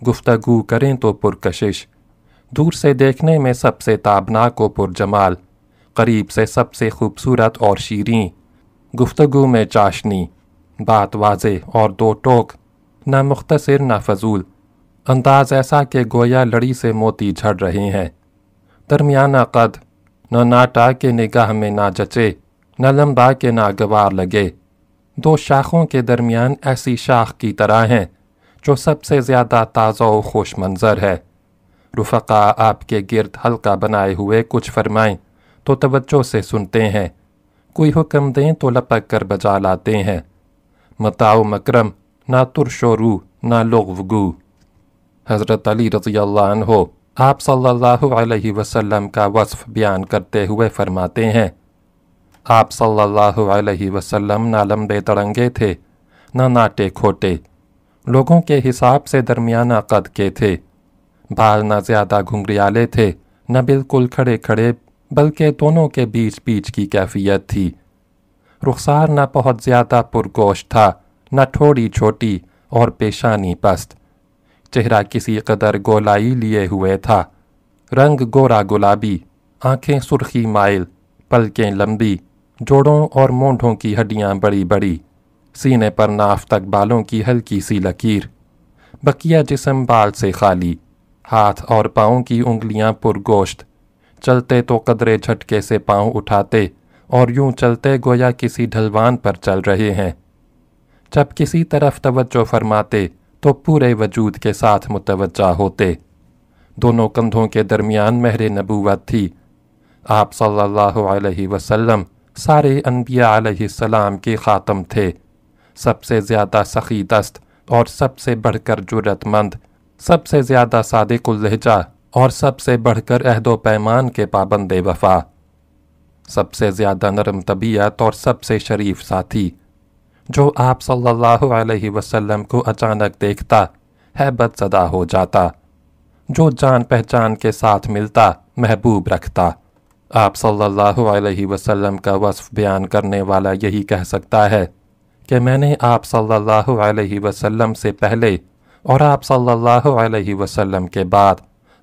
Speaker 1: گفتگو کریں تو پرکشش۔ دور سے دیکھنے میں سب سے تابناک و پرجمال، قریب سے سب سے خوبصورت اور شیریں۔ گفتگو میں چاشنی، بات واضح اور دو ٹوک۔ نہ مختصر نہ فضول انداز ایسا کہ گویا لڑی سے موتی جھڑ رہے ہیں۔ درمیانہ قد، نہ ناٹا کے نگاہ میں نہ جچے، نہ لمبا کے ناگوار لگے۔ دو شاخوں کے درمیان ایسی شاخ کی طرح ہیں، جو سب سے زیادہ تازہ و خوش منظر ہے۔ رفقا، آپ کے گرد حلقہ بنائے ہوئے کچھ فرمائیں، تو توجہ سے سنتے ہیں۔ کوئی حکم دیں تو لپک کر بجا لاتے ہیں۔ متاؤ مکرم نہ ترش و رو نہ لغو حضرت علی رضی اللہ عنہ آپ صلی اللہ علیہ وسلم کا وصف بیان کرتے ہوئے فرماتے ہیں، آپ صلی اللہ علیہ وسلم نہ لمبے تڑنگے تھے، نہ ناٹے کھوٹے۔ لوگوں کے حساب سے درمیانہ قد کے تھے۔ بال نہ زیادہ گھنگریالے تھے، نہ بالکل کھڑے کھڑے، بلکہ دونوں کے بیچ بیچ کی کیفیت تھی۔ رخسار نہ بہت زیادہ پرگوش تھا۔ نہ تھوڑی چھوٹی اور پیشانی پست۔ چہرہ کسی قدر گولائی لیے ہوئے تھا۔ رنگ گورا گلابی، آنکھیں سرخی مائل، پلکیں لمبی، جوڑوں اور مونڈوں کی ہڈیاں بڑی بڑی۔ سینے پر ناف تک بالوں کی ہلکی سی لکیر۔ بقیہ جسم بال سے خالی۔ ہاتھ اور پاؤں کی انگلیاں پر گوشت چلتے تو قدرے جھٹکے سے پاؤں اٹھاتے اور یوں چلتے گویا کسی ڈھلوان پر چل رہے ہیں۔ جب کسی طرف توجہ فرماتے تو پورے وجود کے ساتھ متوجہ ہوتے۔ دونوں کندھوں کے درمیان مہر نبوت تھی۔ آپ صلی اللہ علیہ وسلم سارے انبیاء علیہ السلام کے خاتم تھے۔ سب سے زیادہ سخی دست اور سب سے بڑھ کر جرت مند، سب سے زیادہ صادق اللہجہ اور سب سے بڑھ کر عہد و پیمان کے پابند وفا۔ سب سے زیادہ نرم طبیعت اور سب سے شریف ساتھی۔ جو آپ صلی اللہ علیہ وسلم کو اچانک دیکھتا ہے بد زدہ ہو جاتا۔ جو جان پہچان کے ساتھ ملتا، محبوب رکھتا۔ آپ صلی اللہ علیہ وسلم کا وصف بیان کرنے والا یہی کہہ سکتا ہے کہ میں نے آپ صلی اللہ علیہ وسلم سے پہلے اور آپ صلی اللہ علیہ وسلم کے بعد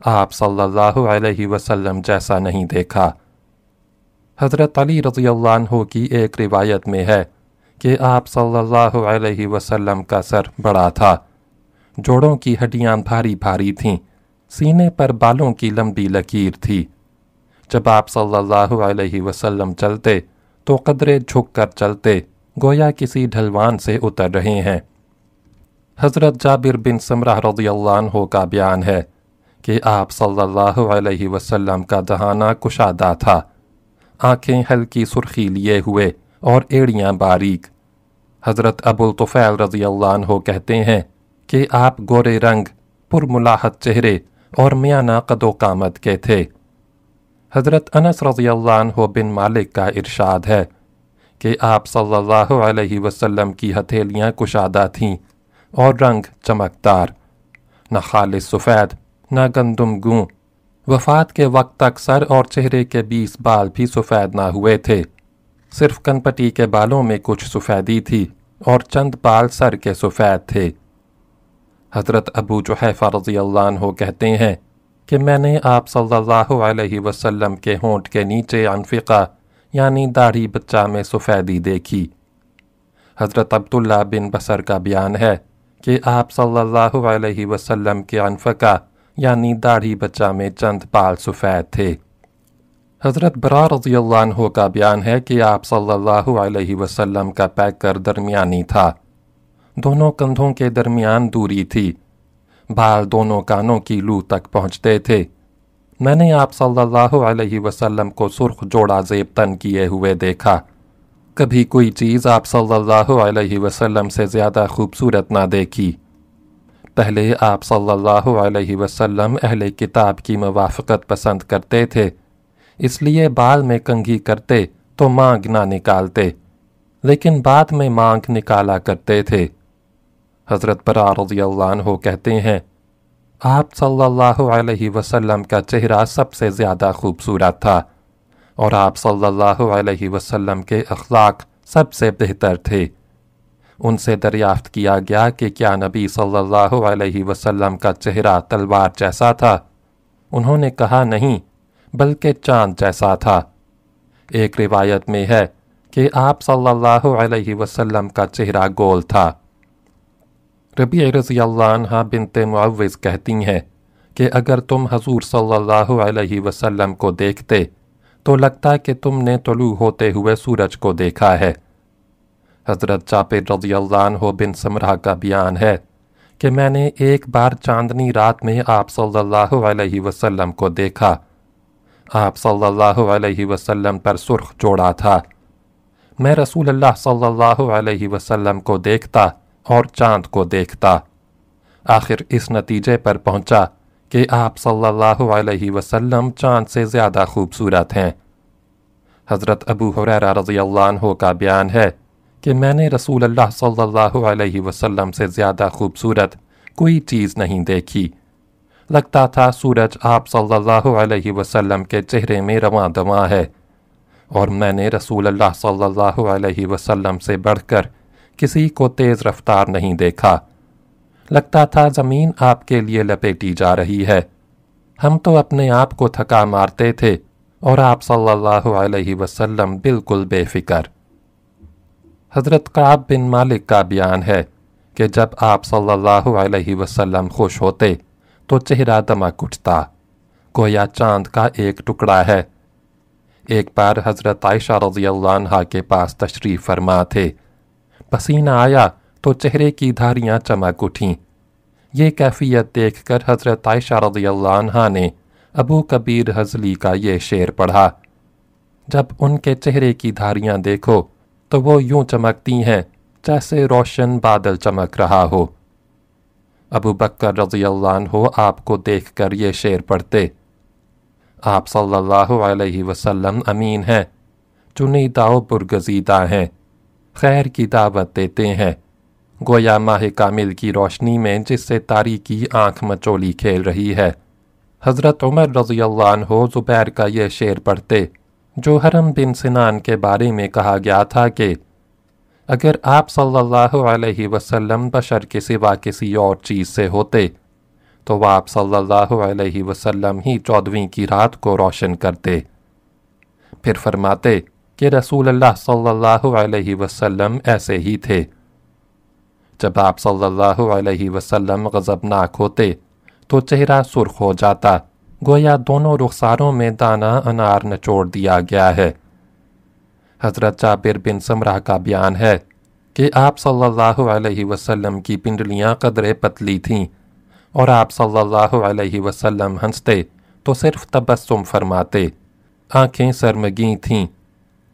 Speaker 1: آپ صلی اللہ علیہ وسلم جیسا نہیں دیکھا۔ حضرت علی رضی اللہ عنہ کی ایک روایت میں ہے کہ آپ صلی اللہ علیہ وسلم کا سر بڑا تھا۔ جوڑوں کی ہڈیاں بھاری بھاری تھیں۔ سینے پر بالوں کی لمبی لکیر تھی۔ جب آپ صلی اللہ علیہ وسلم چلتے تو قدرے جھک کر چلتے گویا کسی ڈھلوان سے اتر رہے ہیں۔ حضرت جابر بن سمرہ رضی اللہ عنہ کا بیان ہے کہ آپ صلی اللہ علیہ وسلم کا دہانہ کشادہ تھا۔ آنکھیں ہلکی سرخی لیے ہوئے اور ایڑیاں باریک۔ حضرت ابو الطفیل رضی اللہ عنہ کہتے ہیں کہ آپ گورے رنگ پر ملاحت چہرے اور میانہ قد و قامت کے تھے۔ حضرت انس رضی اللہ عنہ بن مالک کا ارشاد ہے کہ آپ صلی اللہ علیہ وسلم کی ہتھیلیاں کشادہ تھیں اور رنگ چمکدار، نہ خالص سفید، نہ گندم گوں۔ وفات کے وقت تک سر اور چہرے کے بیس بال بھی سفید نہ ہوئے تھے۔ صرف کنپٹی کے بالوں میں کچھ سفیدی تھی اور چند بال سر کے سفید تھے۔ حضرت ابو جحیفہ رضی اللہ عنہ کہتے ہیں کہ میں نے آپ صلی اللہ علیہ وسلم کے ہونٹ کے نیچے انفقہ یعنی داڑھی بچہ میں سفیدی دیکھی۔ حضرت عبداللہ بن بسر کا بیان ہے کہ آپ صلی اللہ علیہ وسلم کے انفقہ یعنی داڑھی بچہ میں چند پال سفید تھے۔ حضرت برا رضی اللہ عنہ کا بیان ہے کہ آپ صلی اللہ علیہ وسلم کا پیکر درمیانی تھا۔ دونوں کندھوں کے درمیان دوری تھی۔ بال دونوں کانوں کی لو تک پہنچتے تھے۔ میں نے آپ صلی اللہ علیہ وسلم کو سرخ جوڑا زیب تن کیے ہوئے دیکھا۔ کبھی کوئی چیز آپ صلی اللہ علیہ وسلم سے زیادہ خوبصورت نہ دیکھی۔ پہلے آپ صلی اللہ علیہ وسلم اہل کتاب کی موافقت پسند کرتے تھے۔ اس لیے بال میں کنگھی کرتے تو مانگ نہ نکالتے، لیکن بعد میں مانگ نکالا کرتے تھے۔ حضرت برا رضی اللہ عنہ کہتے ہیں، آپ صلی اللہ علیہ وسلم کا چہرہ سب سے زیادہ خوبصورت تھا، اور آپ صلی اللہ علیہ وسلم کے اخلاق سب سے بہتر تھے۔ ان سے دریافت کیا گیا کہ کیا نبی صلی اللہ علیہ وسلم کا چہرہ تلوار جیسا تھا۔ انہوں نے کہا، نہیں بلکہ چاند جیسا تھا۔ ایک روایت میں ہے کہ آپ صلی اللہ علیہ وسلم کا چہرہ گول تھا۔ ربیع رضی اللہ عنہ بنت معوض کہتی ہیں کہ اگر تم حضور صلی اللہ علیہ وسلم کو دیکھتے تو لگتا کہ تم نے طلوع ہوتے ہوئے سورج کو دیکھا ہے۔ حضرت چاپر رضی اللہ عنہ بن سمرہ کا بیان ہے کہ میں نے ایک بار چاندنی رات میں آپ صلی اللہ علیہ وسلم کو دیکھا۔ آپ صلی اللہ علیہ وسلم پر سرخ جوڑا تھا۔ میں رسول اللہ صلی اللہ علیہ وسلم کو دیکھتا اور چاند کو دیکھتا۔ آخر اس نتیجے پر پہنچا کہ آپ صلی اللہ علیہ وسلم چاند سے زیادہ خوبصورت ہیں۔ حضرت ابو حریرہ رضی اللہ عنہ کا بیان ہے کہ میں نے رسول اللہ صلی اللہ علیہ وسلم سے زیادہ خوبصورت کوئی چیز نہیں دیکھی۔ لگتا تھا سورج آپ صلی اللہ علیہ وسلم کے چہرے میں رواں دواں ہے۔ اور میں نے رسول اللہ صلی اللہ علیہ وسلم سے بڑھ کر کسی کو تیز رفتار نہیں دیکھا۔ لگتا تھا زمین آپ کے لیے لپیٹی جا رہی ہے۔ ہم تو اپنے آپ کو تھکا مارتے تھے اور آپ صلی اللہ علیہ وسلم بالکل بے فکر۔ حضرت قعب بن مالک کا بیان ہے کہ جب آپ صلی اللہ علیہ وسلم خوش ہوتے تو چہرہ دمک اٹھتا گویا چاند کا ایک ٹکڑا ہے ایک بار حضرت عائشہ رضی اللہ عنہ کے پاس تشریف فرما تھے پسینہ آیا تو چہرے کی دھاریاں چمک اٹھیں یہ کیفیت دیکھ کر حضرت عائشہ رضی اللہ عنہ نے ابو کبیر حضلی کا یہ شعر پڑھا جب ان کے چہرے کی دھاریاں دیکھو تو وہ یوں چمکتی ہیں جیسے روشن بادل چمک رہا ہو ابو بکر رضی اللہ عنہ آپ کو دیکھ کر یہ شعر پڑھتے۔ آپ صلی اللہ علیہ وسلم امین ہیں چنیدہ و برگزیدہ ہیں، خیر کی دعوت دیتے ہیں۔ گویا ماہ کامل کی روشنی میں جس سے تاریکی آنکھ مچولی کھیل رہی ہے۔ حضرت عمر رضی اللہ عنہ زبیر کا یہ شعر پڑھتے، جو حرم بن سنان کے بارے میں کہا گیا تھا کہ اگر آپ صلی اللہ علیہ وسلم بشر کے سوا کسی اور چیز سے ہوتے، تو وہ آپ صلی اللہ علیہ وسلم ہی چودویں کی رات کو روشن کرتے۔ پھر فرماتے کہ رسول اللہ صلی اللہ علیہ وسلم ایسے ہی تھے۔ جب آپ صلی اللہ علیہ وسلم غضبناک ہوتے، تو چہرہ سرخ ہو جاتا، گویا دونوں رخساروں میں دانہ انار نچوڑ دیا گیا ہے۔ حضرت جابر بن سمرہ کا بیان ہے کہ آپ صلی اللہ علیہ وسلم کی پنڈلیاں قدرے پتلی تھیں اور آپ صلی اللہ علیہ وسلم ہنستے تو صرف تبسم فرماتے، آنکھیں سرمگی تھیں۔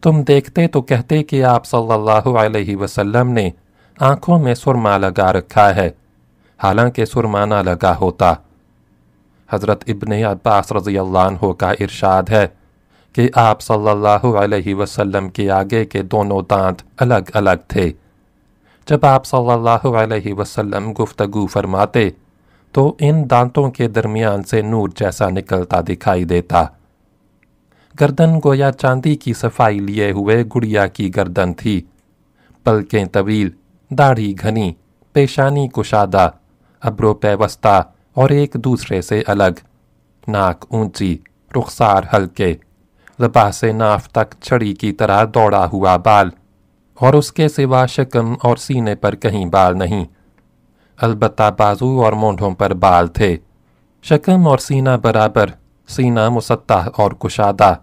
Speaker 1: تم دیکھتے تو کہتے کہ آپ صلی اللہ علیہ وسلم نے آنکھوں میں سرما لگا رکھا ہے، حالانکہ سرما نہ لگا ہوتا۔ حضرت ابن عباس رضی اللہ عنہ کا ارشاد ہے کہ آپ صلی اللہ علیہ وسلم کے آگے کے دونوں دانت الگ الگ تھے۔ جب آپ صلی اللہ علیہ وسلم گفتگو فرماتے، تو ان دانتوں کے درمیان سے نور جیسا نکلتا دکھائی دیتا۔ گردن گویا چاندی کی صفائی لیے ہوئے گڑیا کی گردن تھی، پلکیں طویل، داڑھی گھنی، پیشانی کشادہ، ابرو پیوستہ اور ایک دوسرے سے الگ، ناک اونچی، رخسار ہلکے۔ لباس ناف تک چھڑی کی طرح دوڑا ہوا بال، اور اس کے سوا شکم اور سینے پر کہیں بال نہیں۔ البتہ بازو اور مونڈوں پر بال تھے۔ شکم اور سینہ برابر، سینہ مسطح اور کشادہ۔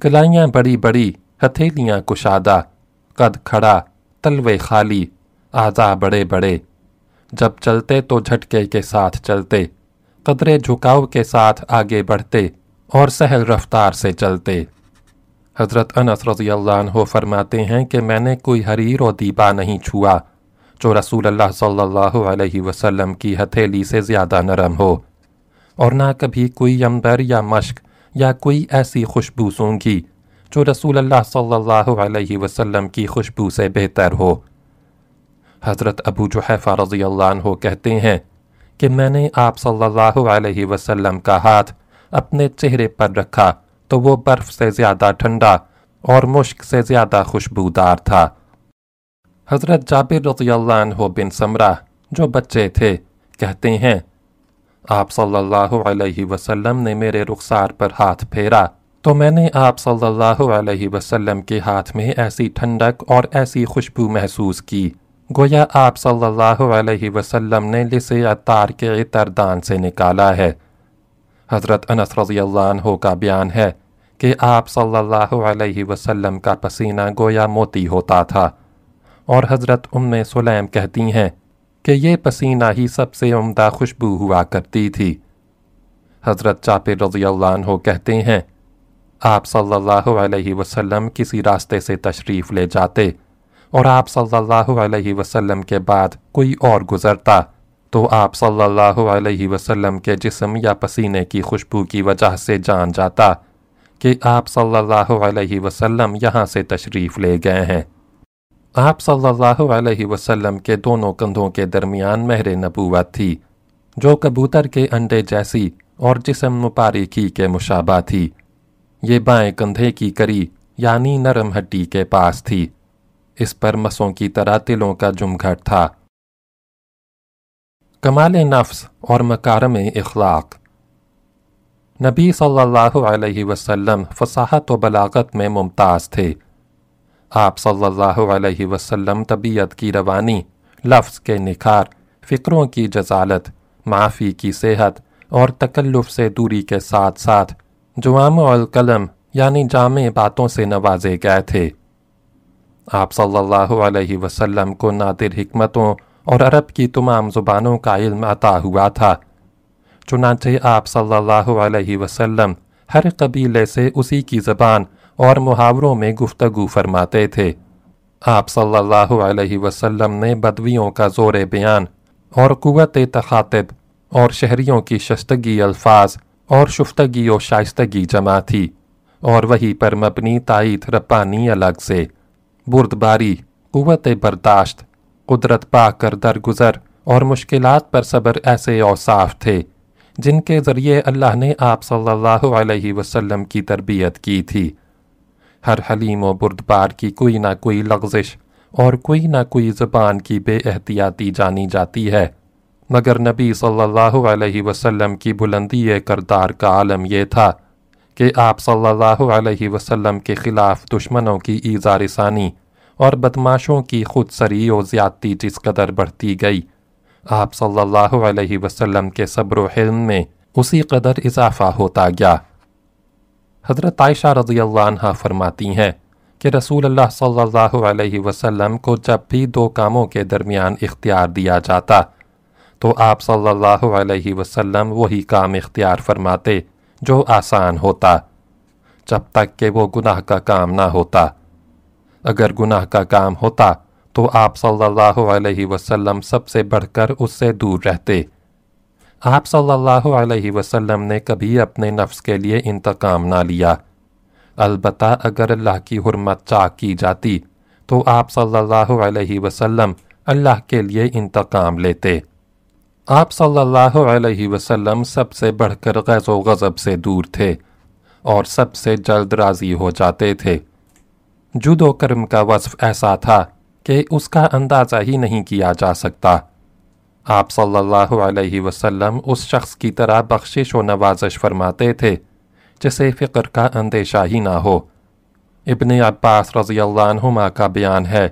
Speaker 1: کلائیاں بڑی بڑی، ہتھیلیاں کشادہ۔ قد کھڑا، تلوے خالی، آزا بڑے بڑے۔ جب چلتے تو جھٹکے کے ساتھ چلتے، قدرے جھکاؤ کے ساتھ آگے بڑھتے اور سہل رفتار سے چلتے۔ حضرت انس رضی اللہ عنہ فرماتے ہیں کہ میں نے کوئی حریر و دیبا نہیں چھوا جو رسول اللہ صلی اللہ علیہ وسلم کی ہتھیلی سے زیادہ نرم ہو، اور نہ کبھی کوئی یمبر یا مشک یا کوئی ایسی خوشبو سونگی جو رسول اللہ صلی اللہ علیہ وسلم کی خوشبو سے بہتر ہو۔ حضرت ابو جحیفہ رضی اللہ عنہ کہتے ہیں کہ میں نے آپ صلی اللہ علیہ وسلم کا ہاتھ اپنے چہرے پر رکھا تو وہ برف سے زیادہ ٹھنڈا اور مشک سے زیادہ خوشبودار تھا۔ حضرت جابر رضی اللہ عنہ بن سمرہ، جو بچے تھے، کہتے ہیں، آپ صلی اللہ علیہ وسلم نے میرے رخسار پر ہاتھ پھیرا۔ تو میں نے آپ صلی اللہ علیہ وسلم کے ہاتھ میں ایسی ٹھنڈک اور ایسی خوشبو محسوس کی۔ گویا آپ صلی اللہ علیہ وسلم نے لسے اتار کے عطردان سے نکالا ہے۔ حضرت انس رضی اللہ عنہ کا بیان ہے کہ آپ صلی اللہ علیہ وسلم کا پسینہ گویا موتی ہوتا تھا اور حضرت ام سلیم کہتی ہیں کہ یہ پسینہ ہی سب سے عمدہ خوشبو ہوا کرتی تھی۔ حضرت چاپر رضی اللہ عنہ کہتے ہیں، آپ صلی اللہ علیہ وسلم کسی راستے سے تشریف لے جاتے اور آپ صلی اللہ علیہ وسلم کے بعد کوئی اور گزرتا۔ تو آپ صلی اللہ علیہ وسلم کے جسم یا پسینے کی خوشبو کی وجہ سے جان جاتا کہ آپ صلی اللہ علیہ وسلم یہاں سے تشریف لے گئے ہیں۔ آپ صلی اللہ علیہ وسلم کے دونوں کندھوں کے درمیان مہر نبوت تھی، جو کبوتر کے انڈے جیسی اور جسم مپاریکی کے مشابہ تھی۔ یہ بائیں کندھے کی کری یعنی نرم ہڈی کے پاس تھی۔ اس پر مسوں کی طرح تلوں کا جمگھٹ تھا۔ کمال نفس اور مکارم اخلاق۔ نبی صلی اللہ علیہ وسلم فصاحت و بلاغت میں ممتاز تھے۔ آپ صلی اللہ علیہ وسلم طبیعت کی روانی، لفظ کے نکھار، فکروں کی جزالت، معافی کی صحت اور تکلف سے دوری کے ساتھ ساتھ جوام القلم یعنی جامع باتوں سے نوازے گئے تھے۔ آپ صلی اللہ علیہ وسلم کو نادر حکمتوں اور عرب کی تمام زبانوں کا علم عطا ہوا تھا چنانچہ آپ صلی اللہ علیہ وسلم ہر قبیلے سے اسی کی زبان اور محاوروں میں گفتگو فرماتے تھے آپ صلی اللہ علیہ وسلم نے بدویوں کا زور بیان اور قوت تخاطب اور شہریوں کی شستگی الفاظ اور شفتگی و شائستگی جمع تھی اور وہی پر مبنی تائید رپانی الگ سے بردباری قوت برداشت قدرت پا کر درگزر اور مشکلات پر صبر ایسے اوصاف تھے، جن کے ذریعے اللہ نے آپ صلی اللہ علیہ وسلم کی تربیت کی تھی۔ ہر حلیم و بردبار کی کوئی نہ کوئی لغزش اور کوئی نہ کوئی زبان کی بے احتیاطی جانی جاتی ہے۔ مگر نبی صلی اللہ علیہ وسلم کی بلندی کردار کا عالم یہ تھا کہ آپ صلی اللہ علیہ وسلم کے خلاف دشمنوں کی ایزا اور بدماشوں کی خود سری و زیادتی جس قدر بڑھتی گئی۔ آپ صلی اللہ علیہ وسلم کے صبر و حلم میں اسی قدر اضافہ ہوتا گیا۔ حضرت عائشہ رضی اللہ عنہ فرماتی ہیں کہ رسول اللہ صلی اللہ علیہ وسلم کو جب بھی دو کاموں کے درمیان اختیار دیا جاتا، تو آپ صلی اللہ علیہ وسلم وہی کام اختیار فرماتے جو آسان ہوتا، جب تک کہ وہ گناہ کا کام نہ ہوتا۔ اگر گناہ کا کام ہوتا تو آپ صلی اللہ علیہ وسلم سب سے بڑھ کر اس سے دور رہتے۔ آپ صلی اللہ علیہ وسلم نے کبھی اپنے نفس کے لیے انتقام نہ لیا۔ البتہ اگر اللہ کی حرمت چاک کی جاتی تو آپ صلی اللہ علیہ وسلم اللہ کے لیے انتقام لیتے۔ آپ صلی اللہ علیہ وسلم سب سے بڑھ کر غیظ و غضب سے دور تھے اور سب سے جلد راضی ہو جاتے تھے۔ جد و کرم کا وصف ایسا تھا کہ اس کا اندازہ ہی نہیں کیا جا سکتا۔ آپ صلی اللہ علیہ وسلم اس شخص کی طرح بخشش و نوازش فرماتے تھے، جسے فقر کا اندیشہ ہی نہ ہو۔ ابن عباس رضی اللہ عنہما کا بیان ہے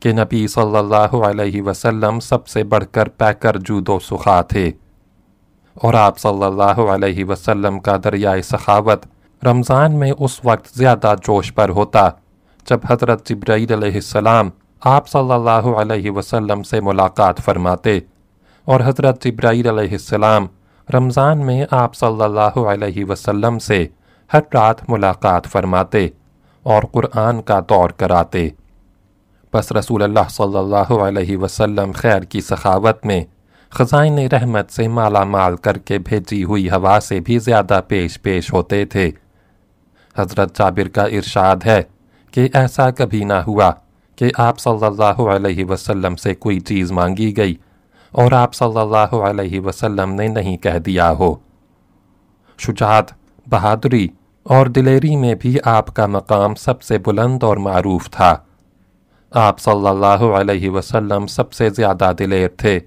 Speaker 1: کہ نبی صلی اللہ علیہ وسلم سب سے بڑھ کر پیکر جود و سخا تھے۔ اور آپ صلی اللہ علیہ وسلم کا دریائے سخاوت رمضان میں اس وقت زیادہ جوش پر ہوتا۔ جب حضرت جبرائیل علیہ السلام آپ صلی اللہ علیہ وسلم سے ملاقات فرماتے اور حضرت جبرائیل علیہ السلام رمضان میں آپ صلی اللہ علیہ وسلم سے ہر رات ملاقات فرماتے اور قرآن کا دور کراتے۔ بس رسول اللہ صلی اللہ علیہ وسلم خیر کی سخاوت میں خزائن رحمت سے مالا مال کر کے بھیجی ہوئی ہوا سے بھی زیادہ پیش پیش ہوتے تھے۔ حضرت جابر کا ارشاد ہے کہ ایسا کبھی نہ ہوا کہ آپ صلی اللہ علیہ وسلم سے کوئی چیز مانگی گئی اور آپ صلی اللہ علیہ وسلم نے نہیں کہہ دیا ہو۔ شجاعت، بہادری اور دلیری میں بھی آپ کا مقام سب سے بلند اور معروف تھا۔ آپ صلی اللہ علیہ وسلم سب سے زیادہ دلیر تھے۔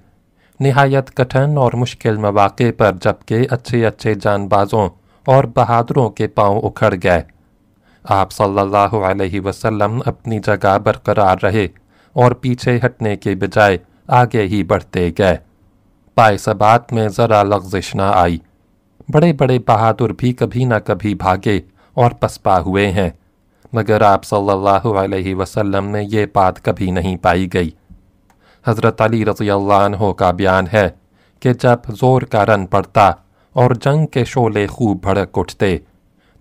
Speaker 1: نہایت کٹھن اور مشکل مواقع پر جبکہ اچھے اچھے جان بازوں اور بہادروں کے پاؤں اکھڑ گئے۔ آپ صلی اللہ علیہ وسلم اپنی جگہ برقرار رہے اور پیچھے ہٹنے کے بجائے آگے ہی بڑھتے گئے۔ پائے سبات میں ذرا لغزش نہ آئی۔ بڑے بڑے بہادر بھی کبھی نہ کبھی بھاگے اور پسپا ہوئے ہیں، مگر آپ صلی اللہ علیہ وسلم میں یہ بات کبھی نہیں پائی گئی۔ حضرت علی رضی اللہ عنہ کا بیان ہے کہ جب زور کا رن پڑتا اور جنگ کے شعلے خوب بھڑک اٹھتے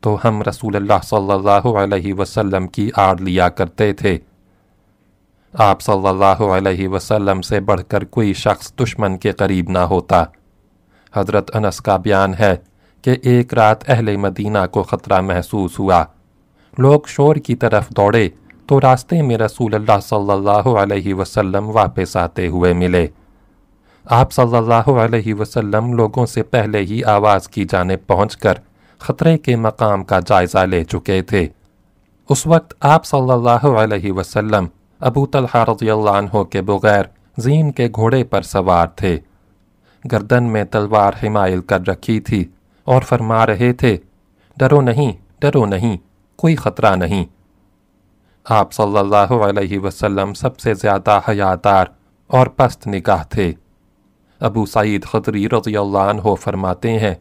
Speaker 1: تو ہم رسول اللہ صلی اللہ علیہ وسلم کی آڑ لیا کرتے تھے۔ آپ صلی اللہ علیہ وسلم سے بڑھ کر کوئی شخص دشمن کے قریب نہ ہوتا۔ حضرت انس کا بیان ہے کہ ایک رات اہل مدینہ کو خطرہ محسوس ہوا۔ لوگ شور کی طرف دوڑے تو راستے میں رسول اللہ صلی اللہ علیہ وسلم واپس آتے ہوئے ملے۔ آپ صلی اللہ علیہ وسلم لوگوں سے پہلے ہی آواز کی جانب پہنچ کر خطرے کے مقام کا جائزہ لے چکے تھے۔ اس وقت آپ صلی اللہ علیہ وسلم، ابو طلحہ رضی اللہ عنہ کے بغیر زین کے گھوڑے پر سوار تھے۔ گردن میں تلوار حمائل کر رکھی تھی اور فرما رہے تھے، ڈرو نہیں ڈرو نہیں، کوئی خطرہ نہیں۔ آپ صلی اللہ علیہ وسلم سب سے زیادہ حیاتار اور پست نکاح تھے۔ ابو سعید خضری رضی اللہ عنہ فرماتے ہیں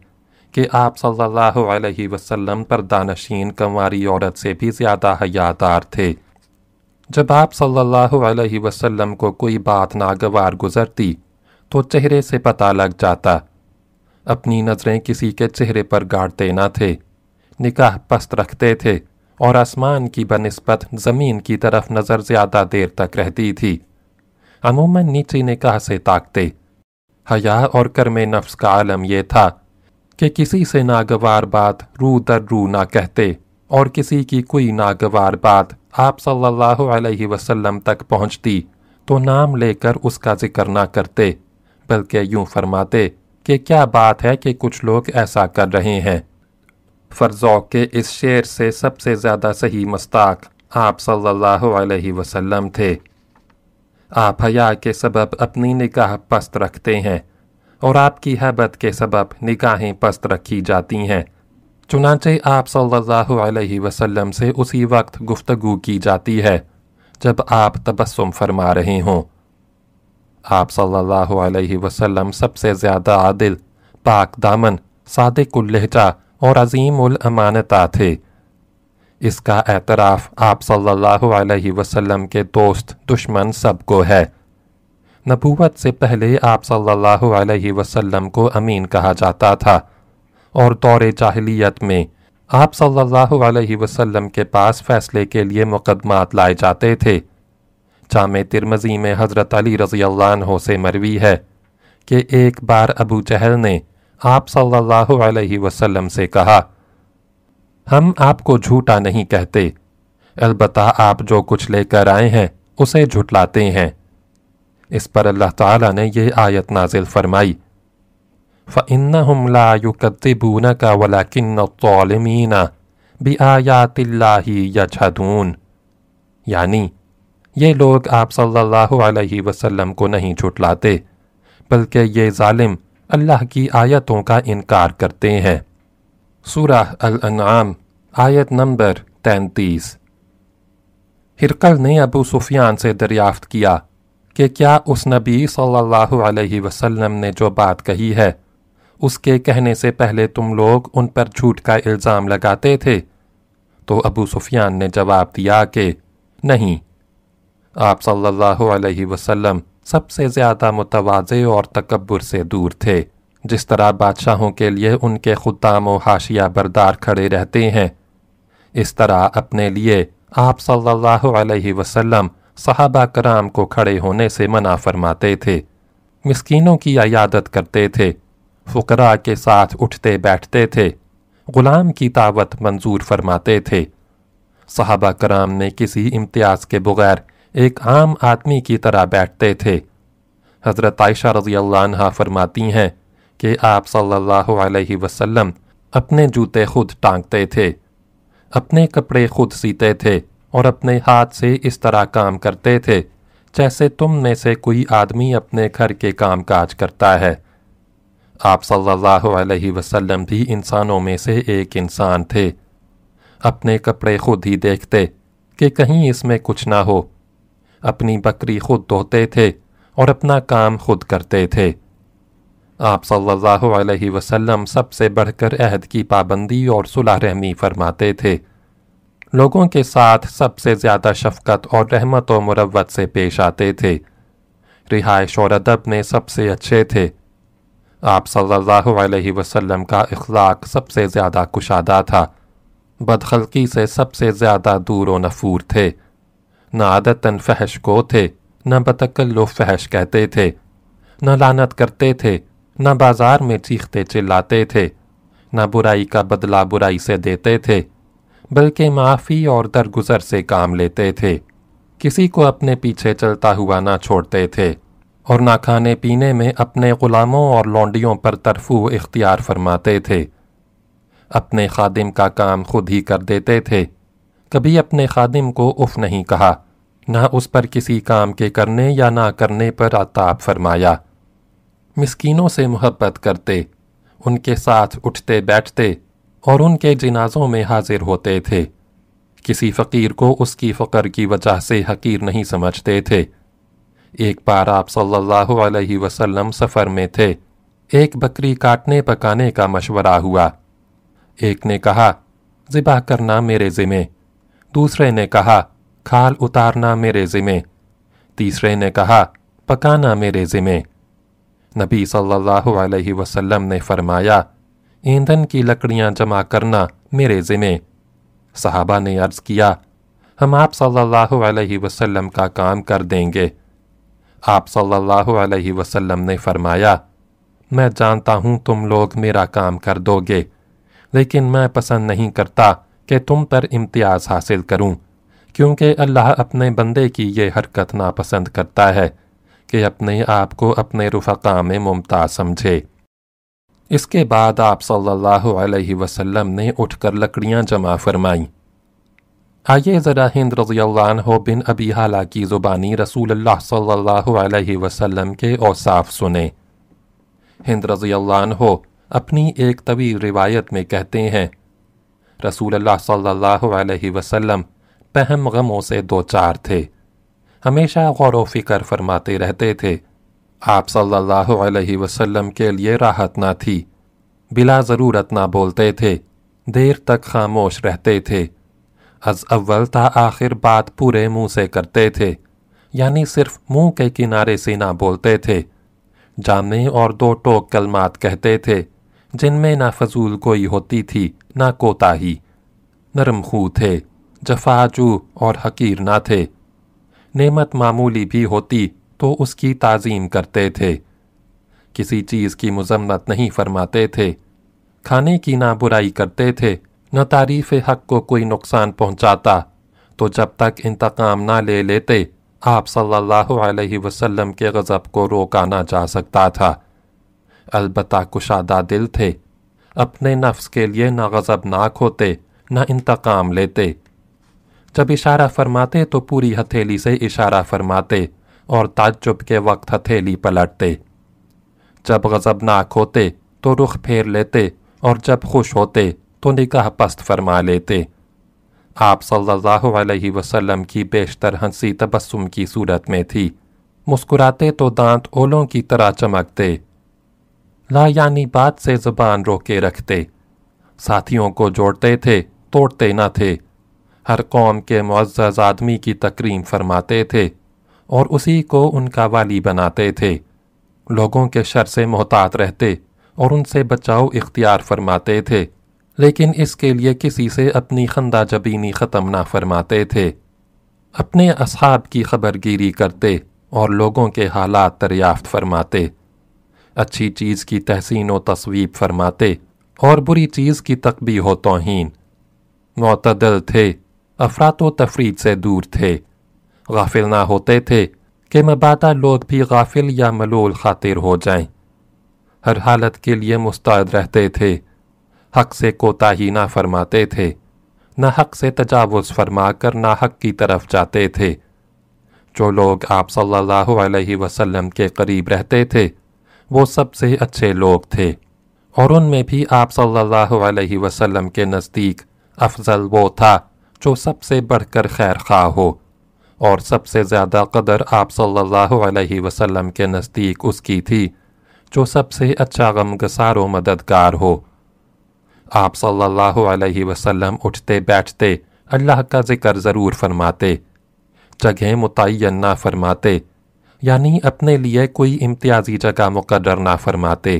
Speaker 1: کہ آپ صلی اللہ علیہ وسلم پر دانشین کماری عورت سے بھی زیادہ حیاتار تھے۔ جب آپ صلی اللہ علیہ وسلم کو کوئی بات ناگوار گزرتی تو چہرے سے پتہ لگ جاتا۔ اپنی نظریں کسی کے چہرے پر گاڑتے نہ تھے، نکاح پست رکھتے تھے اور آسمان کی بنسبت زمین کی طرف نظر زیادہ دیر تک رہتی تھی۔ عموماً نیچی نکاح سے تاکتے۔ حیا اور کرم نفس کا عالم یہ تھا کہ کسی سے ناگوار بات رو در رو نہ کہتے اور کسی کی کوئی ناگوار بات آپ صلی اللہ علیہ وسلم تک پہنچتی تو نام لے کر اس کا ذکر نہ کرتے، بلکہ یوں فرماتے کہ کیا بات ہے کہ کچھ لوگ ایسا کر رہے ہیں۔ فرزو کے اس شعر سے سب سے زیادہ صحیح مستاق آپ صلی اللہ علیہ وسلم تھے۔ آپ حیا کے سبب اپنی نکاح پست رکھتے ہیں۔ اور آپ کی حبت کے سبب نکاحیں پست رکھی جاتی ہیں۔ چنانچہ آپ صلی اللہ علیہ وسلم سے اسی وقت گفتگو کی جاتی ہے، جب آپ تبسم فرما رہے ہوں۔ آپ صلی اللہ علیہ وسلم سب سے زیادہ عادل، پاک دامن، صادق اللہجہ اور عظیم الامانتا تھے۔ اس کا اعتراف آپ صلی اللہ علیہ وسلم کے دوست، دشمن سب کو ہے۔ نبوت سے پہلے آپ صلی اللہ علیہ وسلم کو امین کہا جاتا تھا۔ اور دور جاہلیت میں آپ صلی اللہ علیہ وسلم کے پاس فیصلے کے لیے مقدمات لائے جاتے تھے۔ جامع ترمزی میں حضرت علی رضی اللہ عنہ سے مروی ہے کہ ایک بار ابو جہل نے آپ صلی اللہ علیہ وسلم سے کہا، ہم آپ کو جھوٹا نہیں کہتے، البتہ آپ جو کچھ لے کر آئے ہیں، اسے جھٹلاتے ہیں۔ اس پر اللہ تعالیٰ نے یہ آیت نازل فرمائی۔ فَإِنَّهُمْ لَا يُكَذِّبُونَكَ وَلَكِنَّ الظَّالِمِينَ بِآيَاتِ اللَّهِ يَجْحَدُونَ۔ یعنی یہ لوگ آپ صلی اللہ علیہ وسلم کو نہیں جھٹلاتے، بلکہ یہ ظالم اللہ کی آیتوں کا انکار کرتے ہیں۔ سورہ الانعام، آیت نمبر تینتیس۔ ہرکل نے ابو سفیان سے دریافت کیا۔ کہ کیا اس نبی صلی اللہ علیہ وسلم نے جو بات کہی ہے؟ اس کے کہنے سے پہلے تم لوگ ان پر جھوٹ کا الزام لگاتے تھے؟ تو ابو سفیان نے جواب دیا کہ نہیں۔ آپ صلی اللہ علیہ وسلم سب سے زیادہ متوازے اور تکبر سے دور تھے، جس طرح بادشاہوں کے لیے ان کے خدام و حاشیہ بردار کھڑے رہتے ہیں۔ اس طرح اپنے لیے آپ صلی اللہ علیہ وسلم صحابہ کرام کو کھڑے ہونے سے منع فرماتے تھے۔ مسکینوں کی عیادت کرتے تھے۔ فقراء کے ساتھ اٹھتے بیٹھتے تھے۔ غلام کی دعوت منظور فرماتے تھے۔ صحابہ کرام نے کسی امتیاز کے بغیر ایک عام آدمی کی طرح بیٹھتے تھے۔ حضرت عائشہ رضی اللہ عنہ فرماتی ہیں کہ آپ صلی اللہ علیہ وسلم اپنے جوتے خود ٹانگتے تھے، اپنے کپڑے خود سیتے تھے۔ اور اپنے ہاتھ سے اس طرح کام کرتے تھے، جیسے تم میں سے کوئی آدمی اپنے گھر کے کام کاج کرتا ہے۔ آپ صلی اللہ علیہ وسلم بھی انسانوں میں سے ایک انسان تھے۔ اپنے کپڑے خود ہی دیکھتے کہ کہیں اس میں کچھ نہ ہو۔ اپنی بکری خود دھوتے تھے اور اپنا کام خود کرتے تھے۔ آپ صلی اللہ علیہ وسلم سب سے بڑھ کر عہد کی پابندی اور صلح رحمی فرماتے تھے۔ لوگوں کے ساتھ سب سے زیادہ شفقت اور رحمت و مروت سے پیش آتے تھے۔ رہائش اور ادب میں سب سے اچھے تھے۔ آپ صلی اللہ علیہ وسلم کا اخلاق سب سے زیادہ کشادہ تھا۔ بدخلقی سے سب سے زیادہ دور و نفور تھے۔ نہ عادتاً فحش کو تھے، نہ بتکلو فحش کہتے تھے۔ نہ لانت کرتے تھے، نہ بازار میں چیختے چلاتے تھے۔ نہ برائی کا بدلہ برائی سے دیتے تھے۔ بلکہ معافی اور درگزر سے کام لیتے تھے۔ کسی کو اپنے پیچھے چلتا ہوا نہ چھوڑتے تھے اور نہ کھانے پینے میں اپنے غلاموں اور لونڈیوں پر ترفو اختیار فرماتے تھے۔ اپنے خادم کا کام خود ہی کر دیتے تھے۔ کبھی اپنے خادم کو اف نہیں کہا، نہ اس پر کسی کام کے کرنے یا نہ کرنے پر عطاب فرمایا۔ مسکینوں سے محبت کرتے، ان کے ساتھ اٹھتے بیٹھتے اور ان کے جنازوں میں حاضر ہوتے تھے۔ کسی فقیر کو اس کی فقر کی وجہ سے حقیر نہیں سمجھتے تھے۔ ایک بار آپ صلی اللہ علیہ وسلم سفر میں تھے۔ ایک بکری کاٹنے پکانے کا مشورہ ہوا۔ ایک نے کہا، ذبح کرنا میرے ذمے۔ دوسرے نے کہا، کھال اتارنا میرے ذمے۔ تیسرے نے کہا، پکانا میرے ذمے۔ نبی صلی اللہ علیہ وسلم نے فرمایا ایندھن کی لکڑیاں جمع کرنا میرے ذمے صحابہ نے عرض کیا، ہم آپ صلی اللہ علیہ وسلم کا کام کر دیں گے۔ آپ صلی اللہ علیہ وسلم نے فرمایا، میں جانتا ہوں تم لوگ میرا کام کر دو گے، لیکن میں پسند نہیں کرتا کہ تم پر امتیاز حاصل کروں، کیونکہ اللہ اپنے بندے کی یہ حرکت ناپسند کرتا ہے کہ اپنے آپ کو اپنے رفقا میں ممتاز سمجھے۔ اس کے بعد آپ صلی اللہ علیہ وسلم نے اٹھ کر لکڑیاں جمع فرمائیں۔ آئیے ذرا ہند رضی اللہ عنہ بن ابی حالہ کی زبانی رسول اللہ صلی اللہ علیہ وسلم کے اوصاف سنیں۔ ہند رضی اللہ عنہ اپنی ایک طویل روایت میں کہتے ہیں، رسول اللہ صلی اللہ علیہ وسلم پہم غموں سے دو چار تھے۔ ہمیشہ غور و فکر فرماتے رہتے تھے۔ آپ صلی اللہ علیہ وسلم کے لیے راحت نہ تھی۔ بلا ضرورت نہ بولتے تھے، دیر تک خاموش رہتے تھے۔ از اول تا آخر بات پورے منہ سے کرتے تھے یعنی صرف منہ کے کنارے سے نہ بولتے تھے۔ جامع اور دو ٹوک کلمات کہتے تھے، جن میں نہ فضول گوئی ہوتی تھی، نہ کوتاہی۔ نرم خو تھے جفاجو اور حقیر نہ تھے۔ نعمت معمولی بھی ہوتی تو اس کی تعظیم کرتے تھے۔ کسی چیز کی مذمت نہیں فرماتے تھے۔ کھانے کی نہ برائی کرتے تھے، نہ تعریف حق کو کوئی نقصان پہنچاتا۔ تو جب تک انتقام نہ لے لیتے، آپ صلی اللہ علیہ وسلم کے غضب کو روکا نہ جا سکتا تھا۔ البتہ کشادہ دل تھے۔ اپنے نفس کے لیے نہ غضب ناک ہوتے، نہ انتقام لیتے۔ جب اشارہ فرماتے تو پوری ہتھیلی سے اشارہ فرماتے۔ اور تعجب کے وقت ہتھیلی پلٹتے جب غضب ناک ہوتے تو رخ پھیر لیتے اور جب خوش ہوتے تو نگاہ پست فرما لیتے۔ آپ صلی اللہ علیہ وسلم کی بیشتر ہنسی تبسم کی صورت میں تھی۔ مسکراتے تو دانت اولوں کی طرح چمکتے۔ لا یعنی بات سے زبان روکے رکھتے۔ ساتھیوں کو جوڑتے تھے، توڑتے نہ تھے۔ ہر قوم کے معزز آدمی کی تکریم فرماتے تھے۔ اور اسی کو ان کا والی بناتے تھے۔ لوگوں کے شر سے محتاط رہتے اور ان سے بچاؤ اختیار فرماتے تھے، لیکن اس کے لیے کسی سے اپنی خندہ جبینی ختم نہ فرماتے تھے۔ اپنے اصحاب کی خبر گیری کرتے اور لوگوں کے حالات دریافت فرماتے۔ اچھی چیز کی تحسین و تصویب فرماتے اور بری چیز کی تقبی و توہین۔ معتدل تھے افراد و تفرید سے دور تھے۔ غافل نہ ہوتے تھے کہ مبادہ لوگ بھی غافل یا ملول خاطر ہو جائیں۔ ہر حالت کے لیے مستعد رہتے تھے، حق سے کوتاہی نہ فرماتے تھے، نہ حق سے تجاوز فرما کر نہ حق کی طرف جاتے تھے۔ جو لوگ آپ صلی اللہ علیہ وسلم کے قریب رہتے تھے، وہ سب سے اچھے لوگ تھے۔ اور ان میں بھی آپ صلی اللہ علیہ وسلم کے نزدیک افضل وہ تھا جو سب سے بڑھ کر خیر خواہ ہو۔ اور سب سے زیادہ قدر آپ صلی اللہ علیہ وسلم کے نزدیک اس کی تھی، جو سب سے اچھا غم گسار و مددگار ہو۔ آپ صلی اللہ علیہ وسلم اٹھتے بیٹھتے اللہ کا ذکر ضرور فرماتے جگہ متعین نہ فرماتے یعنی اپنے لیے کوئی امتیازی جگہ مقرر نہ فرماتے۔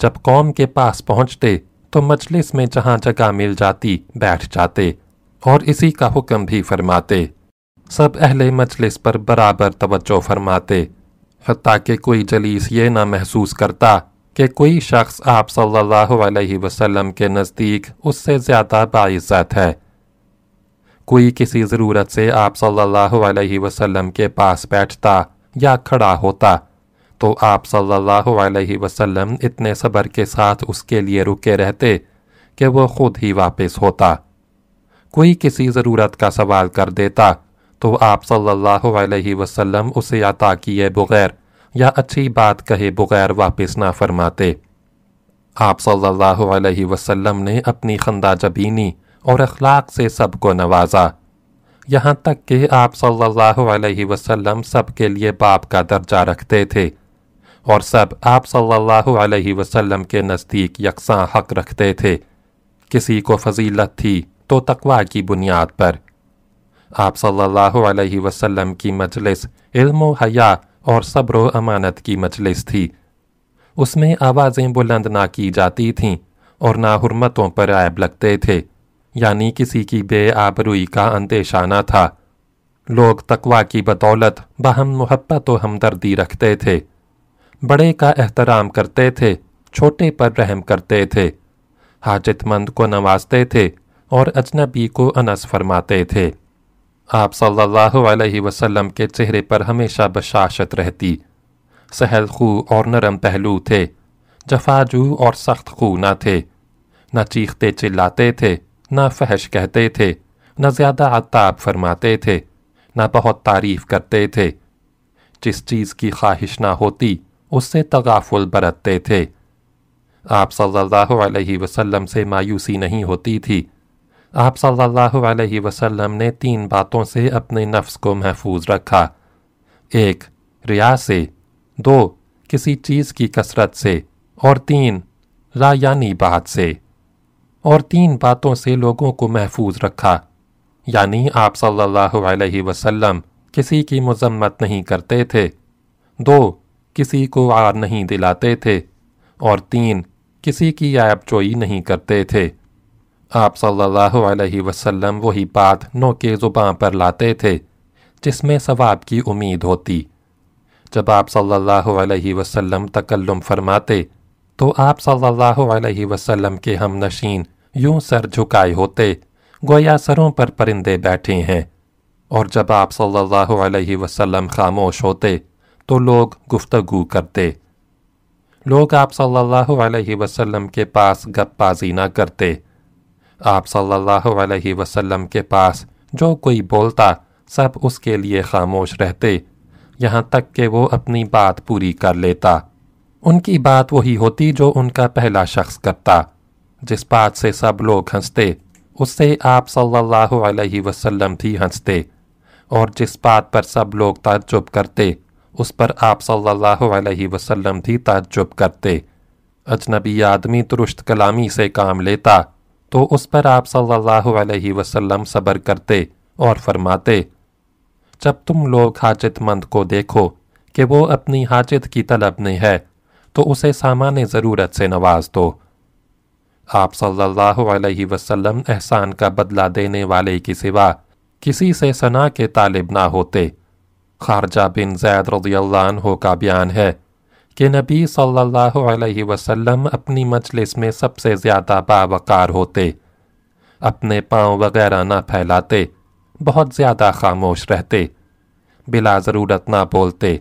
Speaker 1: جب قوم کے پاس پہنچتے تو مجلس میں جہاں جگہ مل جاتی بیٹھ جاتے، اور اسی کا حکم بھی فرماتے۔ سب اہل مجلس پر برابر توجہ فرماتے، حتیٰ کہ کوئی جلیس یہ نہ محسوس کرتا کہ کوئی شخص آپ صلی اللہ علیہ وسلم کے نزدیک اس سے زیادہ باعزت ہے۔ کوئی کسی ضرورت سے آپ صلی اللہ علیہ وسلم کے پاس بیٹھتا یا کھڑا ہوتا، تو آپ صلی اللہ علیہ وسلم اتنے صبر کے ساتھ اس کے لیے رکے رہتے کہ وہ خود ہی واپس ہوتا۔ کوئی کسی ضرورت کا سوال کر دیتا تو آپ صلی اللہ علیہ وسلم اسے عطا کیے بغیر یا اچھی بات کہے بغیر واپس نہ فرماتے۔ آپ صلی اللہ علیہ وسلم نے اپنی خندہ جبینی اور اخلاق سے سب کو نوازا۔ یہاں تک کہ آپ صلی اللہ علیہ وسلم سب کے لیے باپ کا درجہ رکھتے تھے اور سب آپ صلی اللہ علیہ وسلم کے نزدیک یکساں حق رکھتے تھے۔ کسی کو فضیلت تھی تو تقوی کی بنیاد پر۔ آپ صلی اللہ علیہ وسلم کی مجلس، علم و حیا اور صبر و امانت کی مجلس تھی۔ اس میں آوازیں بلند نہ کی جاتی تھیں اور نہ حرمتوں پر عیب لگتے تھے۔ یعنی کسی کی بے آبروئی کا اندیشہ نہ تھا۔ لوگ تقوی کی بدولت باہم محبت و ہمدردی رکھتے تھے۔ بڑے کا احترام کرتے تھے، چھوٹے پر رحم کرتے تھے۔ حاجت مند کو نوازتے تھے اور اجنبی کو انس فرماتے تھے۔ آپ صلی اللہ علیہ وسلم کے چہرے پر ہمیشہ بشاشت رہتی۔ سہل خو اور نرم پہلو تھے۔ جفاجو اور سخت خو نہ تھے۔ نہ چیختے چلاتے تھے، نہ فحش کہتے تھے۔ نہ زیادہ عطاب فرماتے تھے۔ نہ بہت تعریف کرتے تھے۔ جس چیز کی خواہش نہ ہوتی، اس سے تغافل برتتے تھے۔ آپ صلی اللہ علیہ وسلم سے مایوسی نہیں ہوتی تھی۔ آپ صلی اللہ علیہ وسلم نے تین باتوں سے اپنے نفس کو محفوظ رکھا۔ ایک، ریا سے۔ دو، کسی چیز کی کثرت سے۔ اور تین لا یعنی بات سے۔ اور تین باتوں سے لوگوں کو محفوظ رکھا۔ یعنی آپ صلی اللہ علیہ وسلم کسی کی مذمت نہیں کرتے تھے۔ دو، کسی کو عار نہیں دلاتے تھے۔ اور تین، کسی کی عیب چوئی نہیں کرتے تھے۔ آپ صلی اللہ علیہ وسلم وہی بات نو کے زباں پر لاتے تھے، جس میں ثواب کی امید ہوتی۔ جب آپ صلی اللہ علیہ وسلم تکلم فرماتے، تو آپ صلی اللہ علیہ وسلم کے ہم نشین یوں سر جھکائے ہوتے، گویا سروں پر پرندے بیٹھے ہیں۔ اور جب آپ صلی اللہ علیہ وسلم خاموش ہوتے، تو لوگ گفتگو کرتے۔ لوگ آپ صلی اللہ علیہ وسلم کے پاس گپ بازی نہ کرتے۔ آپ صلی اللہ علیہ وسلم کے پاس جو کوئی بولتا سب اس کے لیے خاموش رہتے، یہاں تک کہ وہ اپنی بات پوری کر لیتا۔ ان کی بات وہی ہوتی جو ان کا پہلا شخص کرتا، جس بات سے سب لوگ ہنستے، اس سے آپ صلی اللہ علیہ وسلم تھی ہنستے۔ اور جس بات پر سب لوگ تعجب کرتے، اس پر آپ صلی اللہ علیہ وسلم تھی تعجب کرتے۔ اجنبی آدمی درست کلامی سے کام لیتا۔ تو اس پر آپ صلی اللہ علیہ وسلم صبر کرتے اور فرماتے، جب تم لوگ حاجت مند کو دیکھو کہ وہ اپنی حاجت کی طلب نہیں ہے، تو اسے سامان ضرورت سے نواز دو۔ آپ صلی اللہ علیہ وسلم احسان کا بدلہ دینے والے کی سوا کسی سے سنا کے طالب نہ ہوتے۔ خارجہ بن زید رضی اللہ عنہ کا بیان ہے۔ کہ نبی صلی اللہ علیہ وسلم اپنی مجلس میں سب سے زیادہ باوقار ہوتے، اپنے پاؤں وغیرہ نہ پھیلاتے، بہت زیادہ خاموش رہتے، بلا ضرورت نہ بولتے۔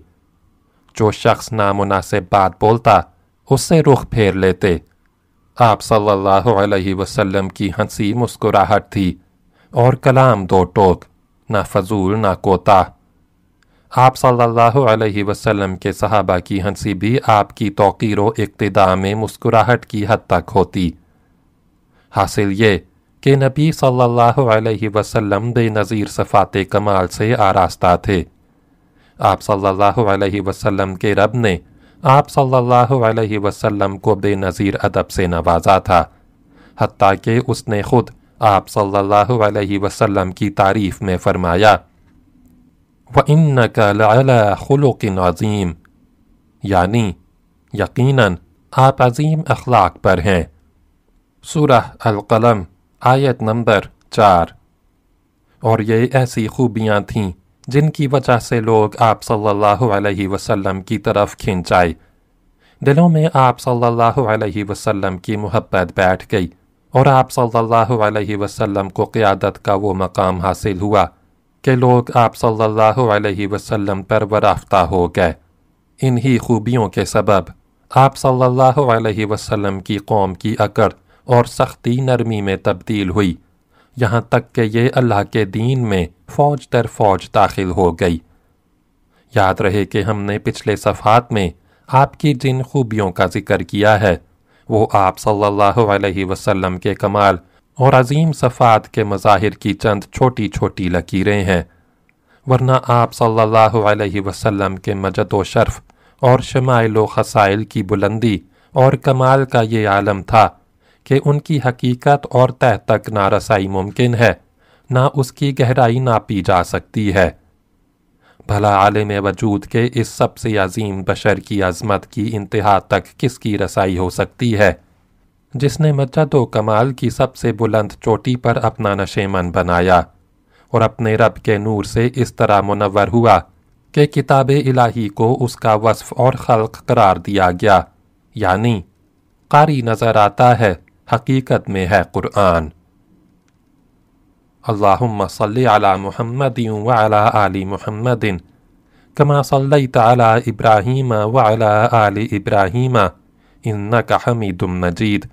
Speaker 1: جو شخص نامناسب بات بولتا، اس سے رخ پھیر لیتے۔ آپ صلی اللہ علیہ وسلم کی ہنسی مسکراہٹ تھی اور کلام دو ٹوک، نہ فضول نہ کوتا۔ آپ صلی اللہ علیہ وسلم کے صحابہ کی ہنسی بھی آپ کی توقیر و اقتداء میں مسکراہٹ کی حد تک ہوتی۔ حاصل یہ کہ نبی صلی اللہ علیہ وسلم بے نظیر صفات کمال سے آراستہ تھے۔ آپ صلی اللہ علیہ وسلم کے رب نے آپ صلی اللہ علیہ وسلم کو بے نظیر ادب سے نوازا تھا۔ حتیٰ کہ اس نے خود آپ صلی اللہ علیہ وسلم کی تعریف میں فرمایا وَإِنَّكَ لَعَلَى خُلُقٍ عَظِيمٍ. یعنی یقیناً آپ عظیم اخلاق پر ہیں. سورہ القلم، آیت نمبر چار. اور یہ ایسی خوبیاں تھیں جن کی وجہ سے لوگ آپ صلی اللہ علیہ وسلم کی طرف کھینچائے دلوں میں آپ صلی اللہ علیہ وسلم کی محبت بیٹھ گئی اور آپ صلی اللہ علیہ وسلم کو قیادت کا وہ مقام حاصل ہوا. کہ لوگ آپ صلی اللہ علیہ وسلم پر ورافتہ ہو گئے۔ انہی خوبیوں کے سبب آپ صلی اللہ علیہ وسلم کی قوم کی اکڑ اور سختی نرمی میں تبدیل ہوئی، یہاں تک کہ یہ اللہ کے دین میں فوج در فوج داخل ہو گئی۔ یاد رہے کہ ہم نے پچھلے صفحات میں آپ کی جن خوبیوں کا ذکر کیا ہے، وہ آپ صلی اللہ علیہ وسلم کے کمال اور عظیم صفات کے مظاہر کی چند چھوٹی چھوٹی لکیریں ہیں۔ ورنہ آپ صلی اللہ علیہ وسلم کے مجد و شرف اور شمائل و خسائل کی بلندی اور کمال کا یہ عالم تھا کہ ان کی حقیقت اور تہ تک نہ رسائی ممکن ہے، نہ اس کی گہرائی ناپی جا سکتی ہے۔ بھلا عالم وجود کے اس سب سے عظیم بشر کی عظمت کی انتہا تک کس کی رسائی ہو سکتی ہے؟ جس نے مجد و کمال کی سب سے بلند چوٹی پر اپنا نشیمن بنایا اور اپنے رب کے نور سے اس طرح منور ہوا کہ کتاب الہی کو اس کا وصف اور خلق قرار دیا گیا۔ یعنی قاری نظر آتا ہے، حقیقت میں ہے قرآن۔ اللہم صلی علی محمد وعلی آل محمد کما صلیت علی ابراہیم وعلی آل ابراہیم، انکا حمید مجید۔